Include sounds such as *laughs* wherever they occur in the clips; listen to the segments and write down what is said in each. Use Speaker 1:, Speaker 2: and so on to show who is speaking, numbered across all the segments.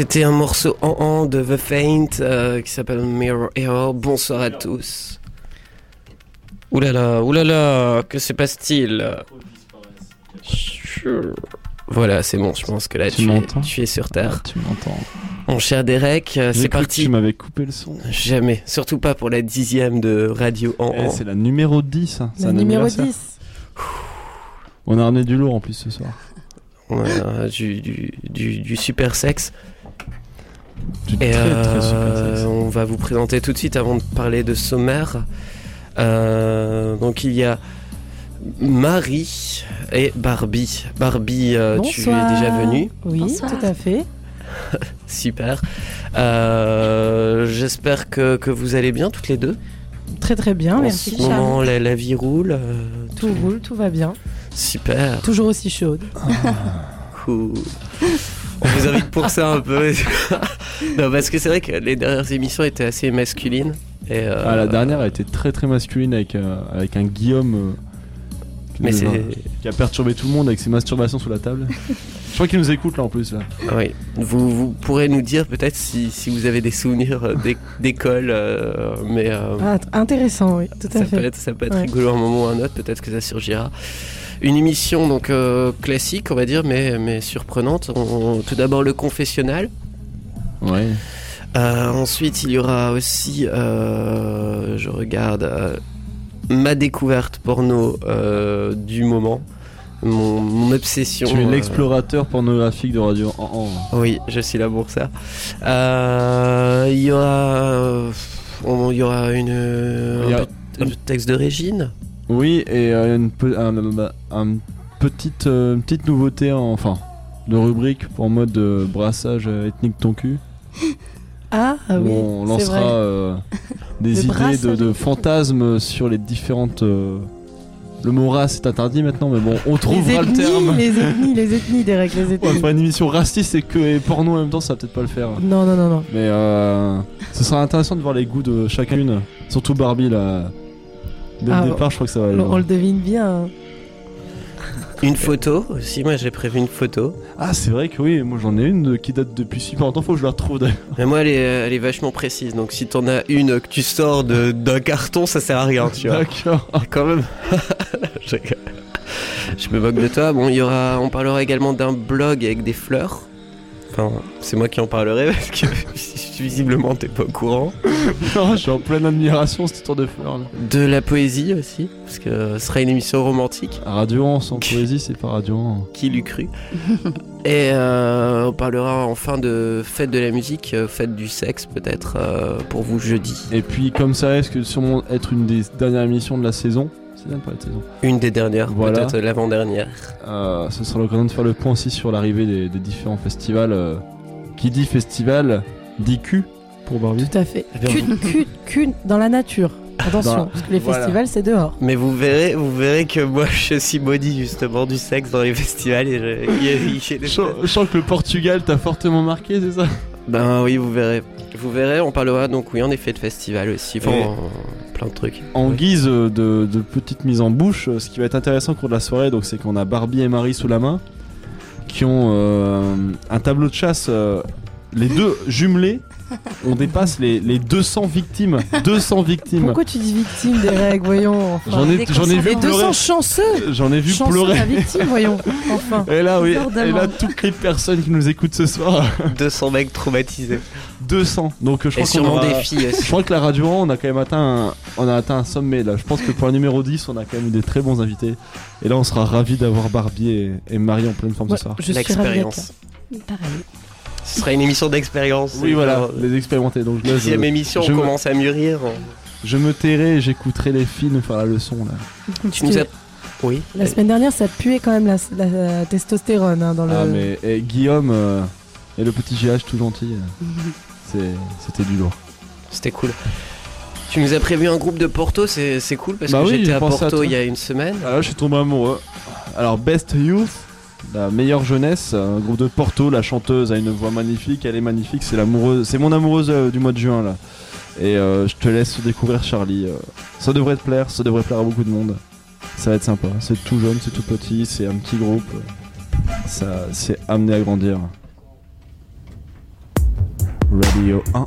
Speaker 1: C'était un morceau en en de The Faint euh, qui s'appelle Mirror Error. Bonsoir à tous. Oulala, oulala, que se passe-t-il? Voilà, c'est bon, je pense que là
Speaker 2: Tu
Speaker 1: tu, es,
Speaker 2: m'entends?
Speaker 1: tu es sur Terre.
Speaker 2: Tu m'entends.
Speaker 1: Mon cher Derek, euh, c'est
Speaker 2: que
Speaker 1: parti.
Speaker 2: Tu m'avais coupé le son.
Speaker 1: Jamais, surtout pas pour la dixième de Radio en
Speaker 2: Eh,
Speaker 1: en.
Speaker 2: c'est la numéro 10. hein. C'est
Speaker 3: La
Speaker 2: un
Speaker 3: numéro
Speaker 2: anniversaire.
Speaker 3: 10.
Speaker 2: On a ramené du lourd en plus ce soir.
Speaker 1: Du, du, du, du super sexe. Et
Speaker 2: très très super
Speaker 1: euh, on va vous présenter tout de suite avant de parler de sommaire. Euh, donc il y a Marie et Barbie. Barbie, euh, tu es déjà venue.
Speaker 3: Oui,
Speaker 4: Bonsoir.
Speaker 3: tout à fait. *laughs*
Speaker 1: Super. Euh, J'espère que, que vous allez bien toutes les deux.
Speaker 3: Très très bien,
Speaker 1: en
Speaker 3: merci.
Speaker 1: ce moment, la, la vie roule. euh,
Speaker 3: Tout roule, tout va bien.
Speaker 1: Super.
Speaker 3: Toujours aussi chaude. *laughs*
Speaker 1: Cool. On vous invite pour ça un peu. *laughs* non, parce que c'est vrai que les dernières émissions étaient assez masculines. Et, euh,
Speaker 2: Ah, la dernière a été très très masculine avec, euh, avec un Guillaume euh, qui,
Speaker 1: Mais
Speaker 2: a,
Speaker 1: c'est.
Speaker 2: qui a perturbé tout le monde avec ses masturbations sous la table. Je crois qu'il nous écoute là en plus là.
Speaker 1: Oui. Vous, vous pourrez nous dire peut-être si, si vous avez des souvenirs euh, d'é- d'école, euh, mais euh,
Speaker 3: Ah, intéressant, oui, tout
Speaker 1: ça,
Speaker 3: à
Speaker 1: peut
Speaker 3: fait.
Speaker 1: être, ça peut être
Speaker 3: Ouais.
Speaker 1: rigolo à un moment ou à un autre, peut-être que ça surgira. Une émission donc euh, classique, on va dire, mais, mais surprenante. On- tout d'abord le confessionnal.
Speaker 2: Ouais.
Speaker 1: Euh, ensuite, il y aura aussi, euh, je regarde, euh, ma découverte porno du moment, mon, mon obsession.
Speaker 2: Tu es l'explorateur pornographique de Radio en
Speaker 1: Oui, je suis là pour ça. Il y aura, il y aura une,
Speaker 2: Il y a
Speaker 1: un, texte de Régine.
Speaker 2: Oui, et une, un, un petite, petite nouveauté, en- enfin, de rubrique en mode brassage ethnique ton cul.
Speaker 3: Ah, ah oui,
Speaker 2: on lancera euh, des
Speaker 3: Le
Speaker 2: idées de, fantasmes sur les différentes. euh, Le mot race est interdit maintenant, mais bon, on
Speaker 3: Les
Speaker 2: trouvera le terme.
Speaker 3: les ethnies, les ethnies, Derek, les ethnies.
Speaker 2: faire une émission raciste et que et porno en même temps, ça va peut-être pas le faire.
Speaker 3: Non, non, non, non.
Speaker 2: Mais euh, ce sera intéressant de voir les goûts de chacune. Surtout Barbie là. Dès
Speaker 3: Ah,
Speaker 2: le départ, je crois que ça va.
Speaker 3: On,
Speaker 2: aller.
Speaker 3: on le devine bien.
Speaker 1: Une photo aussi, moi j'ai prévu une photo.
Speaker 2: Ah, c'est vrai que oui, moi j'en ai une qui date depuis super longtemps, faut que je la retrouve d'ailleurs.
Speaker 1: Mais moi elle est, elle est vachement précise, donc si t'en as une que tu sors de- d'un carton, ça sert à rien, tu vois.
Speaker 2: D'accord.
Speaker 1: Quand même. *laughs* Je me moque de toi. Bon, il y aura, on parlera également d'un blog avec des fleurs. Enfin, c'est moi qui en parlerai parce que *laughs* visiblement t'es pas au courant. *laughs*
Speaker 2: Non, je suis en pleine admiration cette histoire de fleurs là.
Speaker 1: De la poésie aussi, parce que ce sera une émission romantique.
Speaker 2: Radio 1 sans *laughs* poésie, c'est pas Radio 1.
Speaker 1: Qui l'eût cru? Et euh, on parlera enfin de fête de la musique, euh, fête du sexe peut-être euh, pour vous jeudi.
Speaker 2: Et puis, comme ça risque de sûrement être une des dernières émissions de la saison, c'est même pas la saison,
Speaker 1: Une des dernières,
Speaker 2: Voilà.
Speaker 1: peut-être l'avant-dernière.
Speaker 2: euh, ce sera l'occasion de faire le point aussi sur l'arrivée des, des différents festivals. euh, qui dit festival, dit cul pour Barbie.
Speaker 3: Tout à fait.
Speaker 1: Eh
Speaker 3: Cul, cul, cul dans la nature. Attention, parce que les
Speaker 2: voilà.
Speaker 3: festivals, c'est dehors.
Speaker 1: Mais vous verrez, vous verrez que moi *laughs* je suis maudit justement du sexe dans les festivals et je- il y a- il y a des-
Speaker 2: Je sens- je sens que le Portugal t'a fortement marqué, c'est ça?
Speaker 1: Ben oui, vous verrez. Vous verrez, on parlera donc oui en effet de festival aussi, enfin, plein de trucs.
Speaker 2: En guise de, de petite mise en bouche, ce qui va être intéressant au cours de la soirée, donc c'est qu'on a Barbie et Marie sous la main, qui ont euh, un tableau de chasse, euh, les deux jumelés. On dépasse les, les 200 victimes. 200 victimes.
Speaker 3: Pourquoi tu dis victime, Derek Voyons. Enfin.
Speaker 2: J'en ai, j'en ai vu
Speaker 3: Les 200
Speaker 2: pleurer.
Speaker 3: chanceux
Speaker 2: J'en ai vu
Speaker 3: Chanceux
Speaker 2: pleurer.
Speaker 3: la victime, voyons. Enfin.
Speaker 2: Et là, oui, et là, toutes les personnes qui nous écoutent ce soir,
Speaker 1: 200 mecs traumatisés.
Speaker 2: 200. Donc, je crois, qu'on
Speaker 1: des filles
Speaker 2: je crois que la radio 1, on a quand même atteint un, on a atteint un sommet là. Je pense que pour le numéro 10, on a quand même eu des très bons invités. Et là, on sera ravis d'avoir Barbie et, et Marie en pleine forme
Speaker 3: Ouais,
Speaker 2: ce soir.
Speaker 3: je suis
Speaker 1: L'expérience.
Speaker 4: Pareil.
Speaker 1: Ce sera une émission d'expérience.
Speaker 2: Oui, voilà,
Speaker 1: Genre,
Speaker 2: les expérimentés. Donc, là, je-
Speaker 1: Dixième émission,
Speaker 2: je
Speaker 1: on
Speaker 2: me-
Speaker 1: commence à mûrir.
Speaker 2: Je me tairai et j'écouterai les filles nous faire la leçon là.
Speaker 1: Tu nous as. Oui.
Speaker 3: La semaine dernière, ça puait quand même la, la- la testostérone hein, dans le.
Speaker 2: Ah mais eh, Guillaume euh, et le petit GH tout gentil, euh, c'était du lourd.
Speaker 1: C'était cool. Tu nous as prévu un groupe de Porto, c'est c'est cool parce
Speaker 2: Bah
Speaker 1: que
Speaker 2: oui,
Speaker 1: j'étais à Porto il y a une semaine.
Speaker 2: Ah là, je suis tombé amoureux. Alors, Best Youth, la meilleure jeunesse, un groupe de Porto, la chanteuse a une voix magnifique, elle est magnifique, c'est mon amoureuse euh, du mois de juin là. Et euh, je te laisse découvrir Charlie. Euh. Ça devrait te plaire, ça devrait plaire à beaucoup de monde. Ça va être sympa. C'est tout jeune, c'est tout petit, c'est un petit groupe. Ça, c'est amené à grandir. Radio 1 1.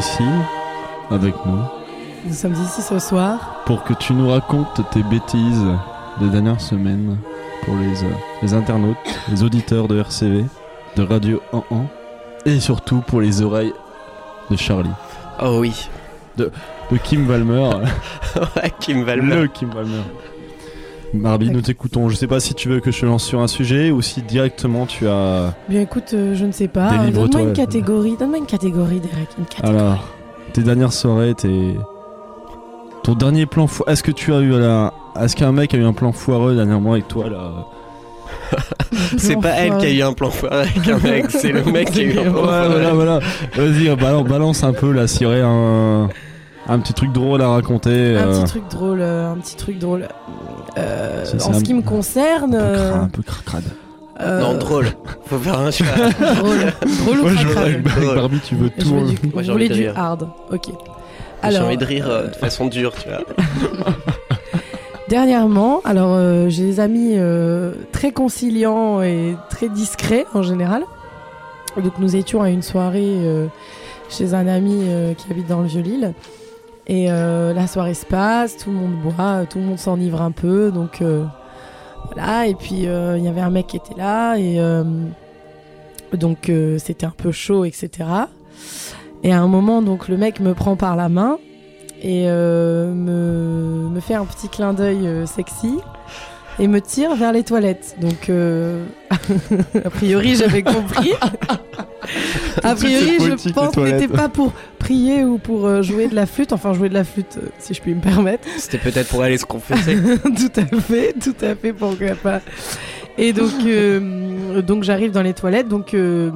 Speaker 2: Ici avec nous
Speaker 3: Nous sommes ici ce soir.
Speaker 2: pour que tu nous racontes tes bêtises des dernières semaines pour les, euh, les internautes, les auditeurs de RCV, de Radio 1 et surtout pour les oreilles de Charlie,
Speaker 1: Oh oui.
Speaker 2: de Kim Valmer, *laughs*
Speaker 1: Ouais, Kim Valmer.
Speaker 2: le Kim Valmer. Barbie, nous t'écoutons. Je sais pas si tu veux que je te lance sur un sujet ou si directement tu as.
Speaker 3: Bien écoute, euh, je ne sais pas. Donne-moi une catégorie. Donne-moi une catégorie, Derek. Une catégorie.
Speaker 2: Alors, tes dernières soirées, tes. Ton dernier plan fou. Est-ce que tu as eu la. Est-ce qu'un mec a eu un plan foireux dernièrement avec toi là *laughs*
Speaker 1: C'est pas elle qui a eu un plan foireux avec un mec, c'est le mec qui a eu un *laughs* plan
Speaker 2: Ouais,
Speaker 1: foireux.
Speaker 2: voilà, voilà. Vas-y, balance, balance un peu là, s'il y aurait un. Un petit truc drôle à raconter.
Speaker 3: Un
Speaker 2: euh,
Speaker 3: petit truc drôle, euh, un petit truc drôle. Euh, en ce qui me concerne,
Speaker 2: un peu,
Speaker 3: euh,
Speaker 2: cracrade.
Speaker 3: euh,
Speaker 1: Non, drôle. Faut faire un choix. *laughs*
Speaker 3: drôle, drôle ou
Speaker 2: Moi, je- avec, Barbie, tu veux
Speaker 3: Je
Speaker 2: tout.
Speaker 3: veux
Speaker 2: hein.
Speaker 3: du,
Speaker 1: Moi, j'ai envie de
Speaker 3: du
Speaker 1: rire.
Speaker 3: hard, ok.
Speaker 1: J'ai envie de rire euh, de façon dure, tu vois. *laughs*
Speaker 3: dernièrement, alors euh, j'ai des amis euh, très conciliants et très discrets en général. Donc nous étions à une soirée euh, chez un ami euh, qui habite dans le Vieux-Lille. Et euh, la soirée se passe, tout le monde boit, tout le monde s'enivre un peu. Donc euh, voilà, et puis euh, il y avait un mec qui était là. Et donc c'était un peu chaud, etc. Et à un moment, donc le mec me prend par la main et me, me fait un petit clin d'œil sexy et me tire vers les toilettes. Donc, euh, *laughs* a priori, j'avais compris. *laughs* a priori, je pense que c'était pas pour prier ou pour euh, jouer de la flûte. Enfin, jouer de la flûte, euh, si je puis me permettre.
Speaker 1: C'était peut-être pour aller se confesser. *laughs*
Speaker 3: tout à fait, tout à fait, pourquoi pas. Et donc, euh, donc j'arrive dans les toilettes. Donc, euh,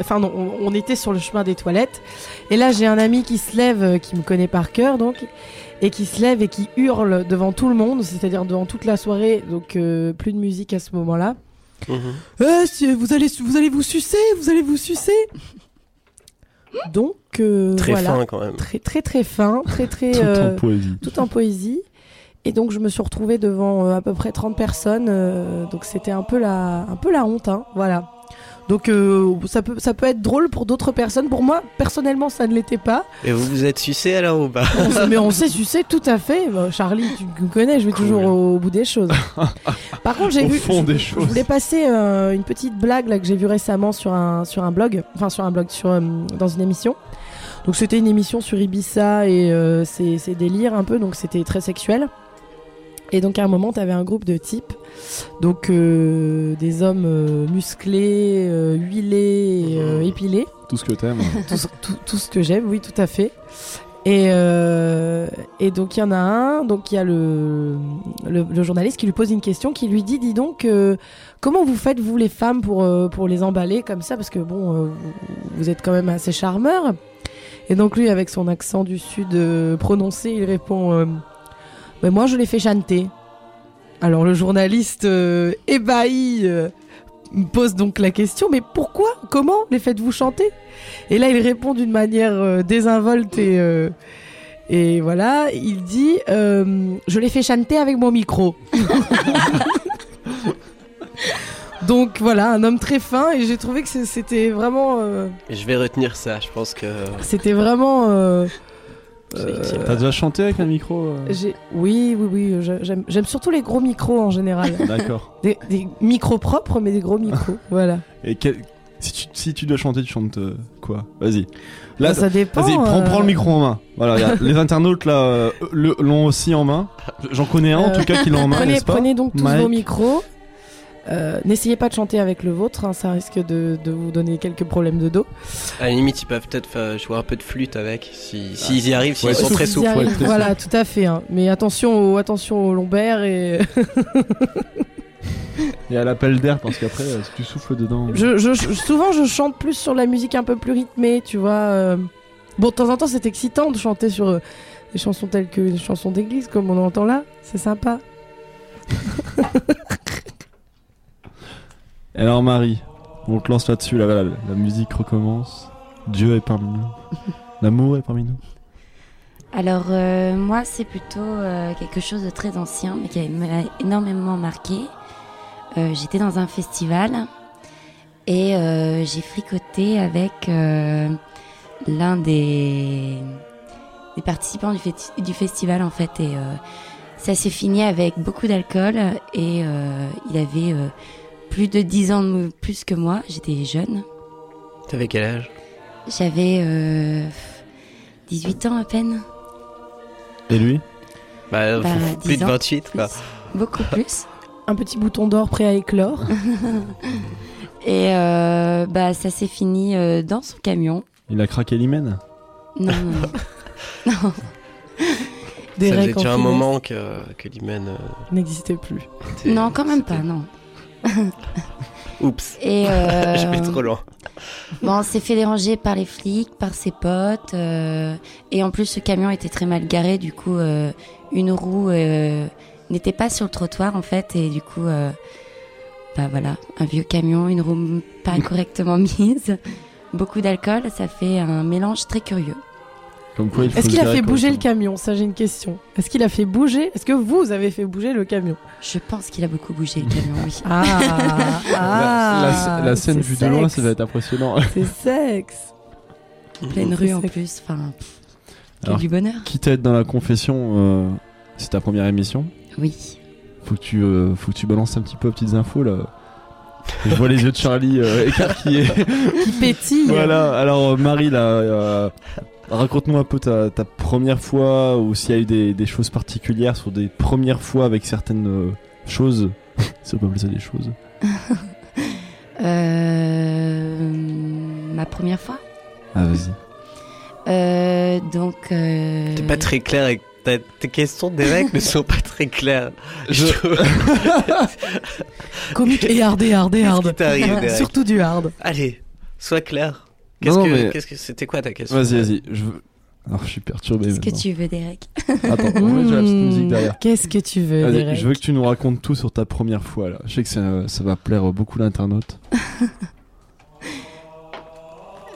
Speaker 3: enfin, non, on, on était sur le chemin des toilettes. Et là, j'ai un ami qui se lève, qui me connaît par cœur, donc, et qui se lève et qui hurle devant tout le monde, c'est-à-dire devant toute la soirée. Donc, euh, plus de musique à ce moment-là.
Speaker 1: Mhm.
Speaker 3: Eh, si vous allez, vous allez vous sucer, vous allez vous sucer. Donc, euh,
Speaker 1: Très
Speaker 3: voilà.
Speaker 1: fin quand même.
Speaker 3: Très, très, très fin, très, très.
Speaker 2: Tout
Speaker 3: euh,
Speaker 2: en poésie.
Speaker 3: tout en poésie. Et donc je me suis retrouvée devant euh, à peu près 30 personnes. euh, donc c'était un peu la, un peu la honte, hein, voilà. Donc euh, ça peut, ça peut être drôle pour d'autres personnes. Pour moi, personnellement, ça ne l'était pas.
Speaker 1: Et vous vous êtes sucé alors ou pas
Speaker 3: On se- *laughs* mais on sait, tu sais, tout à fait. Bah, Charlie, tu me connais, je vais
Speaker 1: Cool.
Speaker 3: toujours au, bout des choses. *laughs* Par contre, j'ai vu,
Speaker 2: fond
Speaker 3: je,
Speaker 2: des
Speaker 3: je
Speaker 2: choses.
Speaker 3: voulais passer euh, une petite blague là que j'ai vue récemment sur un, sur un blog, enfin sur un blog, sur euh, dans une émission. Donc c'était une émission sur Ibiza et euh, ses, ses délires un peu, donc c'était très sexuel. Et donc à un moment, t'avais un groupe de types, donc euh, des hommes euh, musclés, euh, huilés, euh, épilés
Speaker 2: Tout ce que t'aimes. *laughs*
Speaker 3: tout, ce- tout- tout ce que j'aime, oui, tout à fait. Et, euh, et donc il y en a un, donc il y a le, le, le journaliste qui lui pose une question, qui lui dit, dis donc, euh, comment vous faites vous les femmes pour, euh, pour les emballer comme ça, parce que bon, euh, vous, vous êtes quand même assez charmeurs. Et donc lui, avec son accent du sud euh, prononcé, il répond, euh, mais moi je les fais chanter. Alors le journaliste euh, ébahi euh, me pose donc la question, mais pourquoi? Comment les faites-vous chanter? Et là, il répond d'une manière euh, désinvolte et, euh, et voilà, il dit euh, Je les fais chanter avec mon micro. *laughs* donc voilà, un homme très fin et j'ai trouvé que c'était vraiment. euh,
Speaker 1: Je vais retenir ça, je pense que.
Speaker 3: c'était vraiment. euh.
Speaker 2: T'as déjà chanté avec un micro euh
Speaker 3: j'ai- oui, oui, oui, je- j'aime j'aime surtout les gros micros en général. *laughs*
Speaker 2: D'accord.
Speaker 3: des, des micros propres, mais des gros micros. *laughs* voilà.
Speaker 2: Et quel- si, tu, si tu dois chanter, tu chantes euh, quoi? Vas-y. Là,
Speaker 3: Bah, ça dépend.
Speaker 2: Vas-y, prends,
Speaker 3: euh,
Speaker 2: prends le micro en main. Voilà, regarde, *laughs* les internautes là euh, le- l'ont aussi en main. J'en connais un en
Speaker 3: Euh,
Speaker 2: tout cas qui l'a en main,
Speaker 3: Prenez,
Speaker 2: n'est-ce pas?
Speaker 3: prenez donc tous
Speaker 2: Mike
Speaker 3: vos micros. Euh, N'essayez pas de chanter avec le vôtre, hein, ça risque de, de vous donner quelques problèmes de dos.
Speaker 1: À la limite, ils peuvent peut-être jouer un peu de flûte avec, si- s'ils y arrivent, s'ils
Speaker 2: Ouais,
Speaker 1: sont très
Speaker 3: S'ils
Speaker 1: souples.
Speaker 2: ouais,
Speaker 3: voilà, tout à fait. hein. Mais attention, au, attention aux lombaires et
Speaker 2: Et à l'appel d'air parce qu'après euh, si tu souffles dedans.
Speaker 3: je, je- je- souvent je chante plus sur la musique un peu plus rythmée, tu vois. euh. Bon, de temps en temps, c'est excitant de chanter sur des chansons telles que des chansons d'église, comme on entend là. C'est sympa. *laughs*
Speaker 2: Alors Marie, on te lance là-dessus, là, la musique recommence. Dieu est parmi nous. *laughs* L'amour est parmi nous.
Speaker 4: Alors euh, moi c'est plutôt euh, quelque chose de très ancien mais qui m'a énormément marqué. euh, j'étais dans un festival et euh, j'ai fricoté avec euh, l'un des, des participants du, du festival en fait et euh, ça s'est fini avec beaucoup d'alcool et euh, il avait euh, plus de 10 ans de plus que moi, j'étais jeune.
Speaker 1: T'avais quel âge?
Speaker 4: J'avais euh, 18 ans à peine.
Speaker 2: Et lui?
Speaker 1: Bah,
Speaker 4: Bah,
Speaker 1: plus
Speaker 4: 10
Speaker 1: de
Speaker 4: ans,
Speaker 1: 28
Speaker 4: Plus,
Speaker 1: quoi.
Speaker 4: beaucoup plus.
Speaker 3: Un petit bouton d'or prêt à éclore. *laughs*
Speaker 4: Et euh, bah ça s'est fini euh, dans son camion.
Speaker 2: Il a craqué l'hymen?
Speaker 4: Non, non, *laughs* non.
Speaker 3: Des
Speaker 1: Ça faisait déjà un moment que, que l'hymen euh,
Speaker 3: n'existait plus.
Speaker 4: Non, quand même pas, non. *laughs*
Speaker 1: Oups,
Speaker 4: Et euh, *laughs*
Speaker 1: je vais trop loin.
Speaker 4: bon, on s'est fait déranger par les flics, par ses potes. euh, et en plus, ce camion était très mal garé. Du coup, euh, une roue euh, n'était pas sur le trottoir, en fait. Et du coup, bah voilà, un vieux camion, une roue pas *laughs* correctement mise. Beaucoup d'alcool, ça fait un mélange très curieux.
Speaker 3: Est-ce qu'il a fait bouger le camion? Ça, j'ai une question. Est-ce qu'il a fait bouger? Est-ce que vous avez fait bouger le camion?
Speaker 4: Je pense qu'il a beaucoup bougé, le camion, oui.
Speaker 3: Ah,
Speaker 2: La,
Speaker 3: ah,
Speaker 2: la- la scène vue de loin, ça va être impressionnant. *laughs*
Speaker 3: C'est sexe.
Speaker 4: Pleine rue en plus, enfin, pff, que
Speaker 2: Alors,
Speaker 4: du bonheur.
Speaker 2: Quitte à être dans la confession, euh, c'est ta première émission.
Speaker 4: Oui.
Speaker 2: Faut que tu, euh, faut que tu balances un petit peu petites infos là. Je vois les yeux de Charlie euh, écarquillés. *laughs*
Speaker 3: Qui pétille.
Speaker 2: voilà. Alors euh, Marie, là, euh, raconte-nous un peu ta, ta première fois ou s'il y a eu des, des choses particulières sur des premières fois avec certaines euh, choses. *laughs* si on peut appeler ça des choses. *laughs*
Speaker 4: Euh, ma première fois?
Speaker 2: Ah vas-y.
Speaker 4: Euh, donc. euh,
Speaker 1: T'es pas très clair avec ta- tes questions des mecs ne sont pas très claires.
Speaker 2: Je-. *laughs*
Speaker 3: Comique et hard et hard et
Speaker 1: Qu'est-ce
Speaker 3: hard.
Speaker 1: qui t'arrive, Derek
Speaker 3: Surtout du hard.
Speaker 1: Allez, sois clair. Qu'est-ce que
Speaker 2: mais-
Speaker 1: qu'est-ce que c'était quoi ta question
Speaker 2: Vas-y, vas-y. Je. Alors, je suis perturbé.
Speaker 4: Qu'est-ce que tu veux, Derek?
Speaker 2: Attends, on va mettre la petite musique derrière.
Speaker 3: Qu'est-ce que tu veux, Derek?
Speaker 2: je veux que tu nous racontes tout sur ta première fois là. Je sais que ça, ça va plaire beaucoup l'internaute. *laughs*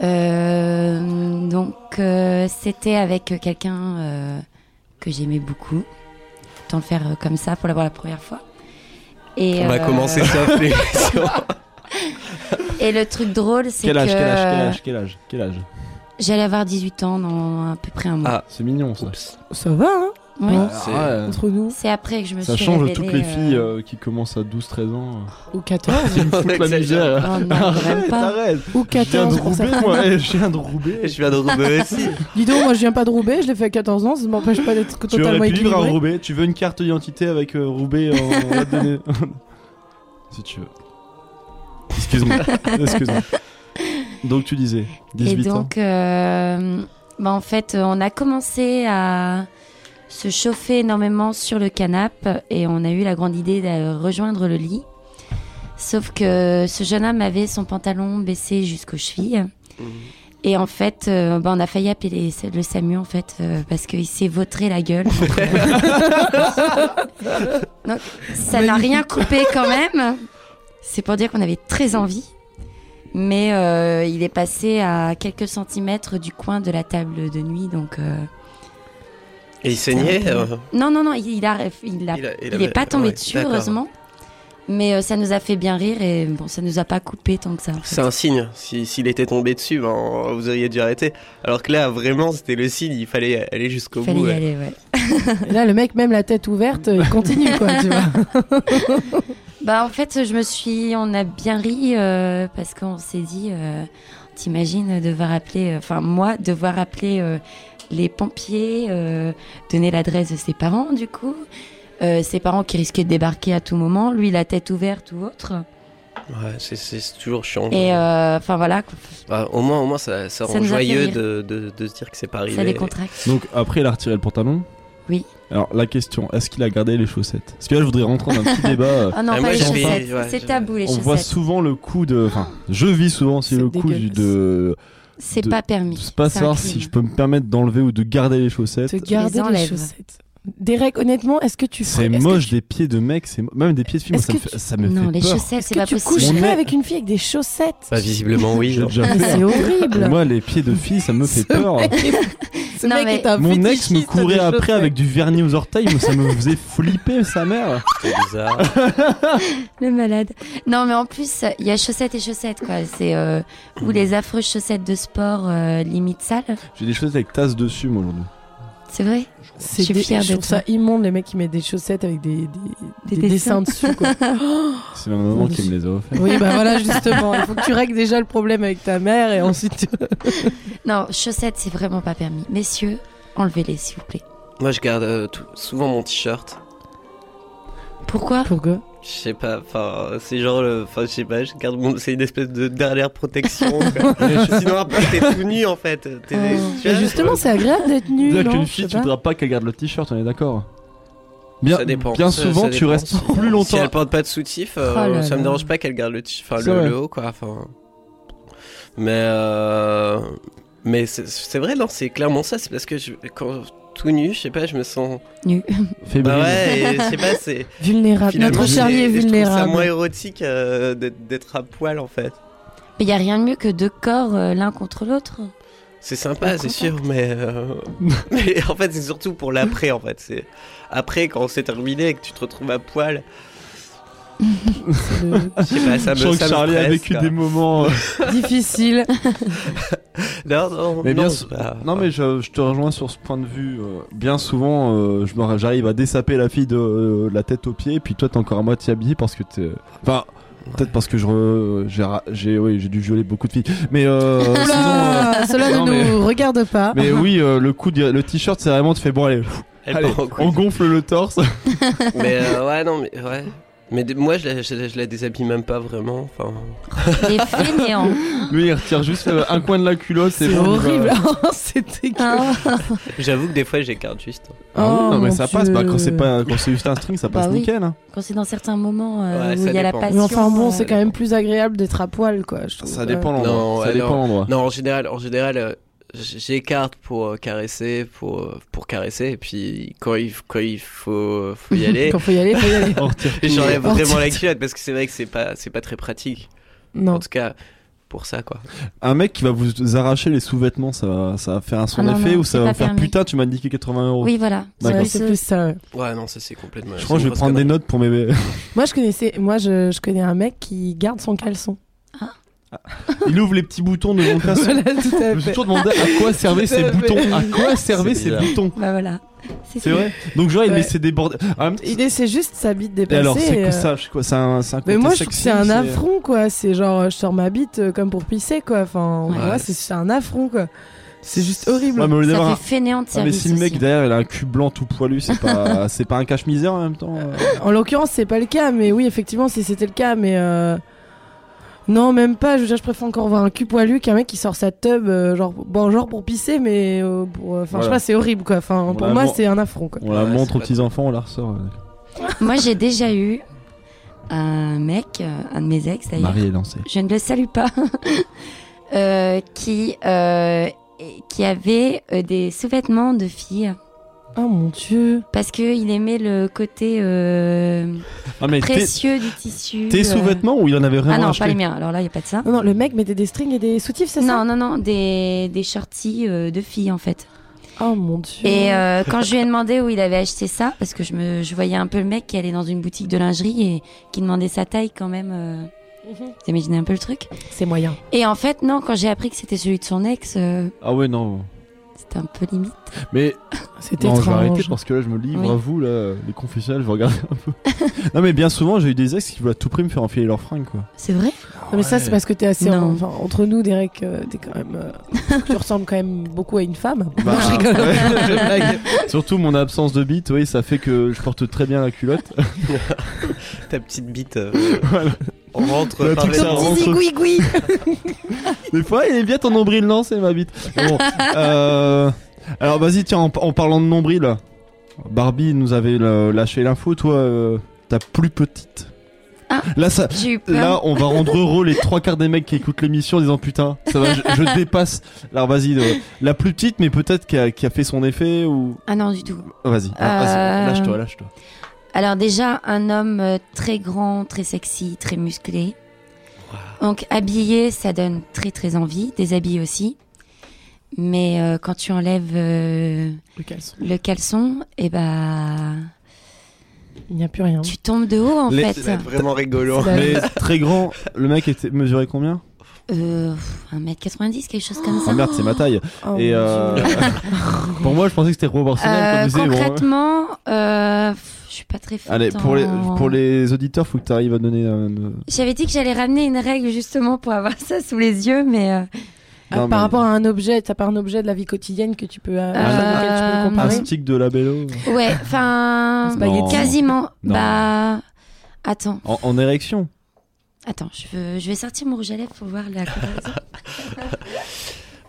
Speaker 4: Euh, Donc, euh, c'était avec quelqu'un euh, que j'aimais beaucoup. Autant le faire euh, comme ça pour l'avoir la première fois. Et,
Speaker 1: On va
Speaker 4: euh,
Speaker 1: commencer ça. *laughs*
Speaker 4: Et le truc drôle, c'est
Speaker 2: Quel âge,
Speaker 4: que
Speaker 2: quel âge, quel âge, quel âge, quel âge
Speaker 4: j'allais avoir 18 ans dans à peu près un mois.
Speaker 1: Ah.
Speaker 2: C'est mignon ça.
Speaker 1: Oups.
Speaker 3: Ça va, hein
Speaker 4: Oui.
Speaker 1: C'est-
Speaker 2: Ah ouais.
Speaker 3: Entre nous.
Speaker 4: C'est après que je me
Speaker 2: Ça
Speaker 4: suis
Speaker 2: change
Speaker 4: révélée,
Speaker 2: toutes les
Speaker 4: euh,
Speaker 2: filles euh, qui commencent à 12-13 ans.
Speaker 3: Ou 14.
Speaker 2: Ils *laughs* me foutent la misère.
Speaker 4: Oh non,
Speaker 2: arrête,
Speaker 4: pas.
Speaker 2: arrête.
Speaker 3: Ou
Speaker 2: Je viens de
Speaker 3: 14 ça.
Speaker 2: Roubaix, moi. Eh, Je viens de Roubaix.
Speaker 1: Je viens de Roubaix aussi. *laughs*
Speaker 3: Dis donc, moi je viens pas de Roubaix, je l'ai fait à 14 ans, ça m'empêche pas d'être
Speaker 2: Tu
Speaker 3: totalement
Speaker 2: aurais pu vivre à
Speaker 3: équilibré.
Speaker 2: Roubaix. Tu veux une carte d'identité avec euh, Roubaix en date de nai- Si tu veux. Excuse-moi. *laughs* Excuse-moi. Donc tu disais 18
Speaker 4: Et
Speaker 2: ans.
Speaker 4: donc, euh, bah, en fait, on a commencé à se chauffer énormément sur le canapé et on a eu la grande idée de rejoindre le lit. Sauf que ce jeune homme avait son pantalon baissé jusqu'aux chevilles. Et en fait, euh, bah, on a failli appeler le SAMU en fait euh, parce qu'il s'est vautré la gueule. Donc *laughs* *laughs* ça n'a rien coupé quand même. C'est pour dire qu'on avait très envie. Mais euh, il est passé à quelques centimètres du coin de la table de nuit, donc euh,
Speaker 1: Et il saignait
Speaker 4: peu-
Speaker 1: euh,
Speaker 4: non non non, il, il a, il a,
Speaker 1: il, a- il
Speaker 4: il est pas tombé
Speaker 1: ouais,
Speaker 4: dessus heureusement. Mais euh, ça nous a fait bien rire et bon, ça nous a pas coupé tant que ça. en fait.
Speaker 1: C'est un signe. Si- S'il était tombé dessus, ben, vous auriez dû arrêter. Alors que là, vraiment, c'était le signe. Il fallait aller jusqu'au
Speaker 4: Fallait
Speaker 1: bout.
Speaker 4: y
Speaker 1: ouais.
Speaker 4: aller, ouais.
Speaker 3: Et là, le mec, même la tête ouverte, il continue quoi, tu vois. *laughs*
Speaker 4: Bah en fait, je me suis, on a bien ri euh, parce qu'on s'est dit, euh, t'imagines devoir appeler, euh, enfin moi devoir appeler euh, les pompiers, euh, donner l'adresse de ses parents du coup, euh, ses parents qui risquaient de débarquer à tout moment, lui la tête ouverte ou autre,
Speaker 1: Ouais, c'est- toujours chiant.
Speaker 4: et euh, enfin voilà.
Speaker 1: Bah, au moins, au moins, ça, ça
Speaker 4: Ça
Speaker 1: rend joyeux de, de, de se dire que c'est pas arrivé.
Speaker 4: ça décontracte.
Speaker 2: Donc après, il a retiré le pantalon?
Speaker 4: Oui.
Speaker 2: Alors la question, est-ce qu'il a gardé les chaussettes? Parce que là, je voudrais rentrer dans un petit débat. euh,
Speaker 4: Ah non,
Speaker 1: Ah,
Speaker 4: pas
Speaker 1: moi,
Speaker 4: les chaussettes,
Speaker 1: ouais,
Speaker 4: c'est tabou les
Speaker 2: On voit
Speaker 4: chaussettes,
Speaker 2: souvent le coup de. Enfin, je vis souvent aussi
Speaker 3: C'est
Speaker 2: le coup du, de.
Speaker 4: c'est
Speaker 2: de-
Speaker 4: pas permis.
Speaker 2: de pas
Speaker 4: c'est un
Speaker 2: savoir
Speaker 4: crime.
Speaker 2: si je peux me permettre d'enlever ou de garder les chaussettes.
Speaker 3: Te garder les chaussettes. Derek, honnêtement, est-ce que tu
Speaker 2: C'est moche
Speaker 3: que tu-
Speaker 2: des pieds de mec, c'est même des pieds de filles, ça me ça me
Speaker 4: Non,
Speaker 2: fait
Speaker 4: les
Speaker 2: peur.
Speaker 4: chaussettes, c'est
Speaker 3: que
Speaker 4: pas
Speaker 3: tu
Speaker 4: possible.
Speaker 3: coucherais avec une fille avec des chaussettes
Speaker 1: Bah, visiblement, oui.
Speaker 3: C'est horrible.
Speaker 2: Moi, les pieds de filles, ça me fait peur.
Speaker 3: Ce
Speaker 4: Non,
Speaker 3: mec
Speaker 4: mais-
Speaker 3: est un
Speaker 2: Mon ex me courait après
Speaker 3: chaussettes.
Speaker 2: avec du vernis aux orteils, mais ça me faisait flipper sa mère.
Speaker 1: C'est bizarre. *laughs*
Speaker 4: Le malade. Non, mais en plus, il y a chaussettes et chaussettes, quoi. C'est euh, ou les affreuses chaussettes de sport euh, limite sales.
Speaker 2: J'ai des choses avec tasse dessus, moi, aujourd'hui.
Speaker 4: C'est vrai? Je suis fière
Speaker 3: je trouve ça immonde les mecs qui mettent des chaussettes avec des, des,
Speaker 4: Des
Speaker 3: des dessins.
Speaker 4: dessins.
Speaker 3: dessus. Quoi. *laughs*
Speaker 2: C'est ma maman qui me les a offerts.
Speaker 3: oui, bah voilà, justement. Il faut que tu règles déjà le problème avec ta mère et ensuite. *laughs*
Speaker 4: Non, chaussettes, c'est vraiment pas permis. Messieurs, enlevez-les, s'il vous plaît.
Speaker 1: Moi, je garde euh, tout- souvent mon t-shirt.
Speaker 4: Pourquoi?
Speaker 3: Pourquoi?
Speaker 1: Je sais pas, enfin, c'est genre, le- enfin, je sais pas, je garde mon, c'est une espèce de dernière protection. quoi. *laughs* Sinon après t'es tout nu en fait. T'es-
Speaker 4: Oh. *laughs*
Speaker 1: tu
Speaker 3: Mais
Speaker 1: vois,
Speaker 3: justement, c'est agréable d'être nu.
Speaker 2: Dire
Speaker 3: non
Speaker 2: qu'une
Speaker 3: Je
Speaker 2: fille,
Speaker 3: sais
Speaker 2: tu
Speaker 3: pas.
Speaker 2: voudras pas qu'elle garde le t-shirt, on est d'accord Bien,
Speaker 1: Ça dépend.
Speaker 2: bien
Speaker 1: Ça-
Speaker 2: souvent,
Speaker 1: ça
Speaker 2: tu
Speaker 1: dépend.
Speaker 2: restes plus
Speaker 1: Si
Speaker 2: longtemps.
Speaker 1: elle porte pas de soutif, euh,
Speaker 4: Oh là
Speaker 1: ça me
Speaker 4: là.
Speaker 1: dérange pas qu'elle garde le, t- enfin,
Speaker 2: C'est
Speaker 1: le,
Speaker 2: vrai.
Speaker 1: le haut quoi. Enfin, mais euh, mais c'est- c'est vrai non, c'est clairement ça. C'est parce que je, quand tout nu, je sais pas, je me sens.
Speaker 4: Nu.
Speaker 2: Fébrile.
Speaker 1: Bah ouais, je sais pas, c'est. *laughs*
Speaker 3: Vulnérable. Notre
Speaker 1: c'est-
Speaker 3: Charlie est vulnérable.
Speaker 1: moins érotique euh, d'être à poil en fait.
Speaker 4: Mais il y a rien de mieux que deux corps euh, l'un contre l'autre.
Speaker 1: C'est sympa, c'est sûr, mais, euh, *laughs* mais en fait, c'est surtout pour l'après, en fait. C'est après, quand c'est terminé et que tu te retrouves à poil,
Speaker 3: C'est le- *laughs*
Speaker 1: je sais pas, ça me,
Speaker 2: Je sens que
Speaker 1: ça me
Speaker 2: Charlie a vécu
Speaker 1: quoi.
Speaker 2: des moments. euh, *laughs*
Speaker 3: Difficile. *laughs*
Speaker 1: Non, non,
Speaker 2: Mais
Speaker 1: non,
Speaker 2: bien
Speaker 1: pas-
Speaker 2: Non mais je, je te rejoins sur ce point de vue. euh, bien souvent, euh, je j'arrive à dessaper la fille de euh, la tête aux pieds, et puis toi t'es encore à moitié habillé parce que t'es. Enfin, peut-être parce que j'ai j'ai oui j'ai dû violer beaucoup de filles. Mais euh, sinon, euh,
Speaker 3: cela
Speaker 2: non,
Speaker 3: ne
Speaker 2: mais-
Speaker 3: nous regarde pas.
Speaker 2: mais oui, euh, le coup de- le t-shirt c'est vraiment tu fais bon allez, on gonfle le torse.
Speaker 1: Mais euh, ouais, non, mais ouais. Mais moi, je la, je, la- je la déshabille même pas vraiment. Enfin,
Speaker 4: Les fainéants. *laughs*
Speaker 2: Lui il retire juste euh, un coin de la culotte.
Speaker 3: C'est
Speaker 2: il
Speaker 3: horrible. *laughs* dégueulasse.
Speaker 4: Ah.
Speaker 1: j'avoue que des fois, j'écarte juste.
Speaker 2: Ah oui,
Speaker 3: Oh,
Speaker 2: non mais ça passe. Bah, quand c'est pas quand c'est juste un string, ça
Speaker 4: Bah
Speaker 2: passe
Speaker 4: oui.
Speaker 2: nickel. hein.
Speaker 4: Quand c'est dans certains moments euh,
Speaker 1: Ouais,
Speaker 4: où
Speaker 1: ça
Speaker 4: il y a la passion.
Speaker 3: Mais enfin bon,
Speaker 4: euh,
Speaker 3: c'est quand même plus agréable d'être à poil, quoi. je trouve.
Speaker 2: Ça dépend l'endroit.
Speaker 1: Non,
Speaker 2: ça dépend
Speaker 1: non.
Speaker 2: l'endroit.
Speaker 1: Non, en général, en général, euh, j'écarte pour euh, caresser, pour euh, pour caresser, et puis quand il quand il faut faut y aller, *laughs*
Speaker 3: Quand faut y aller, faut y aller. *laughs*
Speaker 1: J'enlève vraiment la culotte parce que c'est vrai que c'est pas c'est pas très pratique.
Speaker 3: Non.
Speaker 1: En tout cas, pour ça quoi.
Speaker 2: Un mec qui va vous arracher les sous-vêtements, ça va, ça va faire un son
Speaker 4: Ah non,
Speaker 2: effet
Speaker 4: non,
Speaker 2: ou ça va vous faire putain, tu m'as indiqué 80 euros.
Speaker 4: Oui, voilà. C'est plus
Speaker 3: ça. ouais.
Speaker 1: Ouais, non, ça c'est complètement.
Speaker 2: Je crois que je vais prendre des notes pour mes. *laughs*
Speaker 3: Moi, je connaissais, moi, je, je connais un mec qui garde son caleçon. *laughs*
Speaker 2: Il ouvre les petits boutons devant *laughs* le casson.
Speaker 3: Voilà, tout
Speaker 2: Je
Speaker 3: à
Speaker 2: me suis
Speaker 3: fait.
Speaker 2: toujours demandé à quoi *laughs* servaient
Speaker 3: Tout à
Speaker 2: ces
Speaker 3: fait.
Speaker 2: boutons. À quoi servaient
Speaker 1: C'est
Speaker 2: ces
Speaker 1: bizarre.
Speaker 2: boutons
Speaker 4: Bah voilà.
Speaker 2: C'est vrai. Donc genre il
Speaker 3: Ouais.
Speaker 2: laissait déborder. En même temps,
Speaker 3: Il laissait juste sa bite
Speaker 2: Et alors c'est
Speaker 3: et,
Speaker 2: quoi
Speaker 3: euh,
Speaker 2: ça? Je sais quoi? C'est un, c'est un
Speaker 3: Mais moi, je trouve que
Speaker 2: sexy,
Speaker 3: c'est un affront, quoi. C'est genre, euh, je sors ma bite euh, comme pour pisser, quoi. Enfin,
Speaker 4: Ouais.
Speaker 3: c'est c'est un affront, quoi. C'est juste horrible.
Speaker 2: Ouais, mais au lieu
Speaker 4: Ça fait fainéant de
Speaker 2: Ah, mais
Speaker 4: service.
Speaker 2: si le mec
Speaker 4: aussi.
Speaker 2: derrière il a un cul blanc tout poilu, c'est pas c'est pas un cache-misère en même temps. euh.
Speaker 3: En l'occurrence, c'est pas le cas, mais oui, effectivement, si c'était le cas, mais euh... non, même pas. Je veux dire, je préfère encore voir un cul poilu qu'un mec qui sort sa tub, euh, genre, bon, genre pour pisser, mais euh, pour, enfin, je sais pas, c'est horrible, quoi. Enfin,
Speaker 2: On
Speaker 3: pour
Speaker 2: la
Speaker 3: moi, c'est un affront, quoi.
Speaker 2: On la
Speaker 1: Ouais,
Speaker 2: montre aux petits enfants, on la ressort. euh. *laughs*
Speaker 4: Moi, j'ai déjà eu un mec, euh, un de mes ex d'ailleurs.
Speaker 2: Marie est lancée.
Speaker 4: je ne le salue pas, *laughs* euh, qui, euh, qui avait euh, des sous-vêtements de filles
Speaker 3: Oh mon dieu.
Speaker 4: parce qu'il aimait le côté euh,
Speaker 2: Ah mais
Speaker 4: précieux du tissu.
Speaker 2: tes
Speaker 4: euh.
Speaker 2: sous-vêtements ou il en avait vraiment
Speaker 4: Ah non,
Speaker 2: acheté
Speaker 4: pas les miens. Alors là, il n'y a pas de ça.
Speaker 3: Non, non, le mec mettait des strings et des soutifs, c'est ça
Speaker 4: Non, non, non, des, des shorties euh, de filles en fait.
Speaker 3: Oh mon dieu.
Speaker 4: Et euh, quand je lui ai demandé où il avait acheté ça, parce que je, me, je voyais un peu le mec qui allait dans une boutique de lingerie et qui demandait sa taille quand même. Euh,
Speaker 3: Mhm.
Speaker 4: vous imaginez un peu le truc?
Speaker 3: C'est moyen.
Speaker 4: Et en fait, non, quand j'ai appris que c'était celui de son ex, euh,
Speaker 2: Ah ouais non.
Speaker 4: C'était un peu limite.
Speaker 2: Mais *laughs*
Speaker 3: C'était
Speaker 2: non, je vais arrêter parce que là je me livre
Speaker 4: Oui.
Speaker 2: à vous là, les confessionnels, je vais regarder un peu. *laughs* non mais bien souvent j'ai eu des ex qui voulaient à tout prix me faire enfiler leurs fringues quoi.
Speaker 4: C'est vrai?
Speaker 3: Mais ça, c'est parce que t'es assez.
Speaker 4: Non.
Speaker 3: Enfin, entre nous, Derek, euh, t'es quand même. euh, tu ressembles quand même beaucoup à une femme.
Speaker 2: Bah, *laughs*
Speaker 3: Non, je rigole.
Speaker 2: ouais. *laughs*
Speaker 3: Je blague.
Speaker 2: Surtout mon absence de bite, oui, ça fait que je porte très bien la culotte. *laughs*
Speaker 1: Ta petite bite euh,
Speaker 2: Voilà.
Speaker 1: rentre
Speaker 2: Le
Speaker 1: par
Speaker 2: truc,
Speaker 1: les
Speaker 2: ça
Speaker 1: dents.
Speaker 2: rentre.
Speaker 3: Zigouigoui.
Speaker 2: Des fois, il est bien ton nombril, non C'est ma bite. Mais Bon, euh, alors vas-y, tiens, en, en parlant de nombril, Barbie nous avait le- lâché l'info, toi, euh, ta plus petite. Là, ça, là, on va rendre heureux les trois quarts des mecs qui écoutent l'émission en disant putain, ça va, je, je *laughs* dépasse. Alors vas-y, de- la plus petite, mais peut-être qui a, qui a fait son effet ou.
Speaker 4: Ah non, du tout.
Speaker 2: Vas-y, ah,
Speaker 4: Euh,
Speaker 2: lâche-toi, lâche-toi.
Speaker 4: Alors déjà, un homme euh, très grand, très sexy, très musclé. Donc habillé, ça donne très très envie. Déshabillé aussi. Mais euh, quand tu enlèves euh,
Speaker 3: Le caleçon.
Speaker 4: le caleçon, et bah
Speaker 3: Il n'y a plus rien.
Speaker 4: tu tombes de haut en
Speaker 2: Les-
Speaker 4: fait.
Speaker 1: Être vraiment rigolo.
Speaker 3: C'est
Speaker 2: Mais très grand, le mec était mesuré combien
Speaker 4: Euh, 1m90, quelque chose comme ça.
Speaker 2: Ah merde, c'est ma taille.
Speaker 3: Oh,
Speaker 2: Et euh, *laughs* pour moi, je pensais que c'était proportionnel.
Speaker 4: Euh,
Speaker 2: comme disait, bon,
Speaker 4: concrètement, euh, je suis pas très forte
Speaker 2: Allez, pour les, pour les auditeurs, faut que tu arrives à donner. euh,
Speaker 4: J'avais dit que j'allais ramener une règle justement pour avoir ça sous les yeux, mais euh,
Speaker 3: Ah,
Speaker 2: non,
Speaker 3: par
Speaker 2: mais-
Speaker 3: rapport à un objet, t'as pas un objet de la vie quotidienne que tu peux, euh,
Speaker 4: Euh,
Speaker 3: tu peux le
Speaker 2: un
Speaker 3: comparer
Speaker 2: stick de labello
Speaker 4: ouais, enfin, quasiment.
Speaker 2: Non.
Speaker 4: Bah, attends,
Speaker 2: en, en érection.
Speaker 4: attends, je, veux- je vais sortir mon rouge à lèvres pour voir la comparaison. *laughs*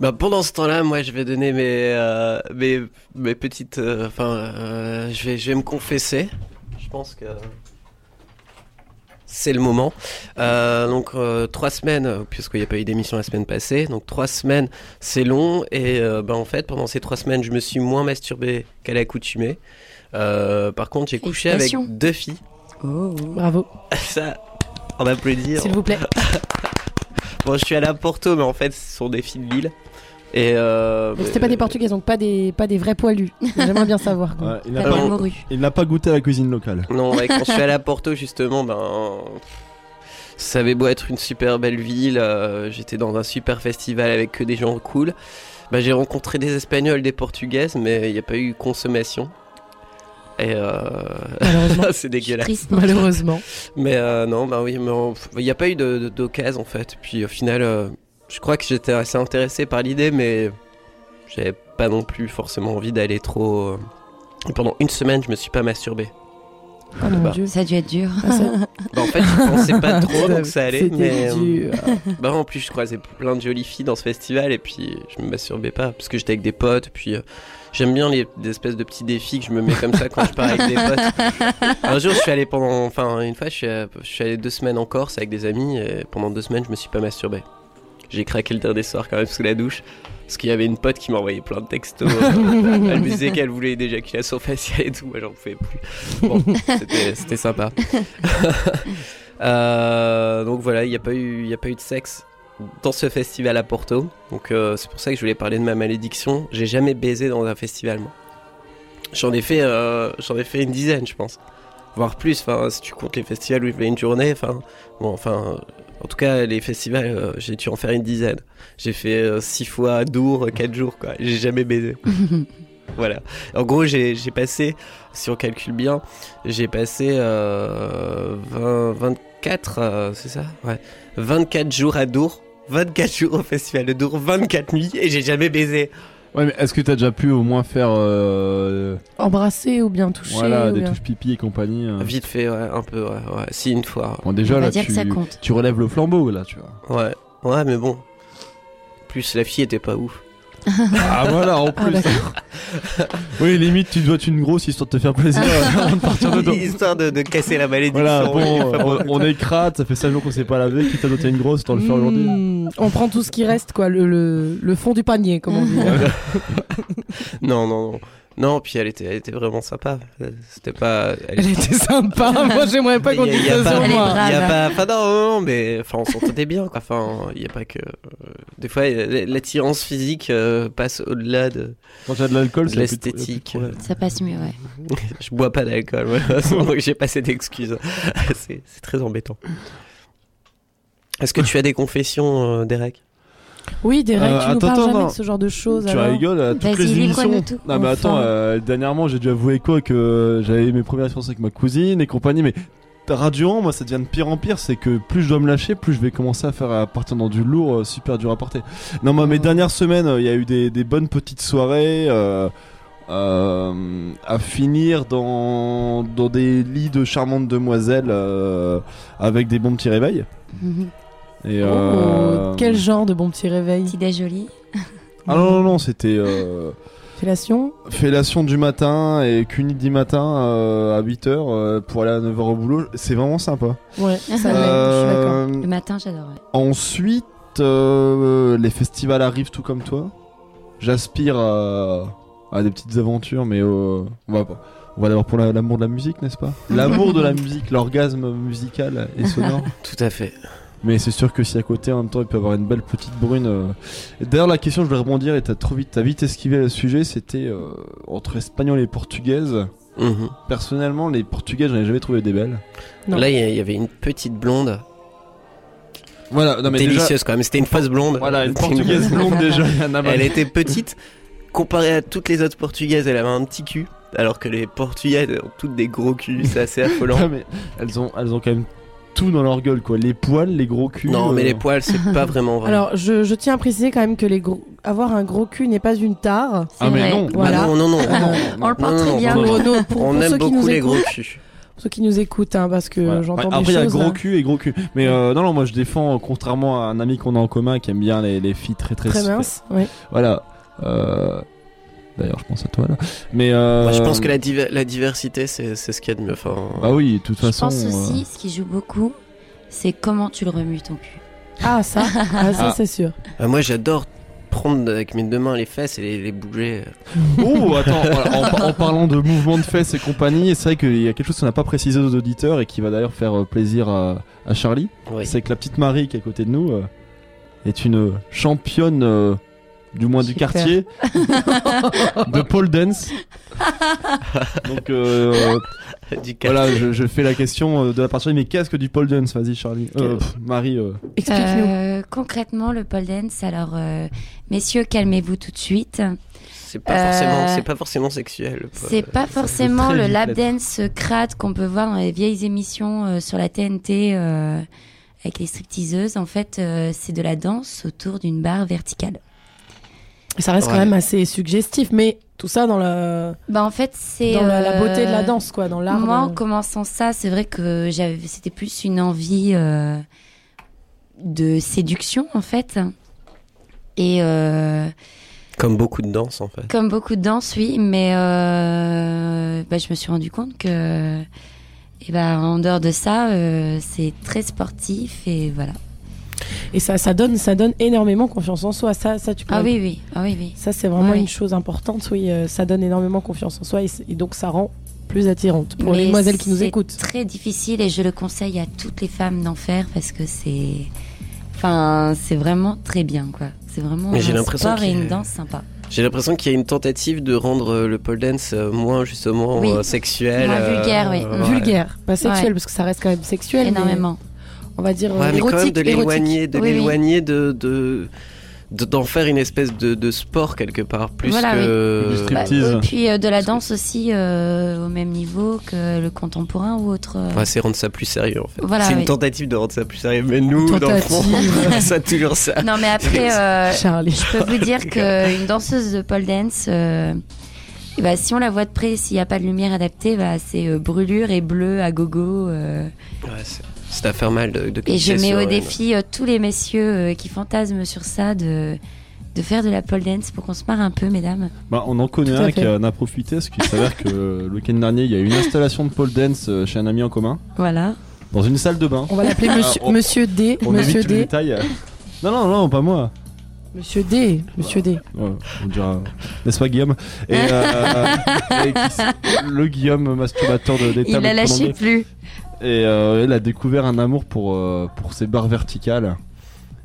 Speaker 1: Bah, pendant ce temps-là, moi, je vais donner mes, euh, mes, mes petites. euh, Enfin, euh, je, vais, je vais me confesser. Je pense que. C'est le moment. Euh, donc, euh, trois semaines, puisqu'il n'y a pas eu d'émission la semaine passée. Donc, trois semaines, c'est long. Et euh, bah, en fait, pendant ces trois semaines, je me suis moins masturbé qu'à l'accoutumée. Euh, par contre, j'ai couché avec deux filles.
Speaker 3: Bravo, *laughs*
Speaker 1: Ça, on applaudit.
Speaker 3: s'il vous plaît. *laughs*
Speaker 1: Bon, je suis allé à Porto, mais en fait, ce sont des filles de Lille. Et euh,
Speaker 3: Mais C'était pas des Portugais, donc pas des, pas des vrais poilus. J'aimerais bien savoir. quoi. *laughs*
Speaker 2: Ouais, il n'a
Speaker 4: Pas
Speaker 2: goûté à la cuisine locale.
Speaker 1: Non, ouais, quand je suis allé à *laughs* Porto, justement, ben. Ça avait beau être une super belle ville, euh, j'étais dans un super festival avec que des gens cool. Bah, j'ai rencontré des Espagnols, des Portugaises, mais il n'y a pas eu consommation. Et euh...
Speaker 3: Malheureusement. *laughs*
Speaker 1: c'est dégueulasse.
Speaker 4: triste toi.
Speaker 3: Malheureusement.
Speaker 1: Mais euh, non, bah oui, mais il n'y a pas eu d'occasion en fait. Puis au final, euh, je crois que j'étais assez intéressé par l'idée, mais j'avais pas non plus forcément envie d'aller trop. euh. Et Pendant une semaine, je me suis pas masturbé.
Speaker 3: Oh mon
Speaker 1: Bah.
Speaker 3: dieu.
Speaker 4: Ça a dû être dur.
Speaker 3: Ah, ça- *laughs*
Speaker 1: Bah, en fait, je pensais pas trop, *laughs* donc ça allait.
Speaker 3: C'était
Speaker 1: Mais euh,
Speaker 3: dur. *laughs*
Speaker 1: bah en plus, je croisais plein de jolies filles dans ce festival et puis je me masturbais pas parce que j'étais avec des potes. Puis euh, j'aime bien les espèces de petits défis que je me mets comme ça quand je pars avec des potes. Un jour, je suis allé pendant, enfin une fois, je suis, à- je suis allé deux semaines en Corse avec des amis et pendant deux semaines, je me suis pas masturbé. J'ai craqué le dernier soir quand même sous la douche. Parce qu'il y avait une pote qui m'envoyait plein de textos. euh, elle me disait qu'elle voulait des éjaculations faciales et tout. Moi, j'en pouvais plus. Bon, c'était sympa. *laughs* Euh, donc voilà, il n'y a, pas eu- il a pas eu de sexe dans ce festival à Porto. Donc euh, c'est pour ça que je voulais parler de ma malédiction. J'ai jamais baisé dans un festival, moi. J'en ai fait, ai fait une dizaine, je pense, voire plus. Enfin, si tu comptes les festivals où je fais une journée, enfin, bon, enfin, en tout cas, les festivals, euh, j'ai dû en faire une dizaine. J'ai fait euh, six fois à Dour, quatre jours, quoi. J'ai jamais baisé. *laughs* voilà. En gros, j'ai j'ai passé, si on calcule bien, j'ai passé euh, 20, 24, euh, c'est ça? Ouais. 24 jours à Dour. 24 jours au festival de Dour, 24 nuits et j'ai jamais baisé.
Speaker 2: Ouais, mais est-ce que t'as déjà pu au moins faire euh,
Speaker 3: Embrasser ou bien toucher.
Speaker 2: voilà,
Speaker 3: ou
Speaker 2: des
Speaker 3: bien-
Speaker 2: touches pipi et compagnie euh.
Speaker 1: Vite fait, ouais, un peu, ouais, ouais. Si, une fois.
Speaker 2: Bon, déjà
Speaker 4: On va
Speaker 2: là,
Speaker 4: dire
Speaker 2: tu,
Speaker 4: que ça compte.
Speaker 2: tu relèves le flambeau là, tu vois.
Speaker 1: Ouais, ouais, mais bon. Plus la fille était pas ouf.
Speaker 2: Ah voilà, en
Speaker 3: Ah,
Speaker 2: plus. *laughs* oui, limite, tu dois être une grosse histoire de te faire plaisir euh, avant de partir dedans. *laughs*
Speaker 1: Histoire de, de casser la malédiction.
Speaker 2: Voilà, bon, on, on est crade, ça fait 5 jours qu'on s'est pas lavé, quitte à doter une grosse, autant le faire aujourd'hui.
Speaker 3: Mmh, on prend tout ce qui reste, quoi, le, le, le fond du panier, comme on dit. *laughs*
Speaker 1: Non, non, non. Non, puis elle était, elle était vraiment sympa. Euh, C'était pas. elle-
Speaker 3: Elle était sympa. *laughs* Moi, j'aimerais pas qu'on
Speaker 1: Il y a-
Speaker 3: dise
Speaker 1: il y a
Speaker 3: ça
Speaker 1: pas-
Speaker 3: sur moi.
Speaker 1: Il y a pas, enfin non, non, non, mais enfin on s'entendait bien quoi. Enfin, il y a pas que euh, des fois l'attirance physique euh, passe au-delà de
Speaker 2: Quand t'as de l'alcool, c'est
Speaker 1: l'esthétique.
Speaker 4: Ça passe mieux, ouais. *laughs*
Speaker 1: Je bois pas d'alcool, donc j'ai pas cette excuse. *laughs* c'est c'est très embêtant. Est-ce que tu as des confessions, euh, Derek
Speaker 3: Oui, Derek,
Speaker 2: Euh,
Speaker 3: tu nous
Speaker 2: attends,
Speaker 3: parles jamais de ce genre de choses.
Speaker 2: Tu
Speaker 3: alors
Speaker 2: rigoles à toutes
Speaker 4: Vas-y,
Speaker 2: les émissions.
Speaker 4: tout.
Speaker 2: Non mais attends,
Speaker 3: Enfin.
Speaker 2: euh, dernièrement j'ai dû avouer quoi que j'avais mes premières expériences avec ma cousine et compagnie, mais Radio moi ça devient de pire en pire, c'est que plus je dois me lâcher, plus je vais commencer à faire à partir dans du lourd, euh, super dur à porter. Non moi mes dernières semaines, euh, il y a eu des, des bonnes petites soirées. euh, euh, à finir dans, dans des lits de charmantes demoiselles euh, avec des bons petits réveils. Et,
Speaker 3: Oh,
Speaker 2: euh,
Speaker 3: quel genre de bon petit réveil
Speaker 4: Petit déj joli.
Speaker 2: Ah non, non, non, c'était. euh,
Speaker 3: Fellation
Speaker 2: Fellation du matin et cunidie matin euh, à 8h pour aller à 9h au boulot, c'est vraiment sympa.
Speaker 3: Ouais, ça l'est, je suis d'accord.
Speaker 2: Euh,
Speaker 4: Le matin, j'adore.
Speaker 2: ensuite, euh, les festivals arrivent tout comme toi. J'aspire à, à des petites aventures, mais euh, on va pas. On va d'abord pour la- l'amour de la musique, n'est-ce pas? *laughs* L'amour de la musique, l'orgasme musical et sonore.
Speaker 1: Tout à fait.
Speaker 2: Mais c'est sûr que si à côté, en même temps, il peut y avoir une belle petite brune. euh. D'ailleurs, la question, je voulais rebondir, et t'as trop vite, t'as vite esquivé le sujet, c'était euh, entre espagnol et portugaise.
Speaker 1: Mhm.
Speaker 2: Personnellement, les portugaises, j'en ai jamais trouvé des belles.
Speaker 3: Non.
Speaker 1: Là, il y avait une petite blonde.
Speaker 2: Voilà, non mais déjà-
Speaker 1: délicieuse quand même. C'était une fausse blonde.
Speaker 2: voilà, une portugaise blonde déjà, il y en a
Speaker 1: Elle était petite. Comparée à toutes les autres portugaises, elle avait un petit cul. Alors que les portugaises ont toutes des gros culs, c'est assez *laughs* affolant.
Speaker 2: Non, mais elles ont, elles ont quand même tout dans leur gueule, quoi. Les poils, les gros culs.
Speaker 1: non, mais
Speaker 2: euh,
Speaker 1: les poils, c'est pas vraiment vrai.
Speaker 3: Alors, je, je tiens à préciser quand même que les gros... avoir un gros cul n'est pas une tare.
Speaker 2: Ah, mais non.
Speaker 1: Bah
Speaker 3: Voilà.
Speaker 1: non, non, non.
Speaker 2: Ah, non,
Speaker 3: Euh,
Speaker 2: non.
Speaker 4: On le porte
Speaker 1: Non,
Speaker 4: très
Speaker 1: non,
Speaker 4: bien.
Speaker 1: non,
Speaker 3: Pour, pour-
Speaker 1: On
Speaker 3: pour
Speaker 1: aime
Speaker 3: ceux qui
Speaker 1: beaucoup
Speaker 3: nous
Speaker 1: les
Speaker 3: écoutent,
Speaker 1: gros culs.
Speaker 3: pour ceux qui nous écoutent, hein, parce que
Speaker 2: Ouais.
Speaker 3: j'entends
Speaker 2: Après,
Speaker 3: des
Speaker 2: il y a gros
Speaker 3: là.
Speaker 2: cul et gros cul. Mais euh, non, non, moi je défends, contrairement à un ami qu'on a en commun qui aime bien les, les filles très très.
Speaker 3: Très
Speaker 2: spé-
Speaker 3: mince, oui.
Speaker 2: Voilà. Euh, D'ailleurs, je pense à toi là. Mais euh...
Speaker 1: Moi, je pense que la, diver- la diversité, c'est c'est ce qu'il y a de mieux. Enfin,
Speaker 2: Bah oui, de toute
Speaker 4: Je
Speaker 2: façon.
Speaker 4: pense
Speaker 2: euh,
Speaker 4: aussi, ce qui joue beaucoup, c'est comment tu le remues ton cul.
Speaker 3: Ah, ça, *laughs* ah, ça
Speaker 2: Ah.
Speaker 3: c'est sûr.
Speaker 1: euh, moi, j'adore prendre avec mes deux mains les fesses et les, les bouger.
Speaker 2: Oh, attends, en, par- en parlant de mouvements de fesses et compagnie, c'est vrai qu'il y a quelque chose qu'on n'a pas précisé aux auditeurs et qui va d'ailleurs faire plaisir à, à Charlie.
Speaker 1: Oui.
Speaker 2: C'est que la petite Marie qui est à côté de nous euh, est une championne, euh, du moins du quartier, *laughs* de pole dance. *laughs* Donc euh, voilà, je, je fais la question euh, de la partie, mais qu'est-ce que du pole dance? Vas-y Charlie. Euh, pff, Marie. euh.
Speaker 3: Explique-nous.
Speaker 4: Euh, concrètement, le pole dance, alors, euh, messieurs, calmez-vous tout de suite.
Speaker 1: C'est pas, forcément,
Speaker 4: Euh,
Speaker 1: c'est pas forcément sexuel.
Speaker 4: C'est pas forcément le lap dance crade qu'on peut voir dans les vieilles émissions euh, sur la TNT euh, avec les stripteaseuses. En fait, euh, c'est de la danse autour d'une barre verticale.
Speaker 3: Ça reste quand même assez suggestif, mais tout ça dans la,
Speaker 4: Bah, en fait, c'est
Speaker 3: dans la, la
Speaker 4: euh,
Speaker 3: beauté de la danse, quoi, dans l'art.
Speaker 4: Moi, en
Speaker 3: de-
Speaker 4: commençant ça, c'est vrai que j'avais, c'était plus une envie euh, de séduction, en fait. Et euh,
Speaker 1: Comme beaucoup de danse, en fait.
Speaker 4: comme beaucoup de danse, oui, mais euh, bah, je me suis rendu compte que, et ben, en dehors de ça, euh, c'est très sportif et voilà.
Speaker 3: Et ça, ça donne, ça donne énormément confiance en soi. Ça, ça tu peux.
Speaker 4: Ah oui, oui, ah oui, oui.
Speaker 3: Ça, c'est vraiment
Speaker 4: Oui.
Speaker 3: une chose importante. Oui, euh, ça donne énormément confiance en soi et, c'est- et donc ça rend plus attirante pour les demoiselles qui nous
Speaker 4: c'est
Speaker 3: écoutent.
Speaker 4: très difficile et je le conseille à toutes les femmes d'en faire parce que c'est, enfin, c'est vraiment très bien, quoi. C'est vraiment
Speaker 1: Mais j'ai
Speaker 4: un
Speaker 1: l'impression
Speaker 4: sport et
Speaker 1: qu'il y a-
Speaker 4: une danse sympa.
Speaker 1: J'ai l'impression qu'il y a une tentative de rendre euh, le pole dance euh, moins justement
Speaker 4: Oui.
Speaker 1: sexuel.
Speaker 4: Moins vulgaire, oui.
Speaker 1: ouais.
Speaker 3: Vulgaire, pas sexuel,
Speaker 4: Ouais.
Speaker 3: parce que ça reste quand même sexuel. mais
Speaker 4: Énormément.
Speaker 3: On va dire
Speaker 1: Ouais, mais quand même de l'éloigner, de
Speaker 4: Oui, oui.
Speaker 1: l'éloigner de, de, de- d'en faire une espèce de, de sport quelque part, plus
Speaker 4: Voilà,
Speaker 1: que.
Speaker 2: Du striptease.
Speaker 4: Bah, et puis euh, de la danse aussi euh, au même niveau que le contemporain ou autre. euh.
Speaker 1: Ouais, c'est rendre ça plus sérieux en fait.
Speaker 4: Voilà,
Speaker 1: c'est une
Speaker 4: oui.
Speaker 1: tentative de rendre ça plus sérieux, mais nous, dans le fond, *laughs* ça toujours ça.
Speaker 4: Non mais après, *laughs* euh,
Speaker 3: Charlie.
Speaker 4: je peux vous dire *laughs* qu'une danseuse de pole dance, ben, si on la voit de près, s'il n'y a pas de lumière adaptée, bah, c'est euh, brûlure et bleu à gogo. euh.
Speaker 1: Ouais, c'est, c'est à faire mal de, de
Speaker 4: Et je mets
Speaker 1: sur
Speaker 4: au
Speaker 1: une-
Speaker 4: défi euh, tous les messieurs euh, qui fantasment sur ça de, de faire de la pole dance pour qu'on se marre un peu, mesdames.
Speaker 2: Bah, on en connaît un qui en a profité, parce qu'il s'avère que le week-end dernier, il y a eu une installation de pole dance euh, chez un ami en commun,
Speaker 4: Voilà.
Speaker 2: dans une salle de bain.
Speaker 3: On va l'appeler monsieur,
Speaker 2: on-
Speaker 3: monsieur D.
Speaker 2: On
Speaker 3: Monsieur D.
Speaker 2: Non, non, non, pas moi.
Speaker 3: Monsieur D. Monsieur D.
Speaker 2: Ouais, on dira, n'est-ce pas Guillaume? Et, euh, *laughs* et qui le Guillaume masturbateur de, des
Speaker 4: Il
Speaker 2: tables
Speaker 4: a lâché plus.
Speaker 2: Et euh, il a découvert un amour pour, euh, pour ses barres verticales.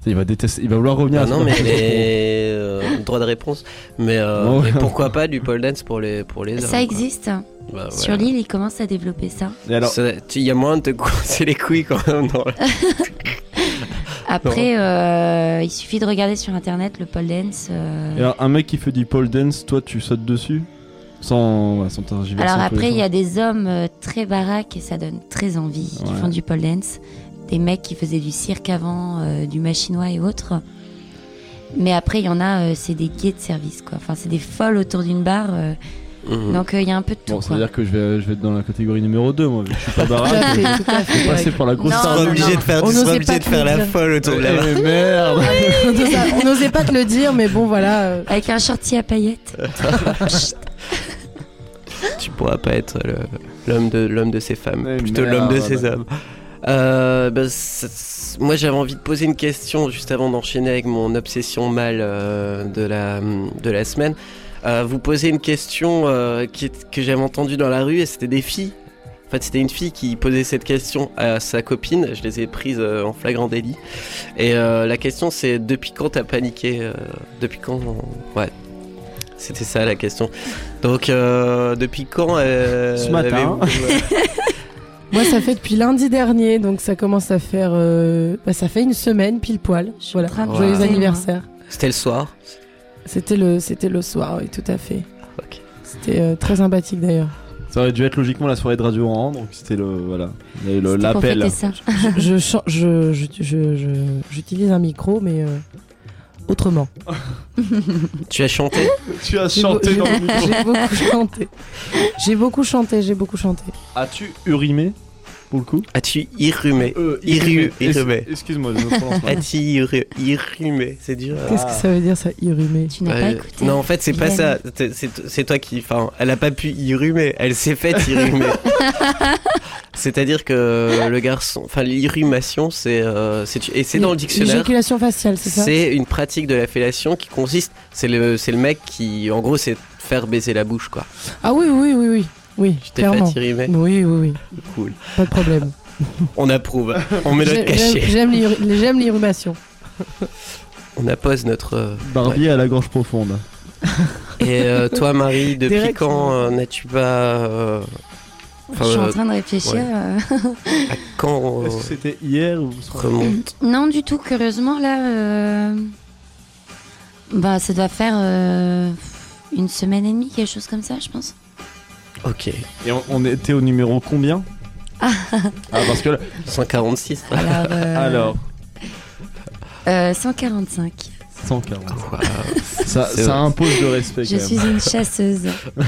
Speaker 2: Il va détester, il va vouloir revenir
Speaker 1: Ah
Speaker 2: à
Speaker 1: non, mais les euh, droit de réponse. Mais, euh, pourquoi pas du pole dance pour les pour les hommes
Speaker 4: Ça existe.
Speaker 1: Bah.
Speaker 4: Sur l'île, ils commencent à développer ça.
Speaker 2: Et alors,
Speaker 1: Il y a moins de te coincer les couilles quand même. Dans *laughs*
Speaker 4: Après, euh, il suffit de regarder sur internet le pole dance. euh.
Speaker 2: et alors, un mec qui fait du pole dance, toi tu sautes dessus? Sans, ouais, sans tergiverser
Speaker 4: Alors après, il y a des hommes euh, très baraques et ça donne très envie qui
Speaker 2: Ouais.
Speaker 4: font du pole dance. Des mecs qui faisaient du cirque avant, euh, du machinois et autres. Mais après, il y en a, euh, c'est des gays de service, quoi. Enfin, c'est des folles autour d'une barre. euh,
Speaker 1: Mhm.
Speaker 4: Donc euh, il y a un peu de tout.
Speaker 2: Bon, ça
Speaker 4: quoi.
Speaker 2: veut dire que je vais, je vais être dans la catégorie numéro 2, moi, vu que je suis pas baraque. Je vais passer pour la grosse
Speaker 4: Non, non,
Speaker 1: obligé
Speaker 4: non.
Speaker 1: de faire,
Speaker 3: On
Speaker 1: obligé de
Speaker 3: te
Speaker 1: faire
Speaker 3: le
Speaker 1: la
Speaker 3: dire.
Speaker 1: folle autour de la barre.
Speaker 2: Eh, merde
Speaker 3: On n'osait- On n'osait pas te le dire, mais bon, voilà.
Speaker 4: Avec un shorty à paillettes. *laughs*
Speaker 1: Tu pourras pas être l'homme de l'homme de ces femmes, plutôt l'homme de ces hommes. Euh, bah, moi j'avais envie de poser une question juste avant d'enchaîner avec mon obsession mal euh, de la de la semaine. Euh, vous posez une question euh, qui que j'avais entendue dans la rue et c'était des filles. En fait, c'était une fille qui posait cette question à sa copine. Je les ai prises en flagrant délit. Et la question, c'est depuis quand t'as paniqué Depuis quand Ouais. C'était ça la question. Donc, euh, depuis quand euh,
Speaker 2: Ce matin. *laughs*
Speaker 3: Moi, ça fait depuis lundi dernier, donc ça commence à faire. euh, bah, ça fait une semaine pile poil. Voilà.
Speaker 4: en train de
Speaker 3: Joyeux
Speaker 4: penser,
Speaker 3: anniversaire.
Speaker 1: C'était le soir.
Speaker 3: C'était le, c'était le soir, oui, tout à fait.
Speaker 1: Ok.
Speaker 3: C'était euh, très sympathique d'ailleurs.
Speaker 2: Ça aurait dû être logiquement la soirée de Radio Rouen, donc c'était le. Voilà. Le-
Speaker 4: C'était pour
Speaker 2: l'appel.
Speaker 4: fêter ça.
Speaker 3: je, je, chan- je, je, je- je- j'utilise un micro, mais euh, autrement.
Speaker 1: Tu as chanté *laughs*
Speaker 2: Tu as chanté dans le *laughs* micro.
Speaker 3: J'ai beaucoup chanté. J'ai beaucoup chanté, j'ai beaucoup chanté.
Speaker 2: As-tu urimé? Pour le coup
Speaker 1: As-tu irrumé?
Speaker 2: Euh,
Speaker 1: Irru-
Speaker 2: Es-
Speaker 1: irrumé.
Speaker 2: Excuse-moi, je me prononce mal.
Speaker 1: As-tu irru- irrumé? C'est dur.
Speaker 3: Qu'est-ce que ça veut dire ça, irrumé?
Speaker 4: Tu n'as pas écouté.
Speaker 1: Non, en fait, c'est pas ça. C'est- toi qui. Enfin, elle a pas pu irrumer. Elle s'est faite *laughs* irrumer. C'est-à-dire que le garçon. Enfin, l'irrumation, c'est. euh, et c'est dans le dictionnaire.
Speaker 3: L'éjaculation faciale, c'est ça?
Speaker 1: C'est une pratique de la fellation qui consiste. C'est le, c'est le mec qui. En gros, c'est faire baiser la bouche, quoi.
Speaker 3: Ah oui, oui, oui, oui. Oui,
Speaker 1: Je t'ai.
Speaker 3: Oui, oui, oui.
Speaker 1: Cool.
Speaker 3: Pas de problème. *laughs*
Speaker 1: On approuve. On met notre
Speaker 3: J'aime-
Speaker 1: cachet.
Speaker 3: J'aime j'aime l'ir- j'aime l'irrumation.
Speaker 1: On appose notre. euh,
Speaker 2: Barbier à la gorge profonde.
Speaker 1: Et euh, toi, Marie, *laughs* depuis quand euh, n'as-tu pas. euh, enfin,
Speaker 4: Je suis en train de réfléchir.
Speaker 1: ouais.
Speaker 4: euh.
Speaker 1: à quand
Speaker 2: Est-ce que c'était hier ou
Speaker 1: remonte?
Speaker 4: Non, du tout. Curieusement, là, euh, bah, ça doit faire euh, une semaine et demie, quelque chose comme ça, je pense.
Speaker 1: Ok.
Speaker 2: Et on, on était au numéro combien *laughs* Ah, parce que là-
Speaker 1: 146.
Speaker 4: Alors, euh,
Speaker 2: alors
Speaker 4: euh, 145.
Speaker 2: 140.
Speaker 1: Waouh.
Speaker 2: Ça, impose de respect
Speaker 4: Je
Speaker 2: quand
Speaker 4: suis
Speaker 2: même.
Speaker 4: une chasseuse. *laughs*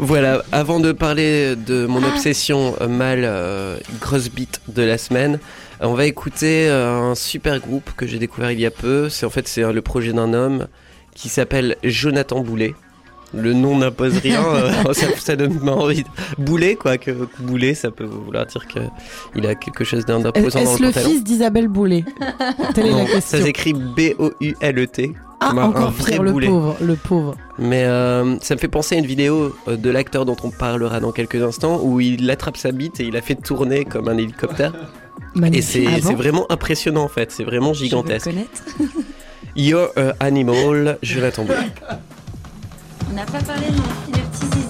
Speaker 1: Voilà, avant de parler de mon obsession euh, mal euh, grosse bite de la semaine, on va écouter euh, un super groupe que j'ai découvert il y a peu. C'est en fait c'est euh, le projet d'un homme qui s'appelle Jonathan Boulet. Le nom n'impose rien, *laughs* euh, ça, ça donne pas envie. Boulet quoi, que Boulet, ça peut vouloir dire que il a quelque chose d'imposant dans
Speaker 3: Est-ce
Speaker 1: le
Speaker 3: le
Speaker 1: pantalon.
Speaker 3: fils d'Isabelle Boulet? Telle est la
Speaker 1: ça
Speaker 3: question.
Speaker 1: s'écrit B-O-U-L-E-T.
Speaker 3: Ah,
Speaker 1: un- un
Speaker 3: encore
Speaker 1: vrai
Speaker 3: pire, le
Speaker 1: boulet.
Speaker 3: pauvre, le pauvre.
Speaker 1: Mais euh, ça me fait penser à une vidéo euh, de l'acteur dont on parlera dans quelques instants où il attrape sa bite et il a fait tourner comme un hélicoptère. Et
Speaker 3: Magnifique.
Speaker 1: c'est
Speaker 3: Ah bon
Speaker 1: c'est vraiment impressionnant en fait, c'est vraiment
Speaker 4: Je veux
Speaker 1: gigantesque.
Speaker 4: connaître.
Speaker 1: You're a animal, Jonathan *laughs* Boulet.
Speaker 4: On n'a pas parlé de mon de petit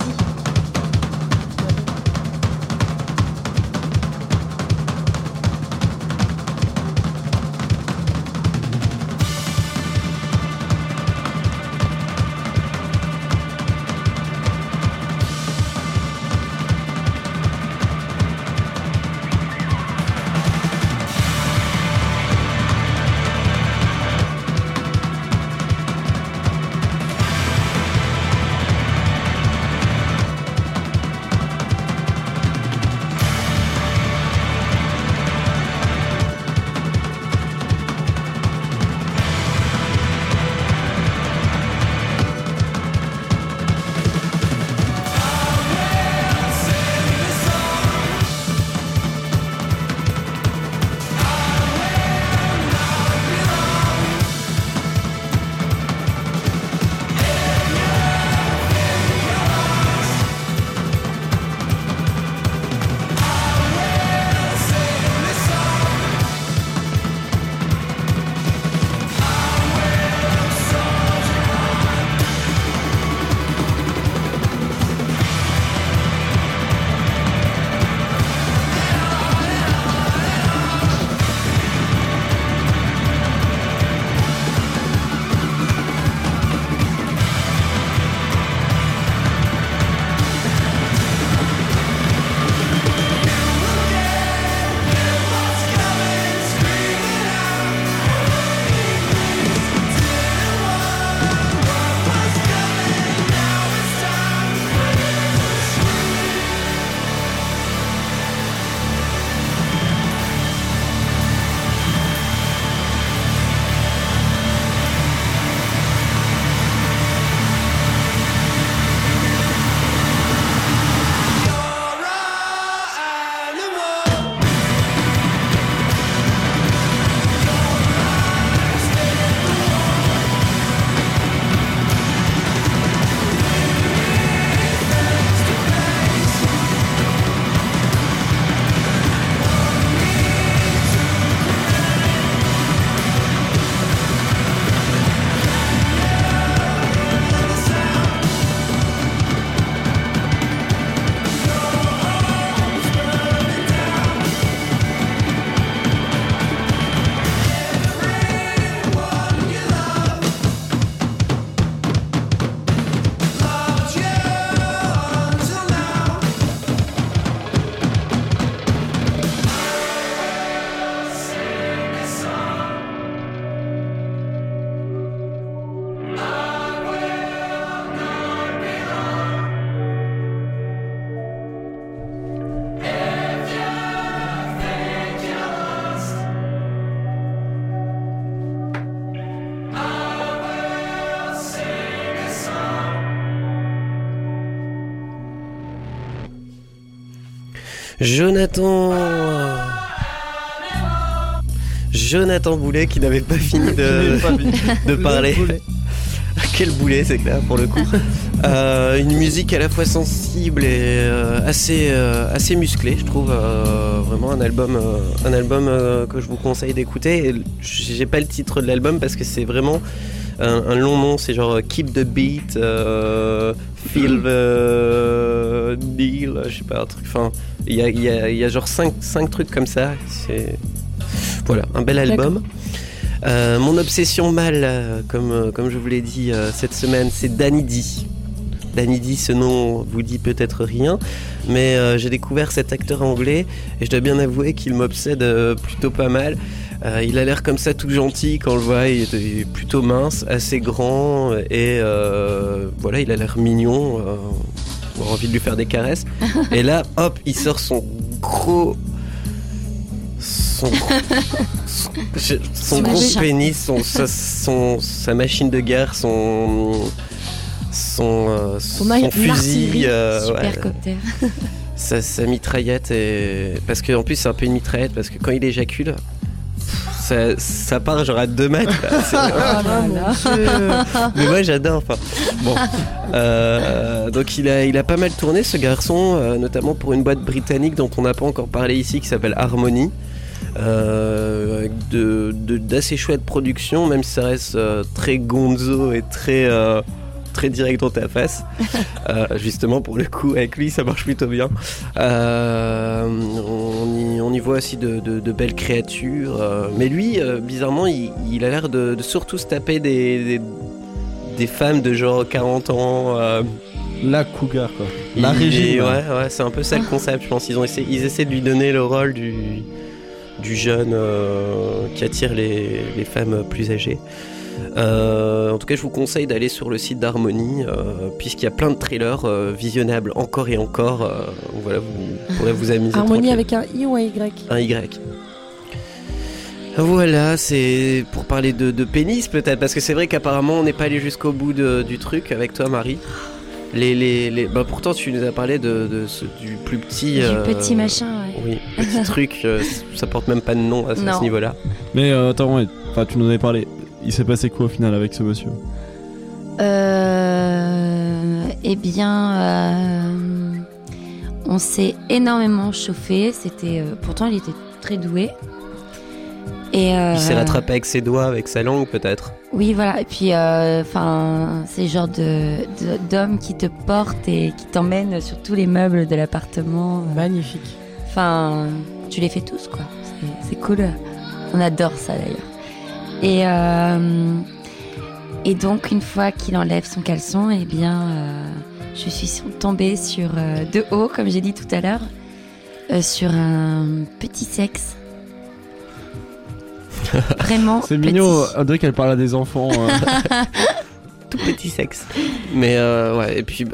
Speaker 1: Jonathan. Jonathan Boulet qui n'avait pas fini de, de parler. *laughs* Quel boulet, c'est clair pour le coup. *laughs* Euh, une musique à la fois sensible et euh, assez, euh, assez musclée, je trouve. vraiment un album, un album que je vous conseille d'écouter. J'ai pas le titre de l'album parce que c'est vraiment un, un long nom. C'est genre euh, Keep the Beat, euh, Feel the Deal, je sais pas, un truc. Enfin, il y a, il y a- il y a genre 5 trucs comme ça. C'est. Voilà, un bel album. Euh, mon obsession mâle, euh, comme, comme je vous l'ai dit cette semaine, c'est Danny D. Danny D, ce nom vous dit peut-être rien, mais euh, j'ai découvert cet acteur anglais et je dois bien avouer qu'il m'obsède euh, plutôt pas mal. Euh, il a l'air comme ça tout gentil quand on le voit, il est, plutôt mince, assez grand et euh, voilà, il a l'air mignon. euh, on a envie de lui faire des caresses. *laughs* et là, hop, il sort son gros. Son gros, son, je- son
Speaker 4: Son
Speaker 1: gros
Speaker 4: machin.
Speaker 1: pénis, son, sa, *laughs* son- sa machine de guerre, son. Son,
Speaker 3: Son
Speaker 1: fusil,
Speaker 3: artillerie.
Speaker 1: euh,
Speaker 4: Super
Speaker 1: ouais,
Speaker 4: copter.
Speaker 1: sa, sa mitraillette et parce que en plus c'est un peu une mitraillette parce que quand il éjacule ça, ça part genre à 2 mètres. *laughs* C'est-
Speaker 3: Ah,
Speaker 1: mais moi j'adore enfin bon. Euh, donc il a il a pas mal tourné ce garçon euh, notamment pour une boîte britannique dont on n'a pas encore parlé ici qui s'appelle Harmony. Euh, avec de de- d'assez chouettes productions même si ça reste euh, très gonzo et très euh, très direct dans ta face *laughs* Euh, justement pour le coup avec lui ça marche plutôt bien euh, on, y, on y voit aussi de, de- de belles créatures. euh, mais lui, euh, bizarrement, il, il a l'air de, de surtout se taper des, des, des femmes de genre 40 ans. euh,
Speaker 2: La cougar, quoi. La
Speaker 1: il
Speaker 2: régime. là.
Speaker 1: ouais, ouais, c'est un peu ça le concept, je pense. Ils, ont essayé, ils essaient de lui donner le rôle du, du jeune euh, qui attire les, les femmes plus âgées. Euh, en tout cas, je vous conseille d'aller sur le site d'Harmonie, euh, puisqu'il y a plein de trailers euh, visionnables encore et encore. euh, voilà, vous pourrez vous amuser. *laughs*
Speaker 3: Harmonie avec un I ou un Y
Speaker 1: Un Y. Voilà, c'est pour parler de, de pénis peut-être, parce que c'est vrai qu'apparemment on n'est pas allé jusqu'au bout de- du truc avec toi Marie. Les, les, les... Bah, pourtant tu nous as parlé de, de ce- du plus petit...
Speaker 4: Du
Speaker 1: euh,
Speaker 4: petit machin, ouais.
Speaker 1: Oui, petit *laughs* truc, euh, ça porte même pas de nom à ce, à ce
Speaker 4: Non.
Speaker 1: niveau-là.
Speaker 2: Mais euh, attends, ouais, enfin, tu nous en avais parlé. Il s'est passé quoi au final avec ce monsieur
Speaker 4: Euh, eh bien, euh, on s'est énormément chauffé. C'était, euh, pourtant, il était très doué. Et euh,
Speaker 1: Il s'est rattrapé avec ses doigts, avec sa langue peut-être.
Speaker 4: Oui, voilà. Et puis, euh, enfin, c'est le genre de, de- d'homme qui te porte et qui t'emmène sur tous les meubles de l'appartement.
Speaker 3: Magnifique.
Speaker 4: Enfin, tu les fais tous, quoi. C'est, c'est cool. On adore ça, d'ailleurs. Et, euh, et donc, une fois qu'il enlève son caleçon, eh bien, euh, je suis sur- tombée sur, euh, de haut, comme j'ai dit tout à l'heure, euh, sur un petit sexe. *laughs* Vraiment.
Speaker 2: C'est mignon, on dirait qu'elle parle à des enfants. euh. *laughs* *laughs*
Speaker 1: Tout petit sexe. Mais euh, ouais, et puis...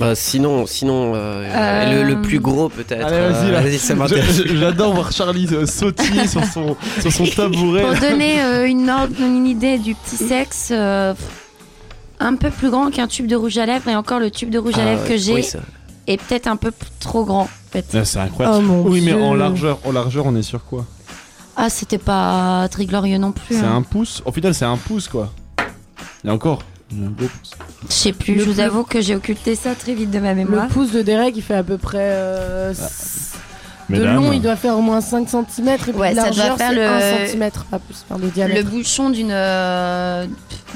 Speaker 1: Bah, sinon, sinon euh,
Speaker 4: Euh,
Speaker 1: le, le plus gros peut-être.
Speaker 2: Allez, vas-y.
Speaker 1: Euh, ça m'intéresse.
Speaker 2: Je- je- J'adore voir Charlie sautiller sur son, sur son tabouret.
Speaker 4: Pour donner euh, une, ordre- une idée du petit sexe, euh, un peu plus grand qu'un tube de rouge à lèvres, et encore le tube de rouge à
Speaker 1: Ah,
Speaker 4: lèvres que j'ai
Speaker 1: oui, ça-
Speaker 4: est peut-être un peu trop grand. en fait.
Speaker 2: Ah, C'est incroyable.
Speaker 3: Oh mon
Speaker 2: oui, mais en largeur, en largeur, on est sur quoi?
Speaker 4: Ah, c'était pas très glorieux non plus.
Speaker 2: C'est
Speaker 4: hein.
Speaker 2: un pouce? Au final, c'est un pouce, quoi. Et encore,
Speaker 4: Je sais plus,
Speaker 3: Le
Speaker 4: je vous avoue que j'ai occulté ça très vite de ma mémoire.
Speaker 3: Le pouce de Derek, il fait à peu près. euh, s- de
Speaker 2: Mesdames.
Speaker 3: long, il doit faire au moins 5 cm. Et puis
Speaker 4: Ouais,
Speaker 3: de
Speaker 4: ça doit
Speaker 3: largeur,
Speaker 4: faire
Speaker 3: c'est
Speaker 4: le-
Speaker 3: 1 cm, pas plus, de
Speaker 4: Le
Speaker 3: diamètre.
Speaker 4: bouchon d'une euh,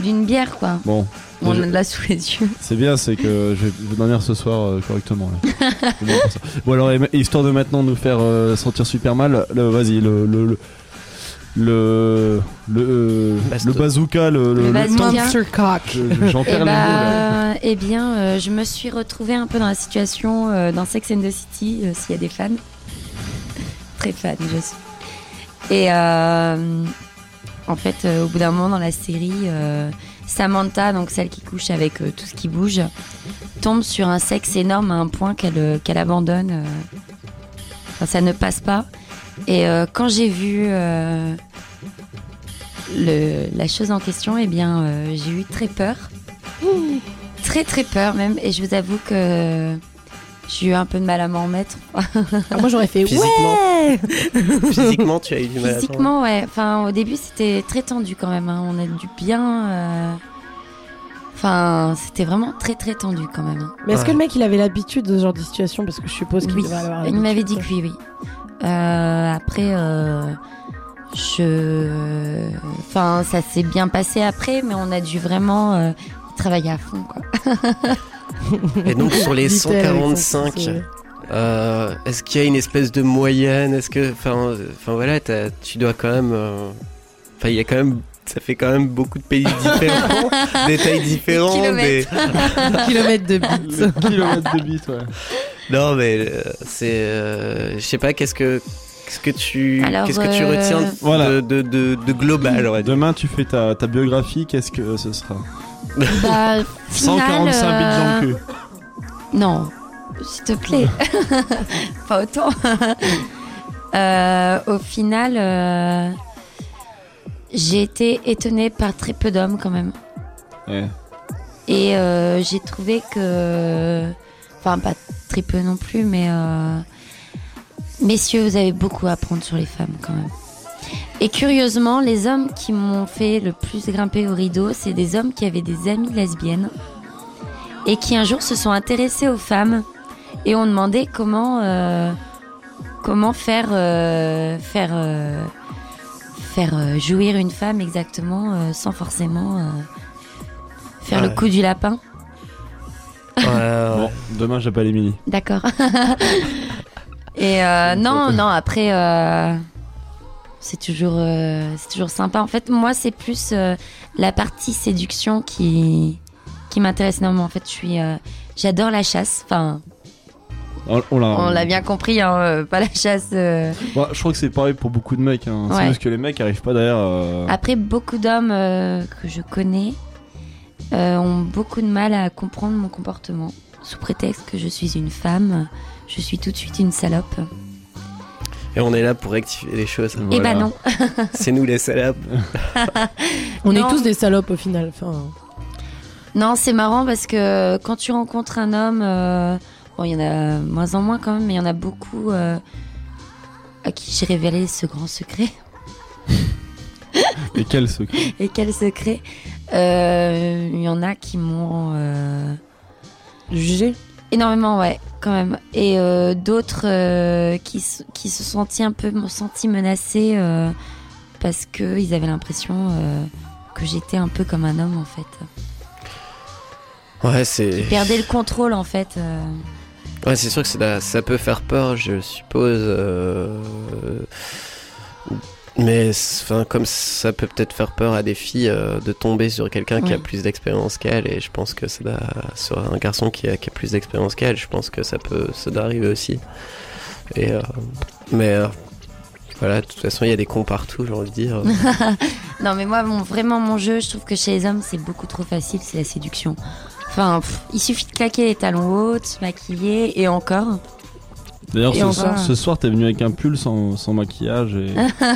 Speaker 4: d'une bière, quoi.
Speaker 2: Bon,
Speaker 4: On
Speaker 2: Je-
Speaker 4: l'a sous les yeux.
Speaker 2: c'est bien, c'est que je vais dormir ce soir euh, correctement. Là. *laughs* Bon alors, et- histoire de maintenant nous faire euh, sentir super mal, le- vas-y, le. le, le le, le, euh, le bazooka, le,
Speaker 4: Le
Speaker 2: le.
Speaker 3: Monster cock.
Speaker 2: je- j'en
Speaker 4: Eh
Speaker 2: perds les mots là.
Speaker 4: bah, eh bien, euh, je me suis retrouvée un peu dans la situation euh, dans Sex and the City, euh, s'il y a des fans. *laughs* Très fan, je suis. Et euh, en fait, euh, au bout d'un moment dans la série, euh, Samantha, donc celle qui couche avec euh, tout ce qui bouge, tombe sur un sexe énorme à un point qu'elle euh, qu'elle abandonne. euh. Enfin, ça ne passe pas. Et euh, quand j'ai vu euh, le, la chose en question, eh bien, euh, j'ai eu très peur. Très très peur même. Et je vous avoue que j'ai eu un peu de mal à m'en mettre.
Speaker 3: Ah, moi j'aurais fait
Speaker 1: Physiquement.
Speaker 3: ouais *laughs*
Speaker 1: Physiquement, tu as eu du mal à
Speaker 4: Physiquement, ouais. Enfin, au début, c'était très tendu quand même. hein. On a dû bien. euh, Enfin, c'était vraiment très très tendu quand même. hein.
Speaker 3: Mais est-ce
Speaker 1: Ouais.
Speaker 3: que le mec il avait l'habitude de ce genre de situation? Parce que je suppose qu'il
Speaker 4: Oui,
Speaker 3: devait avoir
Speaker 4: il m'avait dit que oui, oui. Euh, après, euh, je. Enfin, ça s'est bien passé après, mais on a dû vraiment euh, travailler à fond, quoi. *laughs*
Speaker 1: Et donc sur les
Speaker 3: Dit-elle avec son
Speaker 1: 145,
Speaker 3: petit sourire.
Speaker 1: euh, est-ce qu'il y a une espèce de moyenne? Est-ce que, enfin, enfin voilà, tu dois quand même, euh, enfin il y a quand même, ça fait quand même beaucoup de pays différents, *laughs* des tailles différentes. Des...
Speaker 4: kilomètres. *laughs*
Speaker 3: Kilomètres de bits.
Speaker 2: Le kilomètre de bit, ouais.
Speaker 1: Non mais euh, c'est, euh, je sais pas, qu'est-ce que, qu'est-ce que tu,
Speaker 4: Alors,
Speaker 1: qu'est-ce que tu
Speaker 4: euh,
Speaker 1: retiens de,
Speaker 2: Voilà.
Speaker 1: de, de, de global, dire.
Speaker 2: Demain, tu fais ta, ta biographie, qu'est-ce que ce sera
Speaker 4: Bah, *laughs* final,
Speaker 2: 145 bits
Speaker 4: euh,
Speaker 2: dans le cul.
Speaker 4: Non, s'il te plaît. *laughs* Pas autant. *laughs* Euh, au final, euh, j'ai été étonnée par très peu d'hommes quand même.
Speaker 2: Ouais.
Speaker 4: Et euh, j'ai trouvé que. Enfin, pas très peu non plus, mais. euh, Messieurs, vous avez beaucoup à apprendre sur les femmes quand même. Et curieusement, les hommes qui m'ont fait le plus grimper au rideau, c'est des hommes qui avaient des amies lesbiennes et qui un jour se sont intéressés aux femmes et ont demandé comment euh, comment faire euh, faire euh, faire jouir une femme exactement sans forcément faire le
Speaker 1: Ouais.
Speaker 4: coup du lapin. *laughs*
Speaker 2: Bon, demain, j'appelle Émilie.
Speaker 4: D'accord. *laughs* Et euh, non, non, après, euh, c'est toujours, euh, c'est toujours sympa. En fait, moi, c'est plus euh, la partie séduction qui, qui m'intéresse énormément. En fait, je suis, euh, j'adore la chasse. Enfin,
Speaker 2: On, l'a.
Speaker 4: bien compris, hein, euh, pas la chasse. euh.
Speaker 2: Je crois que c'est pareil pour beaucoup de mecs. Hein. C'est parce que les mecs arrivent pas derrière. euh,
Speaker 4: Après, beaucoup d'hommes euh, que je connais euh, ont beaucoup de mal à comprendre mon comportement. Sous prétexte que je suis une femme, je suis tout de suite une salope.
Speaker 1: Et on est là pour rectifier les choses.
Speaker 4: Et
Speaker 2: voilà.
Speaker 4: bah non. *laughs*
Speaker 1: C'est nous les salopes. *laughs*
Speaker 3: On
Speaker 4: Non.
Speaker 3: est tous des salopes au final. Enfin,
Speaker 4: Non, c'est marrant parce que quand tu rencontres un homme, euh, bon, il y en a moins en moins quand même, mais il y en a beaucoup euh, à qui j'ai révélé ce grand secret. *laughs*
Speaker 2: Et quel secret?
Speaker 4: Et quel secret? Euh, Il y en a qui m'ont euh,
Speaker 3: jugé.
Speaker 4: énormément, ouais, quand même. Et euh, d'autres euh, qui, qui se sont sentis un peu m'ont senti menacés euh, parce qu'ils avaient l'impression euh, que j'étais un peu comme un homme en fait.
Speaker 1: Ouais, c'est.
Speaker 4: Ils perdaient le contrôle en fait. euh.
Speaker 1: Ouais, c'est sûr que la- ça peut faire peur, je suppose. Mais enfin, comme ça peut peut-être faire peur à des filles euh, de tomber sur quelqu'un qui a plus d'expérience qu'elle, et je pense que ça doit... sur un garçon qui a, qui a plus d'expérience qu'elle, je pense que ça peut ça doit arriver aussi. Et euh, mais euh, voilà, de toute façon, il y a des cons partout, j'ai envie de dire. *laughs*
Speaker 4: Non, mais moi, mon- vraiment, mon jeu, je trouve que chez les hommes, c'est beaucoup trop facile, c'est la séduction. Enfin, pff, il suffit de claquer les talons hauts, de se maquiller, et encore.
Speaker 2: D'ailleurs, ce, soir-
Speaker 4: va-
Speaker 2: ce soir, t'es venu avec un pull sans, sans maquillage et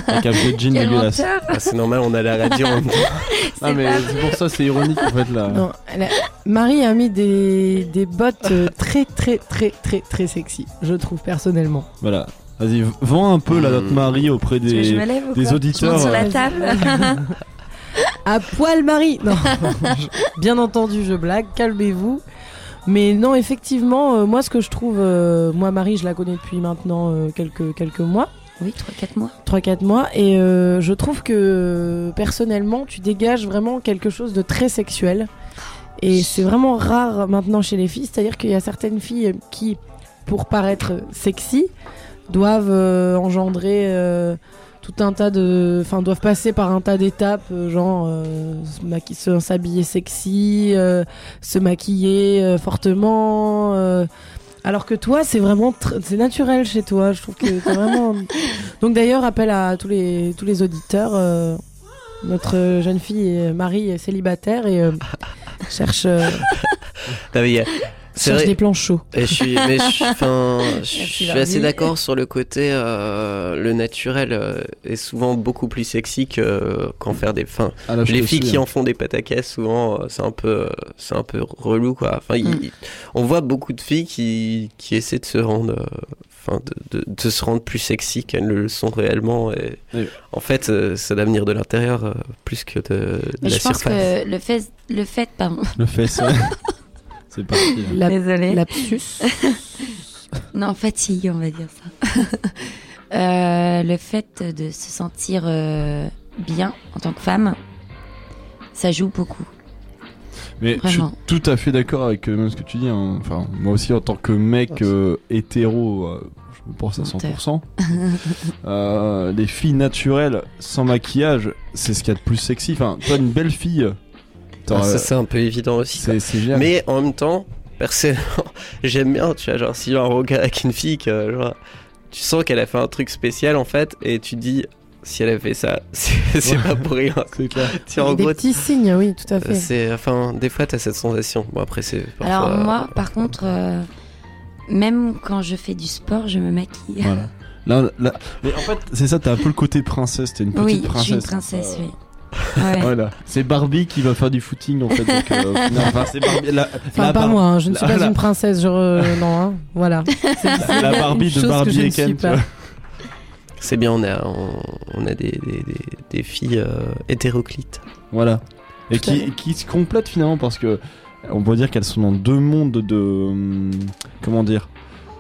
Speaker 2: avec un vieux jean *laughs* dégueulasse.
Speaker 1: Ah, c'est normal, on a la radio en *laughs* même temps.
Speaker 2: Ah, mais c'est pour ça, c'est ironique en fait là.
Speaker 3: Non, elle a- Marie a mis des, des bottes euh, très très très très très sexy, je trouve personnellement.
Speaker 2: Voilà. Vas-y, vends un peu la note
Speaker 1: Hmm.
Speaker 2: Marie auprès
Speaker 4: Tu veux que je me
Speaker 2: des. des auditeurs,
Speaker 4: Je sur la
Speaker 3: euh,
Speaker 4: table. *laughs*
Speaker 3: À poil Marie Non, je- bien entendu, je blague, calmez-vous. Mais non, effectivement, euh, moi ce que je trouve, euh, moi Marie, je la connais depuis maintenant euh, quelques, quelques mois.
Speaker 4: oui, 3-4 mois.
Speaker 3: 3-4 mois et euh, je trouve que personnellement tu dégages vraiment quelque chose de très sexuel et c'est vraiment rare maintenant chez les filles c'est à dire qu'il y a certaines filles qui pour paraître sexy doivent euh, engendrer euh, tout un tas de enfin doivent passer par un tas d'étapes euh, genre euh, s'habiller sexy euh, se maquiller euh, fortement alors que toi, c'est vraiment c'est naturel chez toi. Je trouve que vraiment. *laughs* Donc d'ailleurs, appel à tous les tous les auditeurs. notre jeune fille Marie est célibataire et *laughs* cherche. Cherche
Speaker 1: vrai.
Speaker 3: des plans chauds.
Speaker 1: Et je suis, mais je, *laughs* enfin, je
Speaker 4: Merci,
Speaker 1: suis
Speaker 4: Barbie.
Speaker 1: assez d'accord sur le côté euh, le naturel euh, est souvent beaucoup plus sexy que euh, qu'en faire des. Enfin,
Speaker 2: Ah, là,
Speaker 1: les filles qui
Speaker 2: hein.
Speaker 1: en font des pataquès souvent euh, c'est un peu c'est un peu relou quoi. Enfin,
Speaker 4: Mm.
Speaker 1: il- on voit beaucoup de filles qui qui essaient de se rendre enfin de, de, de se rendre plus sexy qu'elles ne le sont réellement et
Speaker 2: Oui.
Speaker 1: en fait c'est d'avenir de l'intérieur euh, plus que de, de
Speaker 4: Mais
Speaker 1: la
Speaker 4: je pense
Speaker 1: surface.
Speaker 4: que le fait, le fait, pardon,
Speaker 2: Le fesse. *laughs* C'est parti. là.
Speaker 3: La-
Speaker 4: désolé.
Speaker 3: Lapsus. *laughs*
Speaker 4: Non, fatigue, on va dire ça. *laughs* Euh, le fait de se sentir euh, bien en tant que femme, ça joue beaucoup.
Speaker 2: Mais je suis tout à fait d'accord avec euh, même ce que tu dis. hein. Enfin, moi aussi, en tant que mec euh, hétéro, euh, je me pense à 100%. *laughs* Euh, les filles naturelles sans maquillage, c'est ce qu'il y a de plus sexy. Enfin, toi, une belle fille,
Speaker 1: Ah, ça c'est un peu évident aussi. quoi.
Speaker 2: c'est c'est génial.
Speaker 1: Mais en même temps, personnellement, *laughs* j'aime bien, tu vois, genre, si j'ai un regard avec une fille, que, genre, tu sens qu'elle a fait un truc spécial, en fait, et tu te dis, si elle a fait ça, *laughs* c'est c'est
Speaker 2: Ouais.
Speaker 1: pas pour rien. *laughs*
Speaker 2: C'est clair.
Speaker 1: Tu vois, en
Speaker 3: des
Speaker 1: gros,
Speaker 3: petits signes, oui, tout à fait.
Speaker 1: c'est, enfin, des fois, t'as cette sensation. Bon, après, c'est parfois...
Speaker 4: Alors moi, par contre, euh, même quand je fais du sport, je me maquille.
Speaker 2: Voilà. Là, là- Mais en fait, c'est ça, t'as un peu le côté princesse. T'es une petite
Speaker 4: oui,
Speaker 2: princesse.
Speaker 4: je suis une princesse,
Speaker 2: Euh,
Speaker 4: oui. Ouais.
Speaker 2: Voilà. C'est Barbie qui va faire du footing en fait. donc, euh, enfin, c'est Barbie. La,
Speaker 3: Enfin,
Speaker 2: la
Speaker 3: pas
Speaker 2: Bar-
Speaker 3: moi, hein, je ne suis
Speaker 2: la-
Speaker 3: pas
Speaker 2: la-
Speaker 3: une princesse, je re- non, hein, voilà. *laughs* C'est
Speaker 2: La Barbie de Barbie et Ken.
Speaker 1: C'est bien, on a, on, on a des, des, des, des filles euh, hétéroclites.
Speaker 2: Voilà. Et qui, se complètent finalement parce que on peut dire qu'elles sont dans deux mondes de hum, comment dire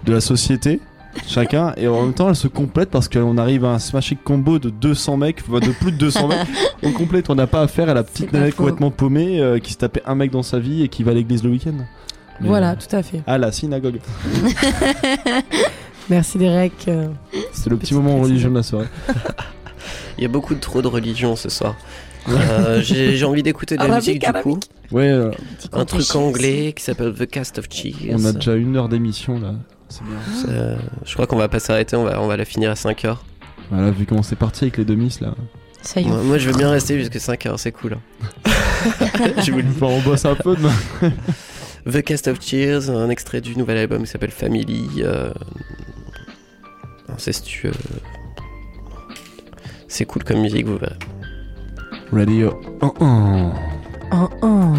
Speaker 2: de la société chacun et en même temps elles se complètent parce qu'on arrive à un smashing combo de 200 mecs enfin, de plus de 200 mecs *laughs* on complète on n'a pas affaire à la petite nana complètement paumée euh, qui se tapait un mec dans sa vie et qui va à l'église le week-end Mais-
Speaker 3: Voilà, tout à fait.
Speaker 2: à la synagogue *laughs*
Speaker 3: Merci Derek. euh,
Speaker 2: c'est le petit moment
Speaker 3: précision.
Speaker 2: religieux de la soirée *laughs*
Speaker 1: Il y a beaucoup de trop de religion ce soir. Euh, j'ai envie d'écouter de la
Speaker 3: Arabique,
Speaker 1: musique du coup.
Speaker 2: ouais euh,
Speaker 1: Un truc anglais qui s'appelle The Cast of Cheers.
Speaker 2: on a déjà une heure d'émission là c'est bien
Speaker 1: Euh, je crois qu'on va pas s'arrêter, on va, on va la finir à 5 heures.
Speaker 2: voilà vu comment c'est parti avec les demi là
Speaker 4: Ça y est.
Speaker 1: Moi, moi, je veux bien rester jusqu'à 5 heures, c'est cool. hein. *laughs* je dis.
Speaker 2: Enfin, on bosse un peu demain
Speaker 1: The Cast of Cheers, un extrait du nouvel album qui s'appelle Family. euh, incestueux. C'est cool comme musique, vous verrez.
Speaker 2: radio oh, oh.
Speaker 3: un, un.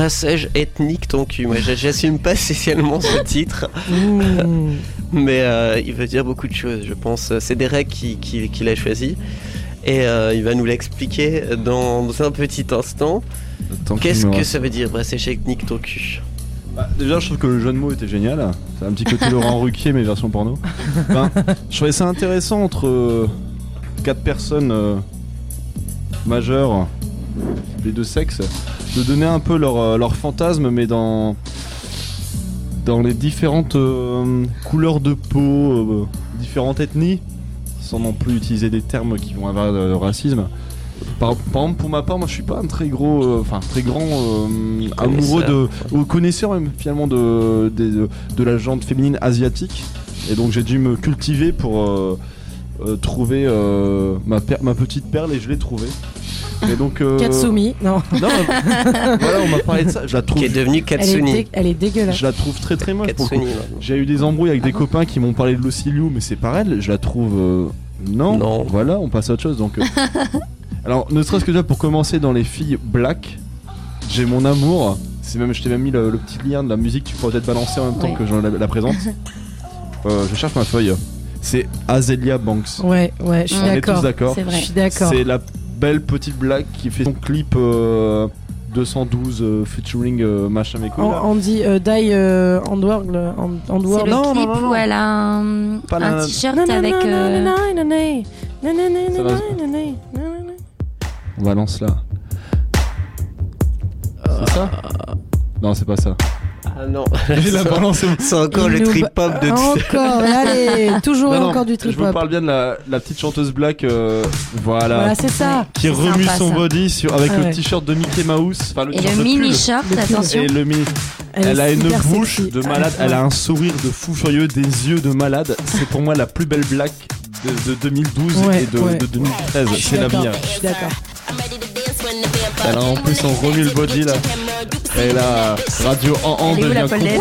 Speaker 1: Brassage ethnique ton cul. Moi, j'assume pas spécialement ce titre,
Speaker 3: Mmh.
Speaker 1: mais euh, il veut dire beaucoup de choses, je pense. C'est Derek qui, qui, qui l'a choisi. Et euh, il va nous l'expliquer dans, dans un petit instant. Qu'est-ce que ça veut dire brassage ethnique ton cul
Speaker 2: Bah, déjà, je trouve que le jeu de mots était génial. C'est un petit côté *laughs* Laurent Ruquier, mais version porno. Je trouvais ça intéressant entre euh, quatre personnes euh, majeures, les deux sexes, de donner un peu leur, euh, leur fantasme, mais dans, dans les différentes euh, couleurs de peau, euh, différentes ethnies, sans non plus utiliser des termes qui vont avoir le racisme. Par, par exemple, pour ma part, moi je suis pas un très gros, euh, enfin très grand euh, amoureux de, ou connaisseur même finalement de, de, la jante féminine asiatique. Et donc j'ai dû me cultiver pour euh, trouver ma, per- ma petite perle et je l'ai trouvée. Et donc. euh,
Speaker 3: Katsumi, non.
Speaker 2: Non, voilà, on m'a parlé de ça. Je la trouve,
Speaker 1: Qui est devenu
Speaker 3: Elle est,
Speaker 1: Katsuni.
Speaker 3: dé- elle est dégueulasse.
Speaker 2: je la trouve très très moche. pour le coup.
Speaker 1: Katsuni.
Speaker 2: J'ai eu des embrouilles avec des copains qui m'ont parlé de Lucy Liu, mais c'est pas elle. Je la trouve. euh, non.
Speaker 1: Non.
Speaker 2: Voilà, on passe à autre chose. Donc. euh. *laughs* Alors, ne serait-ce que déjà pour commencer dans les filles black, j'ai mon amour. C'est même, je t'ai même mis le, le petit lien de la musique. Tu pourrais peut-être balancer en même temps
Speaker 4: Ouais.
Speaker 2: que je la, la présente. *laughs* Euh, je cherche ma feuille. C'est Azelia Banks.
Speaker 3: Ouais, ouais, je suis
Speaker 4: On
Speaker 2: On est tous
Speaker 3: d'accord.
Speaker 2: d'accord.
Speaker 3: Je suis d'accord.
Speaker 2: C'est la belle petite black qui fait son clip euh, 212 euh, featuring euh, machin mes couilles,
Speaker 3: On, on dit euh, Die euh, en-
Speaker 4: C'est le
Speaker 2: Non,
Speaker 4: clip
Speaker 2: non, non.
Speaker 4: où elle a un,
Speaker 2: Pas
Speaker 4: un
Speaker 2: la-
Speaker 4: t-shirt avec.
Speaker 3: non,
Speaker 4: euh,
Speaker 3: non, non, non, non, non, non, non,
Speaker 2: Ça
Speaker 3: non,
Speaker 2: va.
Speaker 3: non, non, non, non, non.
Speaker 2: On balance là. C'est ça Non, c'est pas ça.
Speaker 1: Ah non. *laughs* C'est encore
Speaker 3: Il
Speaker 1: le
Speaker 3: nous
Speaker 1: trip-hop de
Speaker 3: Encore, allez, *laughs* toujours
Speaker 2: Non, non,
Speaker 3: encore du
Speaker 2: Je
Speaker 3: trip
Speaker 2: vous parle bien de la, la petite chanteuse black. euh, voilà.
Speaker 3: Voilà, c'est ça.
Speaker 2: qui remue
Speaker 4: sympa,
Speaker 2: son
Speaker 4: ça.
Speaker 2: body sur, avec
Speaker 3: Ah
Speaker 2: le t-shirt de Mickey Mouse. Enfin, le
Speaker 4: Et
Speaker 2: t-shirt
Speaker 4: le
Speaker 2: de
Speaker 4: mini
Speaker 2: pull.
Speaker 4: short,
Speaker 3: Le pull.
Speaker 4: attention.
Speaker 2: Et le mini.
Speaker 3: Elle,
Speaker 2: Elle, a une bouche
Speaker 3: sexy.
Speaker 2: de
Speaker 3: Ah,
Speaker 2: malade, elle a un sourire de fou furieux, des yeux de malade. C'est pour moi la plus belle black de, de 2012
Speaker 3: Ouais,
Speaker 2: et de,
Speaker 3: ouais.
Speaker 2: de 2013.
Speaker 3: Je suis
Speaker 2: C'est la
Speaker 3: d'accord,
Speaker 2: meilleure.
Speaker 3: Je suis d'accord.
Speaker 2: Elle a en plus on remue le body là. Et là, Radio en en
Speaker 4: la
Speaker 2: devient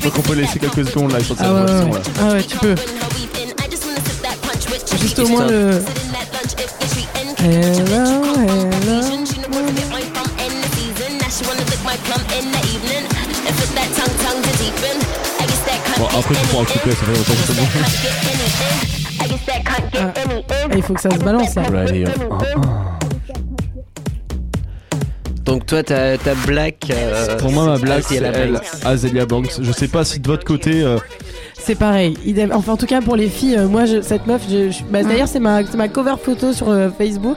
Speaker 2: Faut *laughs* qu'on peut laisser quelques secondes là sur cette
Speaker 3: Ah ouais,
Speaker 2: version
Speaker 3: ouais.
Speaker 2: là.
Speaker 3: Ah ouais, tu peux. Juste au moins le. Hello, hello.
Speaker 2: Bon, après tu pourras couper, ça fait longtemps que c'est bon.
Speaker 3: Ah, il faut que ça se balance
Speaker 2: allez, un.
Speaker 1: Donc toi, t'as ta black. euh,
Speaker 2: Pour moi, ma blague,
Speaker 1: c'est
Speaker 2: elle,
Speaker 1: black.
Speaker 2: Azelia Banks. Je sais pas si de votre côté. euh,
Speaker 3: C'est pareil. idem. Enfin, en tout cas, pour les filles, euh, moi, je- cette meuf, je, je- bah, d'ailleurs, c'est ma, c'est ma cover photo sur euh, Facebook.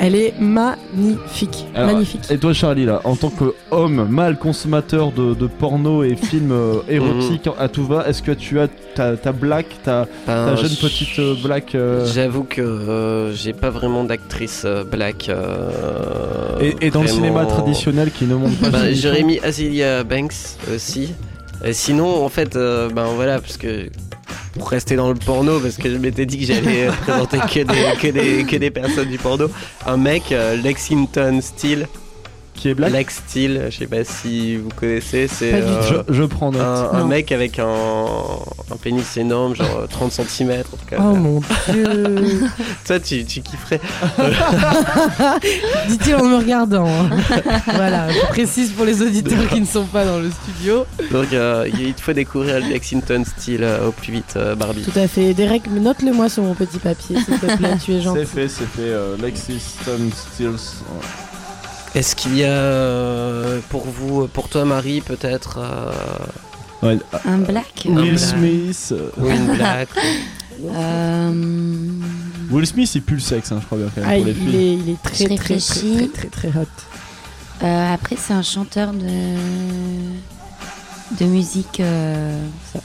Speaker 3: Elle est magnifique.
Speaker 2: alors,
Speaker 3: magnifique.
Speaker 2: Et toi, Charlie, là, en tant qu'homme, mâle consommateur de, de porno et *laughs* films euh, érotiques à tout va, est-ce que tu as ta, ta black, ta, ta
Speaker 1: ben,
Speaker 2: jeune
Speaker 1: je-
Speaker 2: petite euh, black euh,
Speaker 1: J'avoue que euh, j'ai pas vraiment d'actrice euh, black. euh,
Speaker 2: et, et dans le cinéma traditionnel qui ne montre pas
Speaker 1: J'aurais mis Azealia Banks aussi. Et sinon, en fait, euh, ben voilà, parce que pour rester dans le porno, parce que je m'étais dit que j'allais euh, présenter que des, personnes du porno, un mec, euh, Lexington Steele,
Speaker 2: qui est black.
Speaker 1: Lex Steele, je sais pas si vous connaissez, c'est euh,
Speaker 2: Je, je prends note.
Speaker 1: un, mec avec un, un pénis énorme, genre euh, 30 cm en tout cas.
Speaker 3: Oh mon dieu. *laughs*
Speaker 1: Toi, tu, tu kifferais. *laughs*
Speaker 3: Dit-il en me regardant. hein. voilà, je précise pour les auditeurs qui ne sont pas dans le studio.
Speaker 1: Donc, euh, il te faut découvrir le Lexington Steele euh, au plus vite, euh, Barbie.
Speaker 3: Tout à fait. Derek, note-le moi sur mon petit papier, s'il te plaît. Tu es gentil.
Speaker 2: C'est fait, c'est fait. Euh, Lexington Steels.
Speaker 1: Est-ce qu'il y a euh, pour vous, pour toi Marie peut-être euh,
Speaker 2: Ouais,
Speaker 4: Un black.
Speaker 1: Un
Speaker 2: Will
Speaker 1: black.
Speaker 2: Smith. euh,
Speaker 1: ou une black *laughs*
Speaker 4: Euh,
Speaker 2: Will Smith, il pue le sexe, hein, je crois bien quand même.
Speaker 3: Ah,
Speaker 2: pour
Speaker 3: il,
Speaker 2: les
Speaker 3: il
Speaker 2: filles.
Speaker 3: est, il est très, très, très, très, très, très hot.
Speaker 4: euh, après, c'est un chanteur de de musique. Euh... ça-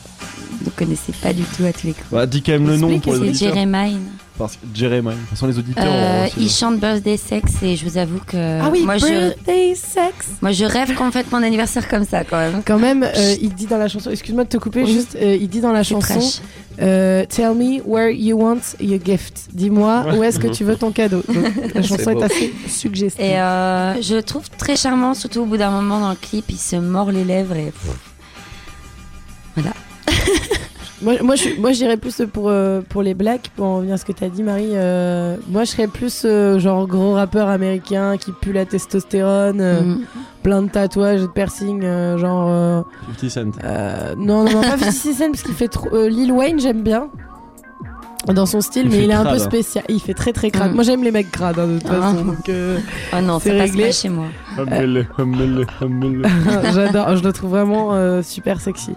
Speaker 4: Vous ne connaissez pas du tout à tous les coups.
Speaker 2: Bah, dis quand même le nom pour les
Speaker 4: C'est. Jeremiah.
Speaker 2: Parce que Jeremiah. De toute façon, les auditeurs.
Speaker 4: Euh,
Speaker 2: ont
Speaker 4: il chante Birthday Sex et je vous avoue que
Speaker 3: ah oui,
Speaker 4: moi, je,
Speaker 3: birthday sex.
Speaker 4: moi je rêve qu'on fête mon anniversaire comme ça quand même.
Speaker 3: Quand même, euh, il dit dans la chanson, excuse-moi de te couper,
Speaker 4: Oui.
Speaker 3: juste, euh, il dit dans la chanson, euh, Tell me where you want your gift. Dis-moi où est-ce que tu veux ton cadeau. Donc, *laughs* la chanson est,
Speaker 1: beau.
Speaker 3: assez suggestive.
Speaker 4: Et euh, je le trouve très charmant, surtout au bout d'un moment dans le clip, il se mord les lèvres et. pff. *laughs*
Speaker 3: Moi, moi, je, moi, j'irais plus pour, euh, pour les blacks, pour en revenir à ce que t'as dit, Marie. euh, moi, je serais plus euh, genre gros rappeur américain qui pue la testostérone, euh,
Speaker 4: Mm.
Speaker 3: plein de tatouages et de piercings, euh, genre. euh,
Speaker 2: 50 Cent.
Speaker 3: euh, non, non, non, pas 50 Cent parce qu'il fait trop. euh, Lil Wayne, j'aime bien. Dans son style,
Speaker 2: Il
Speaker 3: mais il est un peu
Speaker 2: hein.
Speaker 3: spécial. Il fait très très crade.
Speaker 4: Mm.
Speaker 3: Moi, j'aime les mecs crades, hein, de toute
Speaker 4: Ah.
Speaker 3: façon. Donc, euh,
Speaker 4: Oh non,
Speaker 3: C'est réglé.
Speaker 4: pas chez moi. *laughs*
Speaker 3: J'adore, je le trouve vraiment euh, super sexy.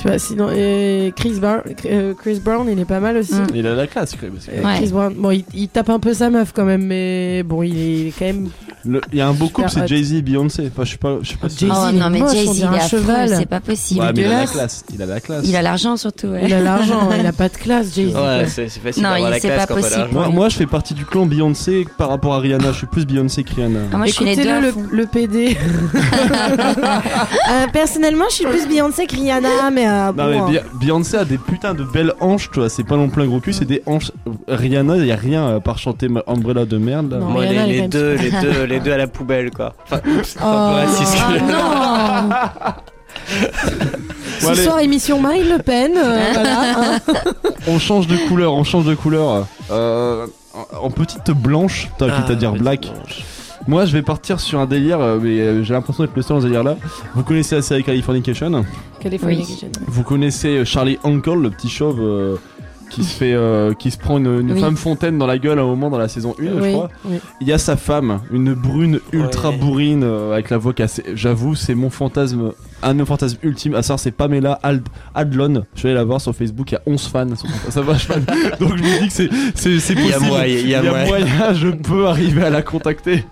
Speaker 3: Tu vois, sinon, et Chris, Brown, euh, Chris Brown, il est pas mal aussi.
Speaker 4: Mm.
Speaker 2: Il a la classe,
Speaker 4: Ouais.
Speaker 3: Chris Brown, bon, il, il tape un peu sa meuf quand même, mais bon, il est, il est quand même.
Speaker 2: le- Il y a un beau couple, c'est. Jay-Z et Beyoncé. Enfin, je sais pas, je sais pas si.
Speaker 3: Jay-Z,
Speaker 4: oh non, mais Jay-Z, il affreux,
Speaker 3: cheval.
Speaker 4: c'est pas possible.
Speaker 2: Ouais, mais il a la classe. Il a la classe.
Speaker 4: Il a l'argent surtout, ouais.
Speaker 3: Il a l'argent, il a pas de classe, Jay-Z.
Speaker 1: Ouais, c'est facile
Speaker 4: Non, il-
Speaker 1: la
Speaker 4: c'est
Speaker 1: classe
Speaker 4: pas possible.
Speaker 2: Moi, moi, je fais partie du clan Beyoncé par rapport à Rihanna. Je suis plus Beyoncé que Rihanna.
Speaker 4: Ah, moi, je suis les deux
Speaker 3: le PD. *laughs* Euh, personnellement, je suis plus Beyoncé que Rihanna, mais. Euh,
Speaker 2: Non mais
Speaker 3: bon,
Speaker 2: Bi- Beyoncé a des putains de belles hanches, tu vois, c'est pas non plus un gros cul, c'est des hanches. Rihanna, y a rien à part chanter Umbrella de merde. Là.
Speaker 3: Non.
Speaker 1: Moi,
Speaker 3: Rihanna,
Speaker 1: les, deux, les deux, les deux à la poubelle, quoi. Enfin, oups, *laughs* c'est
Speaker 3: Oh.
Speaker 1: un peu raciste.
Speaker 4: Ah non *laughs*
Speaker 3: Ce
Speaker 2: Bon,
Speaker 3: soir, émission Marine Le Pen. euh, *laughs* voilà, hein.
Speaker 2: On change de couleur, on change de couleur. Euh, en, petite blanche, t'as quitte à
Speaker 1: Ah,
Speaker 2: dire black. Moi, je vais partir sur un délire, euh, mais euh, j'ai l'impression d'être le seul dans ce délire-là. Vous connaissez la série Californication?
Speaker 3: Californication.
Speaker 2: Vous connaissez euh, Charlie Uncle, le petit chauve euh, qui se fait, euh, qui se prend une, une
Speaker 4: Oui.
Speaker 2: femme fontaine dans la gueule à un moment dans la saison 1 je
Speaker 3: Oui,
Speaker 2: crois.
Speaker 3: oui.
Speaker 2: Il y a sa femme, une brune ultra
Speaker 1: Ouais.
Speaker 2: bourrine euh, avec la voix cassée. J'avoue, c'est mon fantasme, un de mes fantasmes ultimes. À ça, c'est Pamela Ald- Adlon. Je vais aller la voir sur Facebook. Il y a 11 fans. Ça va, je fan. *laughs* Donc je me dis que c'est c'est
Speaker 1: Il y a
Speaker 2: possible.
Speaker 1: moyen, il y a moyen. *laughs*
Speaker 2: je peux arriver à la contacter.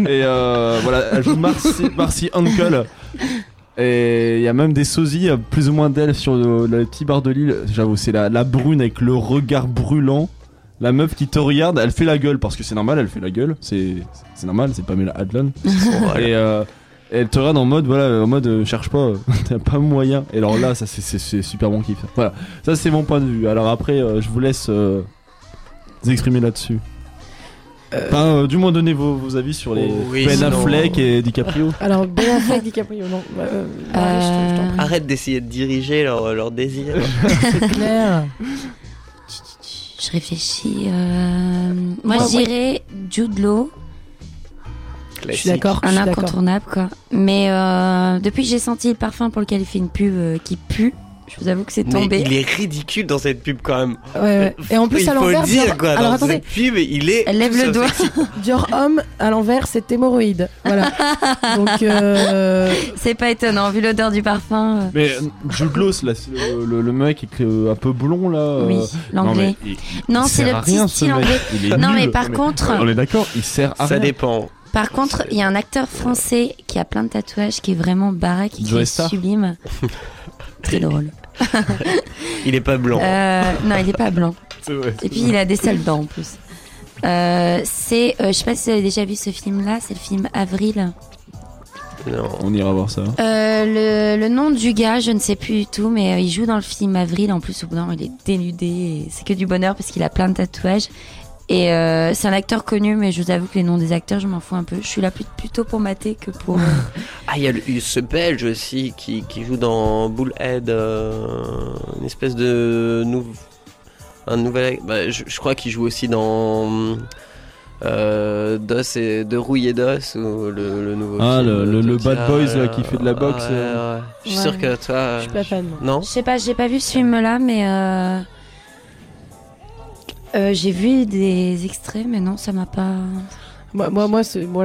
Speaker 2: Et euh, voilà, elle joue Marcy, Marcy Uncle. Et il y a même des sosies, plus ou moins d'elle, sur le, le petit bar de l'île. J'avoue, c'est la, la brune avec le regard brûlant. La meuf qui te regarde, elle fait la gueule parce que c'est normal, elle fait la gueule. C'est normal, c'est Pamela Adlon. *laughs* Et euh, elle te regarde en mode, voilà, en mode euh, cherche pas, euh, *laughs* t'as pas moyen. Et alors là, ça c'est- c'est c'est super bon kiff. Voilà, ça c'est mon point de vue. Alors après, euh, je vous laisse euh, vous exprimer là-dessus. Enfin, euh, du moins donner vos, vos avis sur les
Speaker 1: Oui,
Speaker 2: Ben
Speaker 1: sinon-
Speaker 2: Affleck et DiCaprio. *laughs*
Speaker 3: Alors, Ben Affleck, DiCaprio, non. Bah, euh, Marie, je te- je t'en prie.
Speaker 1: Arrête d'essayer de diriger leur, leur désir. *laughs*
Speaker 3: C'est clair.
Speaker 4: Je réfléchis. euh, Moi,
Speaker 3: Moi,
Speaker 4: je dirais Jude Law,
Speaker 3: Je suis d'accord.
Speaker 4: un incontournable, quoi. Mais euh, depuis que j'ai senti le parfum pour lequel il fait une pub euh, qui pue, je vous avoue que c'est
Speaker 1: Mais
Speaker 4: tombé.
Speaker 1: il est ridicule dans cette pub quand même.
Speaker 3: Ouais, ouais. Et en plus,
Speaker 1: il
Speaker 3: à
Speaker 1: faut
Speaker 3: l'envers,
Speaker 1: le dire
Speaker 3: Dior-
Speaker 1: quoi.
Speaker 3: Alors
Speaker 1: dans
Speaker 3: attendez,
Speaker 1: cette pub, il est.
Speaker 4: Elle lève le doigt. *laughs*
Speaker 3: Dior Homme, à l'envers, c'est hémorroïde. Voilà. *laughs* Donc, euh,
Speaker 4: C'est pas étonnant, vu l'odeur du parfum.
Speaker 2: Mais Jude Law, le, le- le mec euh, un peu blond là.
Speaker 4: Oui, l'anglais. Non, c'est le petit
Speaker 2: rien,
Speaker 4: style anglais.
Speaker 2: Il est
Speaker 4: Non,
Speaker 2: nul.
Speaker 4: mais par contre-
Speaker 2: on est d'accord, il sert à
Speaker 1: Ça
Speaker 2: rien.
Speaker 1: dépend.
Speaker 4: Par contre, il y a un acteur français qui a plein de tatouages, qui est vraiment baraque et qui est sublime. *laughs* Très drôle. *laughs*
Speaker 1: Il est pas blanc.
Speaker 4: Euh, non, il est pas blanc. *laughs*
Speaker 2: Vrai.
Speaker 4: Et puis il a des sales dents en plus. Euh, c'est, euh, je sais pas si vous avez déjà vu ce film-là, c'est le film Avril.
Speaker 1: Non.
Speaker 2: On ira voir ça.
Speaker 4: Euh, le, le nom du gars, je ne sais plus du tout, mais euh, il joue dans le film Avril. En plus, au bout d'un moment, il est dénudé. C'est que du bonheur parce qu'il a plein de tatouages. Et euh, c'est un acteur connu, mais je vous avoue que les noms des acteurs, je m'en fous un peu. Je suis là plutôt pour mater que pour. euh, *laughs*
Speaker 1: Ah, il y a le- ce belge aussi qui, qui joue dans Bullhead, euh, une espèce de nou- un nouvel. bah, je, je crois qu'il joue aussi dans euh, Dos et de Rouille et Dos ou le, le nouveau.
Speaker 2: Ah,
Speaker 1: film
Speaker 2: le- le-
Speaker 1: de
Speaker 2: le Bad Boys, là, qui fait de la
Speaker 1: ouais,
Speaker 2: boxe,
Speaker 1: ouais, ouais. Je suis
Speaker 4: Ouais.
Speaker 1: sûr que toi.
Speaker 3: je suis pas fan.
Speaker 1: Non?
Speaker 4: Je sais pas, j'ai pas vu ce film-là, mais euh, j'ai vu des extraits, mais non, ça m'a pas.
Speaker 3: Moi, moi, moi,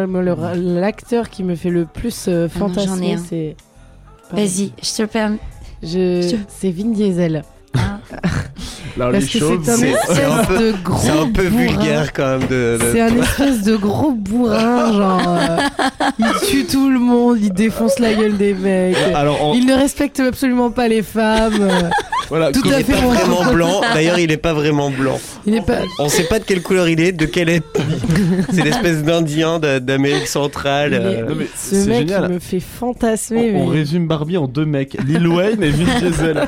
Speaker 3: l'acteur qui me fait le plus euh,
Speaker 4: Ah
Speaker 3: fantasmer, c'est.
Speaker 4: Vas-y, je te le permets.
Speaker 3: Je...
Speaker 4: Je-
Speaker 3: C'est Vin Diesel.
Speaker 4: Ah.
Speaker 2: Là,
Speaker 3: Parce que c'est un
Speaker 1: c'est- c'est un
Speaker 3: espèce
Speaker 1: peu-
Speaker 3: de gros.
Speaker 1: C'est un peu
Speaker 3: bourrin.
Speaker 1: vulgaire quand même de. de-
Speaker 3: C'est un espèce de gros bourrin, genre. euh, il tue tout le monde, il défonce la gueule des mecs.
Speaker 2: Alors,
Speaker 3: Il ne respecte absolument pas les femmes.
Speaker 2: Voilà,
Speaker 3: tout à
Speaker 1: est
Speaker 3: fait
Speaker 1: pas vraiment blanc. D'ailleurs, il est pas vraiment blanc.
Speaker 3: Il est pas.
Speaker 1: On sait pas de quelle couleur il est, de quelle ethnie. *laughs* C'est l'espèce d'Indien d'Amérique centrale.
Speaker 3: est-
Speaker 1: euh,
Speaker 2: non, mais
Speaker 3: ce
Speaker 2: c'est
Speaker 3: mec
Speaker 2: génial.
Speaker 3: il me fait fantasmer.
Speaker 2: on, résume Barbie en deux mecs, Lil Wayne et Vin Diesel. *laughs*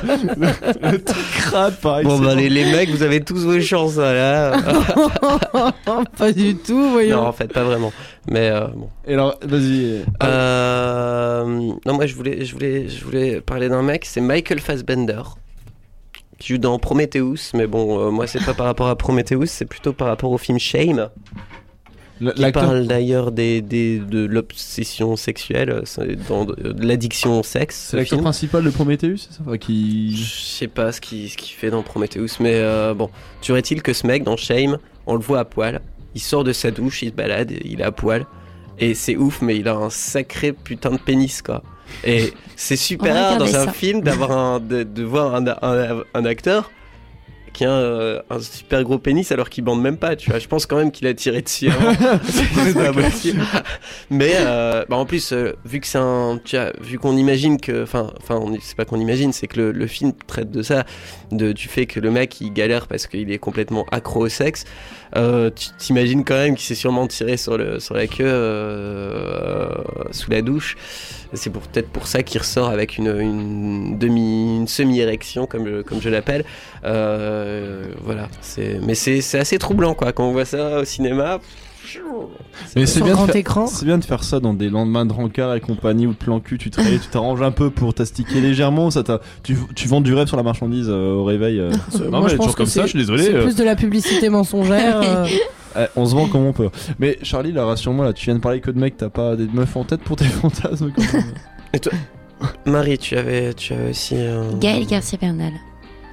Speaker 2: le, truc crade, pareil.
Speaker 1: Bon bah les, les mecs vous avez tous vos chances hein, là. *laughs*
Speaker 3: pas du tout, voyons.
Speaker 1: non en fait pas vraiment. Mais euh, bon.
Speaker 2: Et alors, vas-y.
Speaker 1: Euh, non moi je voulais je voulais je voulais parler d'un mec c'est Michael Fassbender qui joue dans Prometheus, mais bon, euh, moi c'est pas par rapport à Prometheus, c'est plutôt par rapport au film Shame,
Speaker 2: L-
Speaker 1: qui parle d'ailleurs des, des- de l'obsession sexuelle, euh, dans- de l'addiction au sexe.
Speaker 2: c'est
Speaker 1: ce
Speaker 2: l'acteur principal de Prometheus, c'est ça Enfin,
Speaker 1: Je
Speaker 2: qui...
Speaker 1: sais pas ce qu'il fait dans Prometheus, mais euh, bon, est-il que ce mec dans Shame, on le voit à poil, il sort de sa douche, il se balade, il est à poil, et c'est ouf, mais il a un sacré putain de pénis quoi. Et c'est super rare dans un
Speaker 4: ça.
Speaker 1: film d'avoir un, de, de voir un, un- un acteur qui a un, un super gros pénis alors qu'il bande même pas, tu vois. Je pense quand même qu'il a tiré dessus avant. *laughs* Mais euh, bah en plus, euh, vu que c'est un, tu vois, vu qu'on imagine que, enfin, enfin, c'est pas qu'on imagine, c'est que le, le film traite de ça, de, du fait que le mec il galère parce qu'il est complètement accro au sexe. Euh, tu t'imagines quand même qu'il s'est sûrement tiré sur le sur la queue sous la douche. C'est pour peut-être pour ça qu'il ressort avec une, une demi, une semi-érection comme je, comme je l'appelle. Euh, voilà. C'est, mais c'est, c'est assez troublant quoi quand on voit ça au cinéma.
Speaker 2: Mais c'est
Speaker 3: Sur
Speaker 2: bien, de
Speaker 3: grand
Speaker 2: faire...
Speaker 3: écran.
Speaker 2: c'est bien de faire ça dans des lendemains de rencard et compagnie ou de plan cul, tu te tu t'arranges un peu pour t'astiquer légèrement, ça t'a- tu, tu vends du rêve sur la marchandise euh, au réveil. euh. *laughs* non
Speaker 3: Moi,
Speaker 2: mais
Speaker 3: je pense
Speaker 2: toujours
Speaker 3: que
Speaker 2: comme ça,
Speaker 3: c'est-
Speaker 2: je suis désolé.
Speaker 3: C'est
Speaker 2: euh.
Speaker 3: plus de la publicité mensongère. euh, *laughs*
Speaker 2: Eh, on se vend comme on peut. Mais Charlie, là, rassure-moi, là, tu viens de parler que de mecs, t'as pas des meufs en tête pour tes *laughs* fantasmes quand même
Speaker 1: Marie, tu avais, tu avais aussi. un-
Speaker 4: Gaël Garcia Bernal.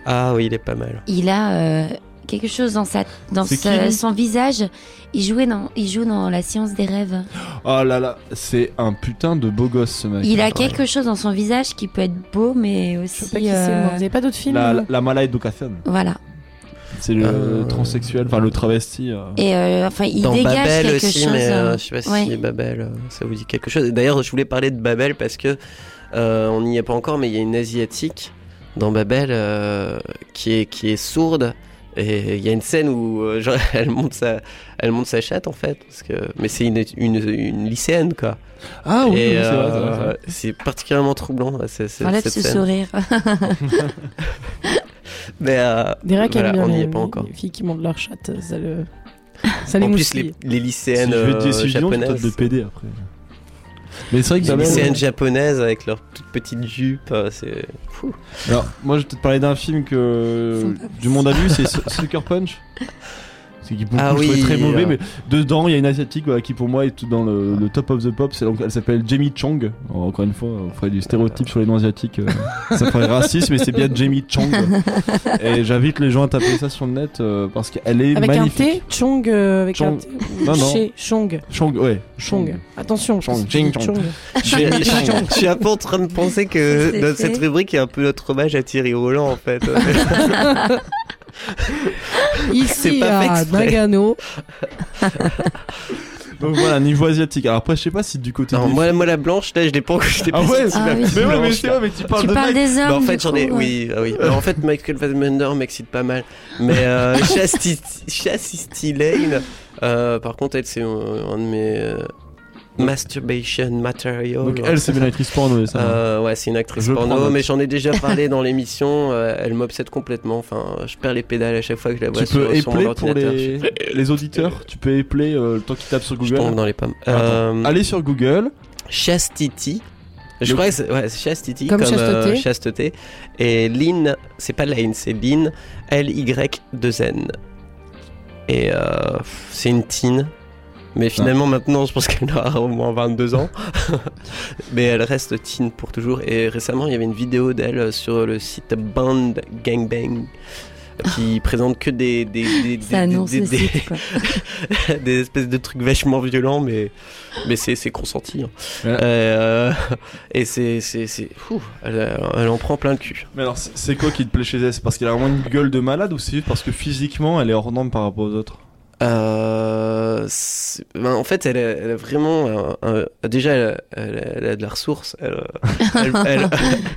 Speaker 1: Ah oui, il est pas mal.
Speaker 4: Il a euh, quelque chose dans, sa, dans
Speaker 2: C'est
Speaker 4: sa-
Speaker 2: qui, lui
Speaker 4: son visage. Il, jouait dans, il joue dans La science des rêves.
Speaker 2: Oh là là, c'est un putain de beau gosse ce mec.
Speaker 4: Il a quelque chose dans son visage qui peut être beau, mais
Speaker 3: Je
Speaker 4: aussi.
Speaker 3: sais pas qui c'est,
Speaker 4: euh,
Speaker 3: moi. Vous avez pas d'autres films
Speaker 2: La, la, la mala education.
Speaker 4: Voilà.
Speaker 2: C'est le
Speaker 1: Euh.
Speaker 2: transsexuel, enfin le travesti. euh.
Speaker 4: Et euh, enfin, il
Speaker 1: Dans
Speaker 4: dégage
Speaker 1: Babel
Speaker 4: quelque
Speaker 1: aussi,
Speaker 4: chose.
Speaker 1: mais euh,
Speaker 4: euh,
Speaker 1: je sais pas si
Speaker 4: ouais.
Speaker 1: Babel, euh, ça vous dit quelque chose. D'ailleurs, je voulais parler de Babel parce que euh, on n'y est pas encore, mais il y a une asiatique dans Babel euh, qui est qui est sourde. Et il y a une scène où euh, genre, *laughs* elle monte sa elle monte sa chatte en fait, parce que mais c'est une, une, une lycéenne quoi.
Speaker 2: Ah oui,
Speaker 1: euh,
Speaker 2: c'est
Speaker 1: particulièrement troublant c'est, c'est-
Speaker 4: Enlève
Speaker 1: cette
Speaker 4: ce
Speaker 1: scène.
Speaker 4: sourire. *laughs*
Speaker 1: Mais euh, voilà, on n'y
Speaker 3: les,
Speaker 1: est pas encore.
Speaker 3: les filles qui montent leur chatte. Ça le. Ça les
Speaker 1: En plus, les, les
Speaker 2: Si
Speaker 1: lycéennes
Speaker 2: vais
Speaker 1: euh,
Speaker 2: si je tu
Speaker 1: japonaises.
Speaker 2: de PD après. Mais c'est vrai que
Speaker 1: Les lycéennes japonaises avec leurs toutes petites jupes, euh, c'est. Fou.
Speaker 2: Alors, moi, je vais te parler d'un film que du monde a vu, c'est Su- Sucker Punch. *laughs* C'est qui beaucoup
Speaker 1: Ah
Speaker 2: je
Speaker 1: oui,
Speaker 2: très mauvais,
Speaker 1: euh.
Speaker 2: mais dedans il y a une asiatique voilà, qui pour moi est tout dans le, le top of the pop. C'est donc elle s'appelle Jamie Chong. Alors, encore une fois, on ferait du stéréotype sur les non asiatiques. euh, ça ferait raciste, mais c'est bien Jamie Chong. Et j'invite les gens à taper ça sur le net euh, parce qu'elle est
Speaker 3: Avec un
Speaker 2: magnifique.
Speaker 3: T, Chong euh, avec
Speaker 2: Chong.
Speaker 3: un T.
Speaker 2: Non, non.
Speaker 3: Chez Chong.
Speaker 2: Chong, ouais.
Speaker 3: Chong. Attention,
Speaker 2: Chong, Chong.
Speaker 3: Chong.
Speaker 1: Je suis, un peu en train de penser que cette rubrique, il y a un peu notre hommage à Thierry Roland en fait. *laughs* *laughs* C'est
Speaker 3: Ici à. Nagano. *laughs*
Speaker 2: Donc voilà, niveau asiatique. Alors après, je sais pas si du côté.
Speaker 1: Non,
Speaker 2: des
Speaker 1: moi,
Speaker 2: filles-
Speaker 1: moi la blanche, là, je l'ai pas. Je l'ai
Speaker 2: Ah
Speaker 1: pas
Speaker 2: ouais,
Speaker 4: Ah
Speaker 1: la
Speaker 4: oui.
Speaker 1: petite
Speaker 2: Mais ouais, mais c'est vrai, mais tu parles
Speaker 4: Tu
Speaker 2: de
Speaker 4: parles
Speaker 2: mec.
Speaker 4: des hommes.
Speaker 1: Bah, en fait, j'en ai. Oui, ah oui. Alors, en fait, Michael Fassbender m'excite pas mal. Mais euh, Chastity, Chastity Lane, euh, par contre, elle, c'est un, un de mes euh, masturbation material.
Speaker 2: Donc elle, c'est une actrice porno, ça.
Speaker 1: Euh, ouais, c'est une actrice
Speaker 2: Je
Speaker 1: porno, mais j'en ai déjà parlé dans l'émission. euh, elle m'obsède complètement. Enfin, je perds les pédales à chaque fois que je la vois
Speaker 2: tu peux
Speaker 1: sur, sur mon
Speaker 2: épeler pour les,
Speaker 1: Je,
Speaker 2: les auditeurs? Tu peux épeler euh, le temps qu'ils tapent sur
Speaker 1: je tombe
Speaker 2: Google.
Speaker 1: dans les pommes.
Speaker 2: Attends.
Speaker 1: Euh,
Speaker 2: Allez sur Google.
Speaker 1: Chastity. Je crois que c'est ouais, Chastity
Speaker 3: Comme
Speaker 1: comme, euh,
Speaker 3: chasteté.
Speaker 1: chasteté. Et Lynn, c'est pas Lane, c'est Lynn, L-Y-2-N. Et euh, c'est une teen. Mais finalement, maintenant, je pense qu'elle aura au moins 22 ans. *laughs* Mais elle reste teen pour toujours. Et récemment, il y avait une vidéo d'elle sur le site Band Gangbang qui *laughs* présente que des des des,
Speaker 4: Ça
Speaker 1: des-
Speaker 4: annonce
Speaker 1: des-
Speaker 4: le
Speaker 1: des-
Speaker 4: site, quoi. *laughs*
Speaker 1: des espèces de trucs vachement violents mais mais c'est consenti hein.
Speaker 2: Ouais.
Speaker 1: Euh, et c'est elle, elle en prend plein le cul
Speaker 2: Mais alors, c'est- c'est quoi qui te plaît chez elle? C'est parce qu'elle a vraiment une gueule de malade ou c'est juste parce que physiquement elle est hors norme par rapport aux autres?
Speaker 1: Euh, ben, en fait elle a, elle a vraiment un- un- déjà elle, a de la ressource elle, *laughs* elle-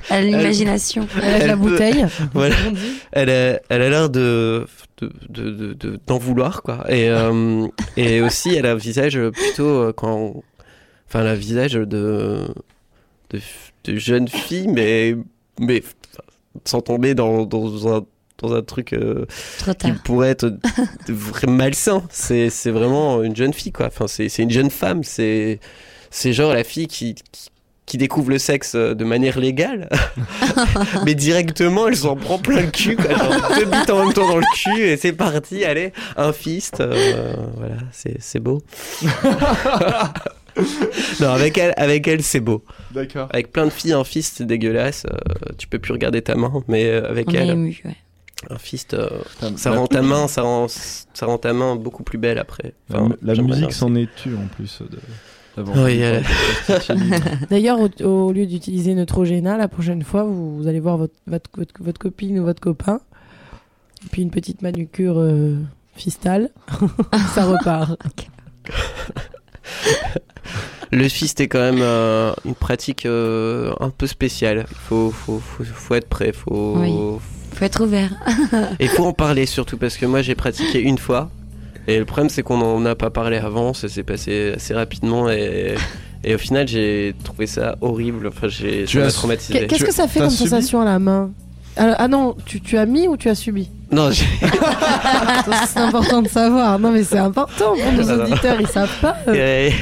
Speaker 4: À l'imagination. *laughs*
Speaker 3: Elle a de la bouteille. *laughs*
Speaker 1: voilà. elle a, elle a l'air de de- de- de- de- d'en vouloir quoi et euh, et aussi elle a un visage plutôt euh, quand enfin elle a un visage de de, de jeune fille mais mais sans tomber dans, dans un dans un truc euh, qui pourrait être *laughs* malsain. C'est c'est vraiment une jeune fille quoi. Enfin c'est c'est une jeune femme. C'est c'est genre la fille qui, qui qui découvre le sexe euh, de manière légale, *laughs* mais directement elle s'en prend plein le cul, quoi, genre *laughs* deux bites en même temps dans le cul et c'est parti, allez, un fist, euh, voilà, c'est c'est beau. non, avec elle, avec elle c'est beau.
Speaker 2: D'accord.
Speaker 1: Avec plein de filles, un fist c'est dégueulasse, euh, tu peux plus regarder ta main, mais euh, avec
Speaker 4: On est
Speaker 1: elle,
Speaker 4: ému, ouais.
Speaker 1: Un fist, euh, ça rend ta main, ça rend, ça rend ta main beaucoup plus belle après.
Speaker 2: La,
Speaker 1: Enfin,
Speaker 2: la
Speaker 1: j'aimerais
Speaker 2: musique s'en est tue en plus. De...
Speaker 1: Oui. *laughs*
Speaker 3: D'ailleurs, au, au lieu d'utiliser Neutrogena, la prochaine fois, vous, vous allez voir votre, votre, votre, votre copine ou votre copain, puis une petite manucure euh, fistale, *laughs* ça repart. *laughs*
Speaker 1: Le fist est quand même euh, une pratique euh, un peu spéciale. Il faut, faut, faut, faut être prêt, faut,
Speaker 4: Oui. Faut être ouvert. *laughs*
Speaker 1: et faut en parler surtout parce que moi j'ai pratiqué une fois et le problème c'est qu'on n'en a pas parlé avant, ça s'est passé assez rapidement et, et au final j'ai trouvé ça horrible. Enfin, j'ai
Speaker 2: Tu
Speaker 1: ça m'a
Speaker 2: as-
Speaker 1: traumatisé.
Speaker 3: Qu'est-ce que ça fait comme sensation à la main ah, ah non, tu, tu as mis ou tu as subi
Speaker 1: Non, *laughs*
Speaker 3: C'est important de savoir. Non, mais c'est important pour nos auditeurs, ils savent pas. euh.
Speaker 1: et-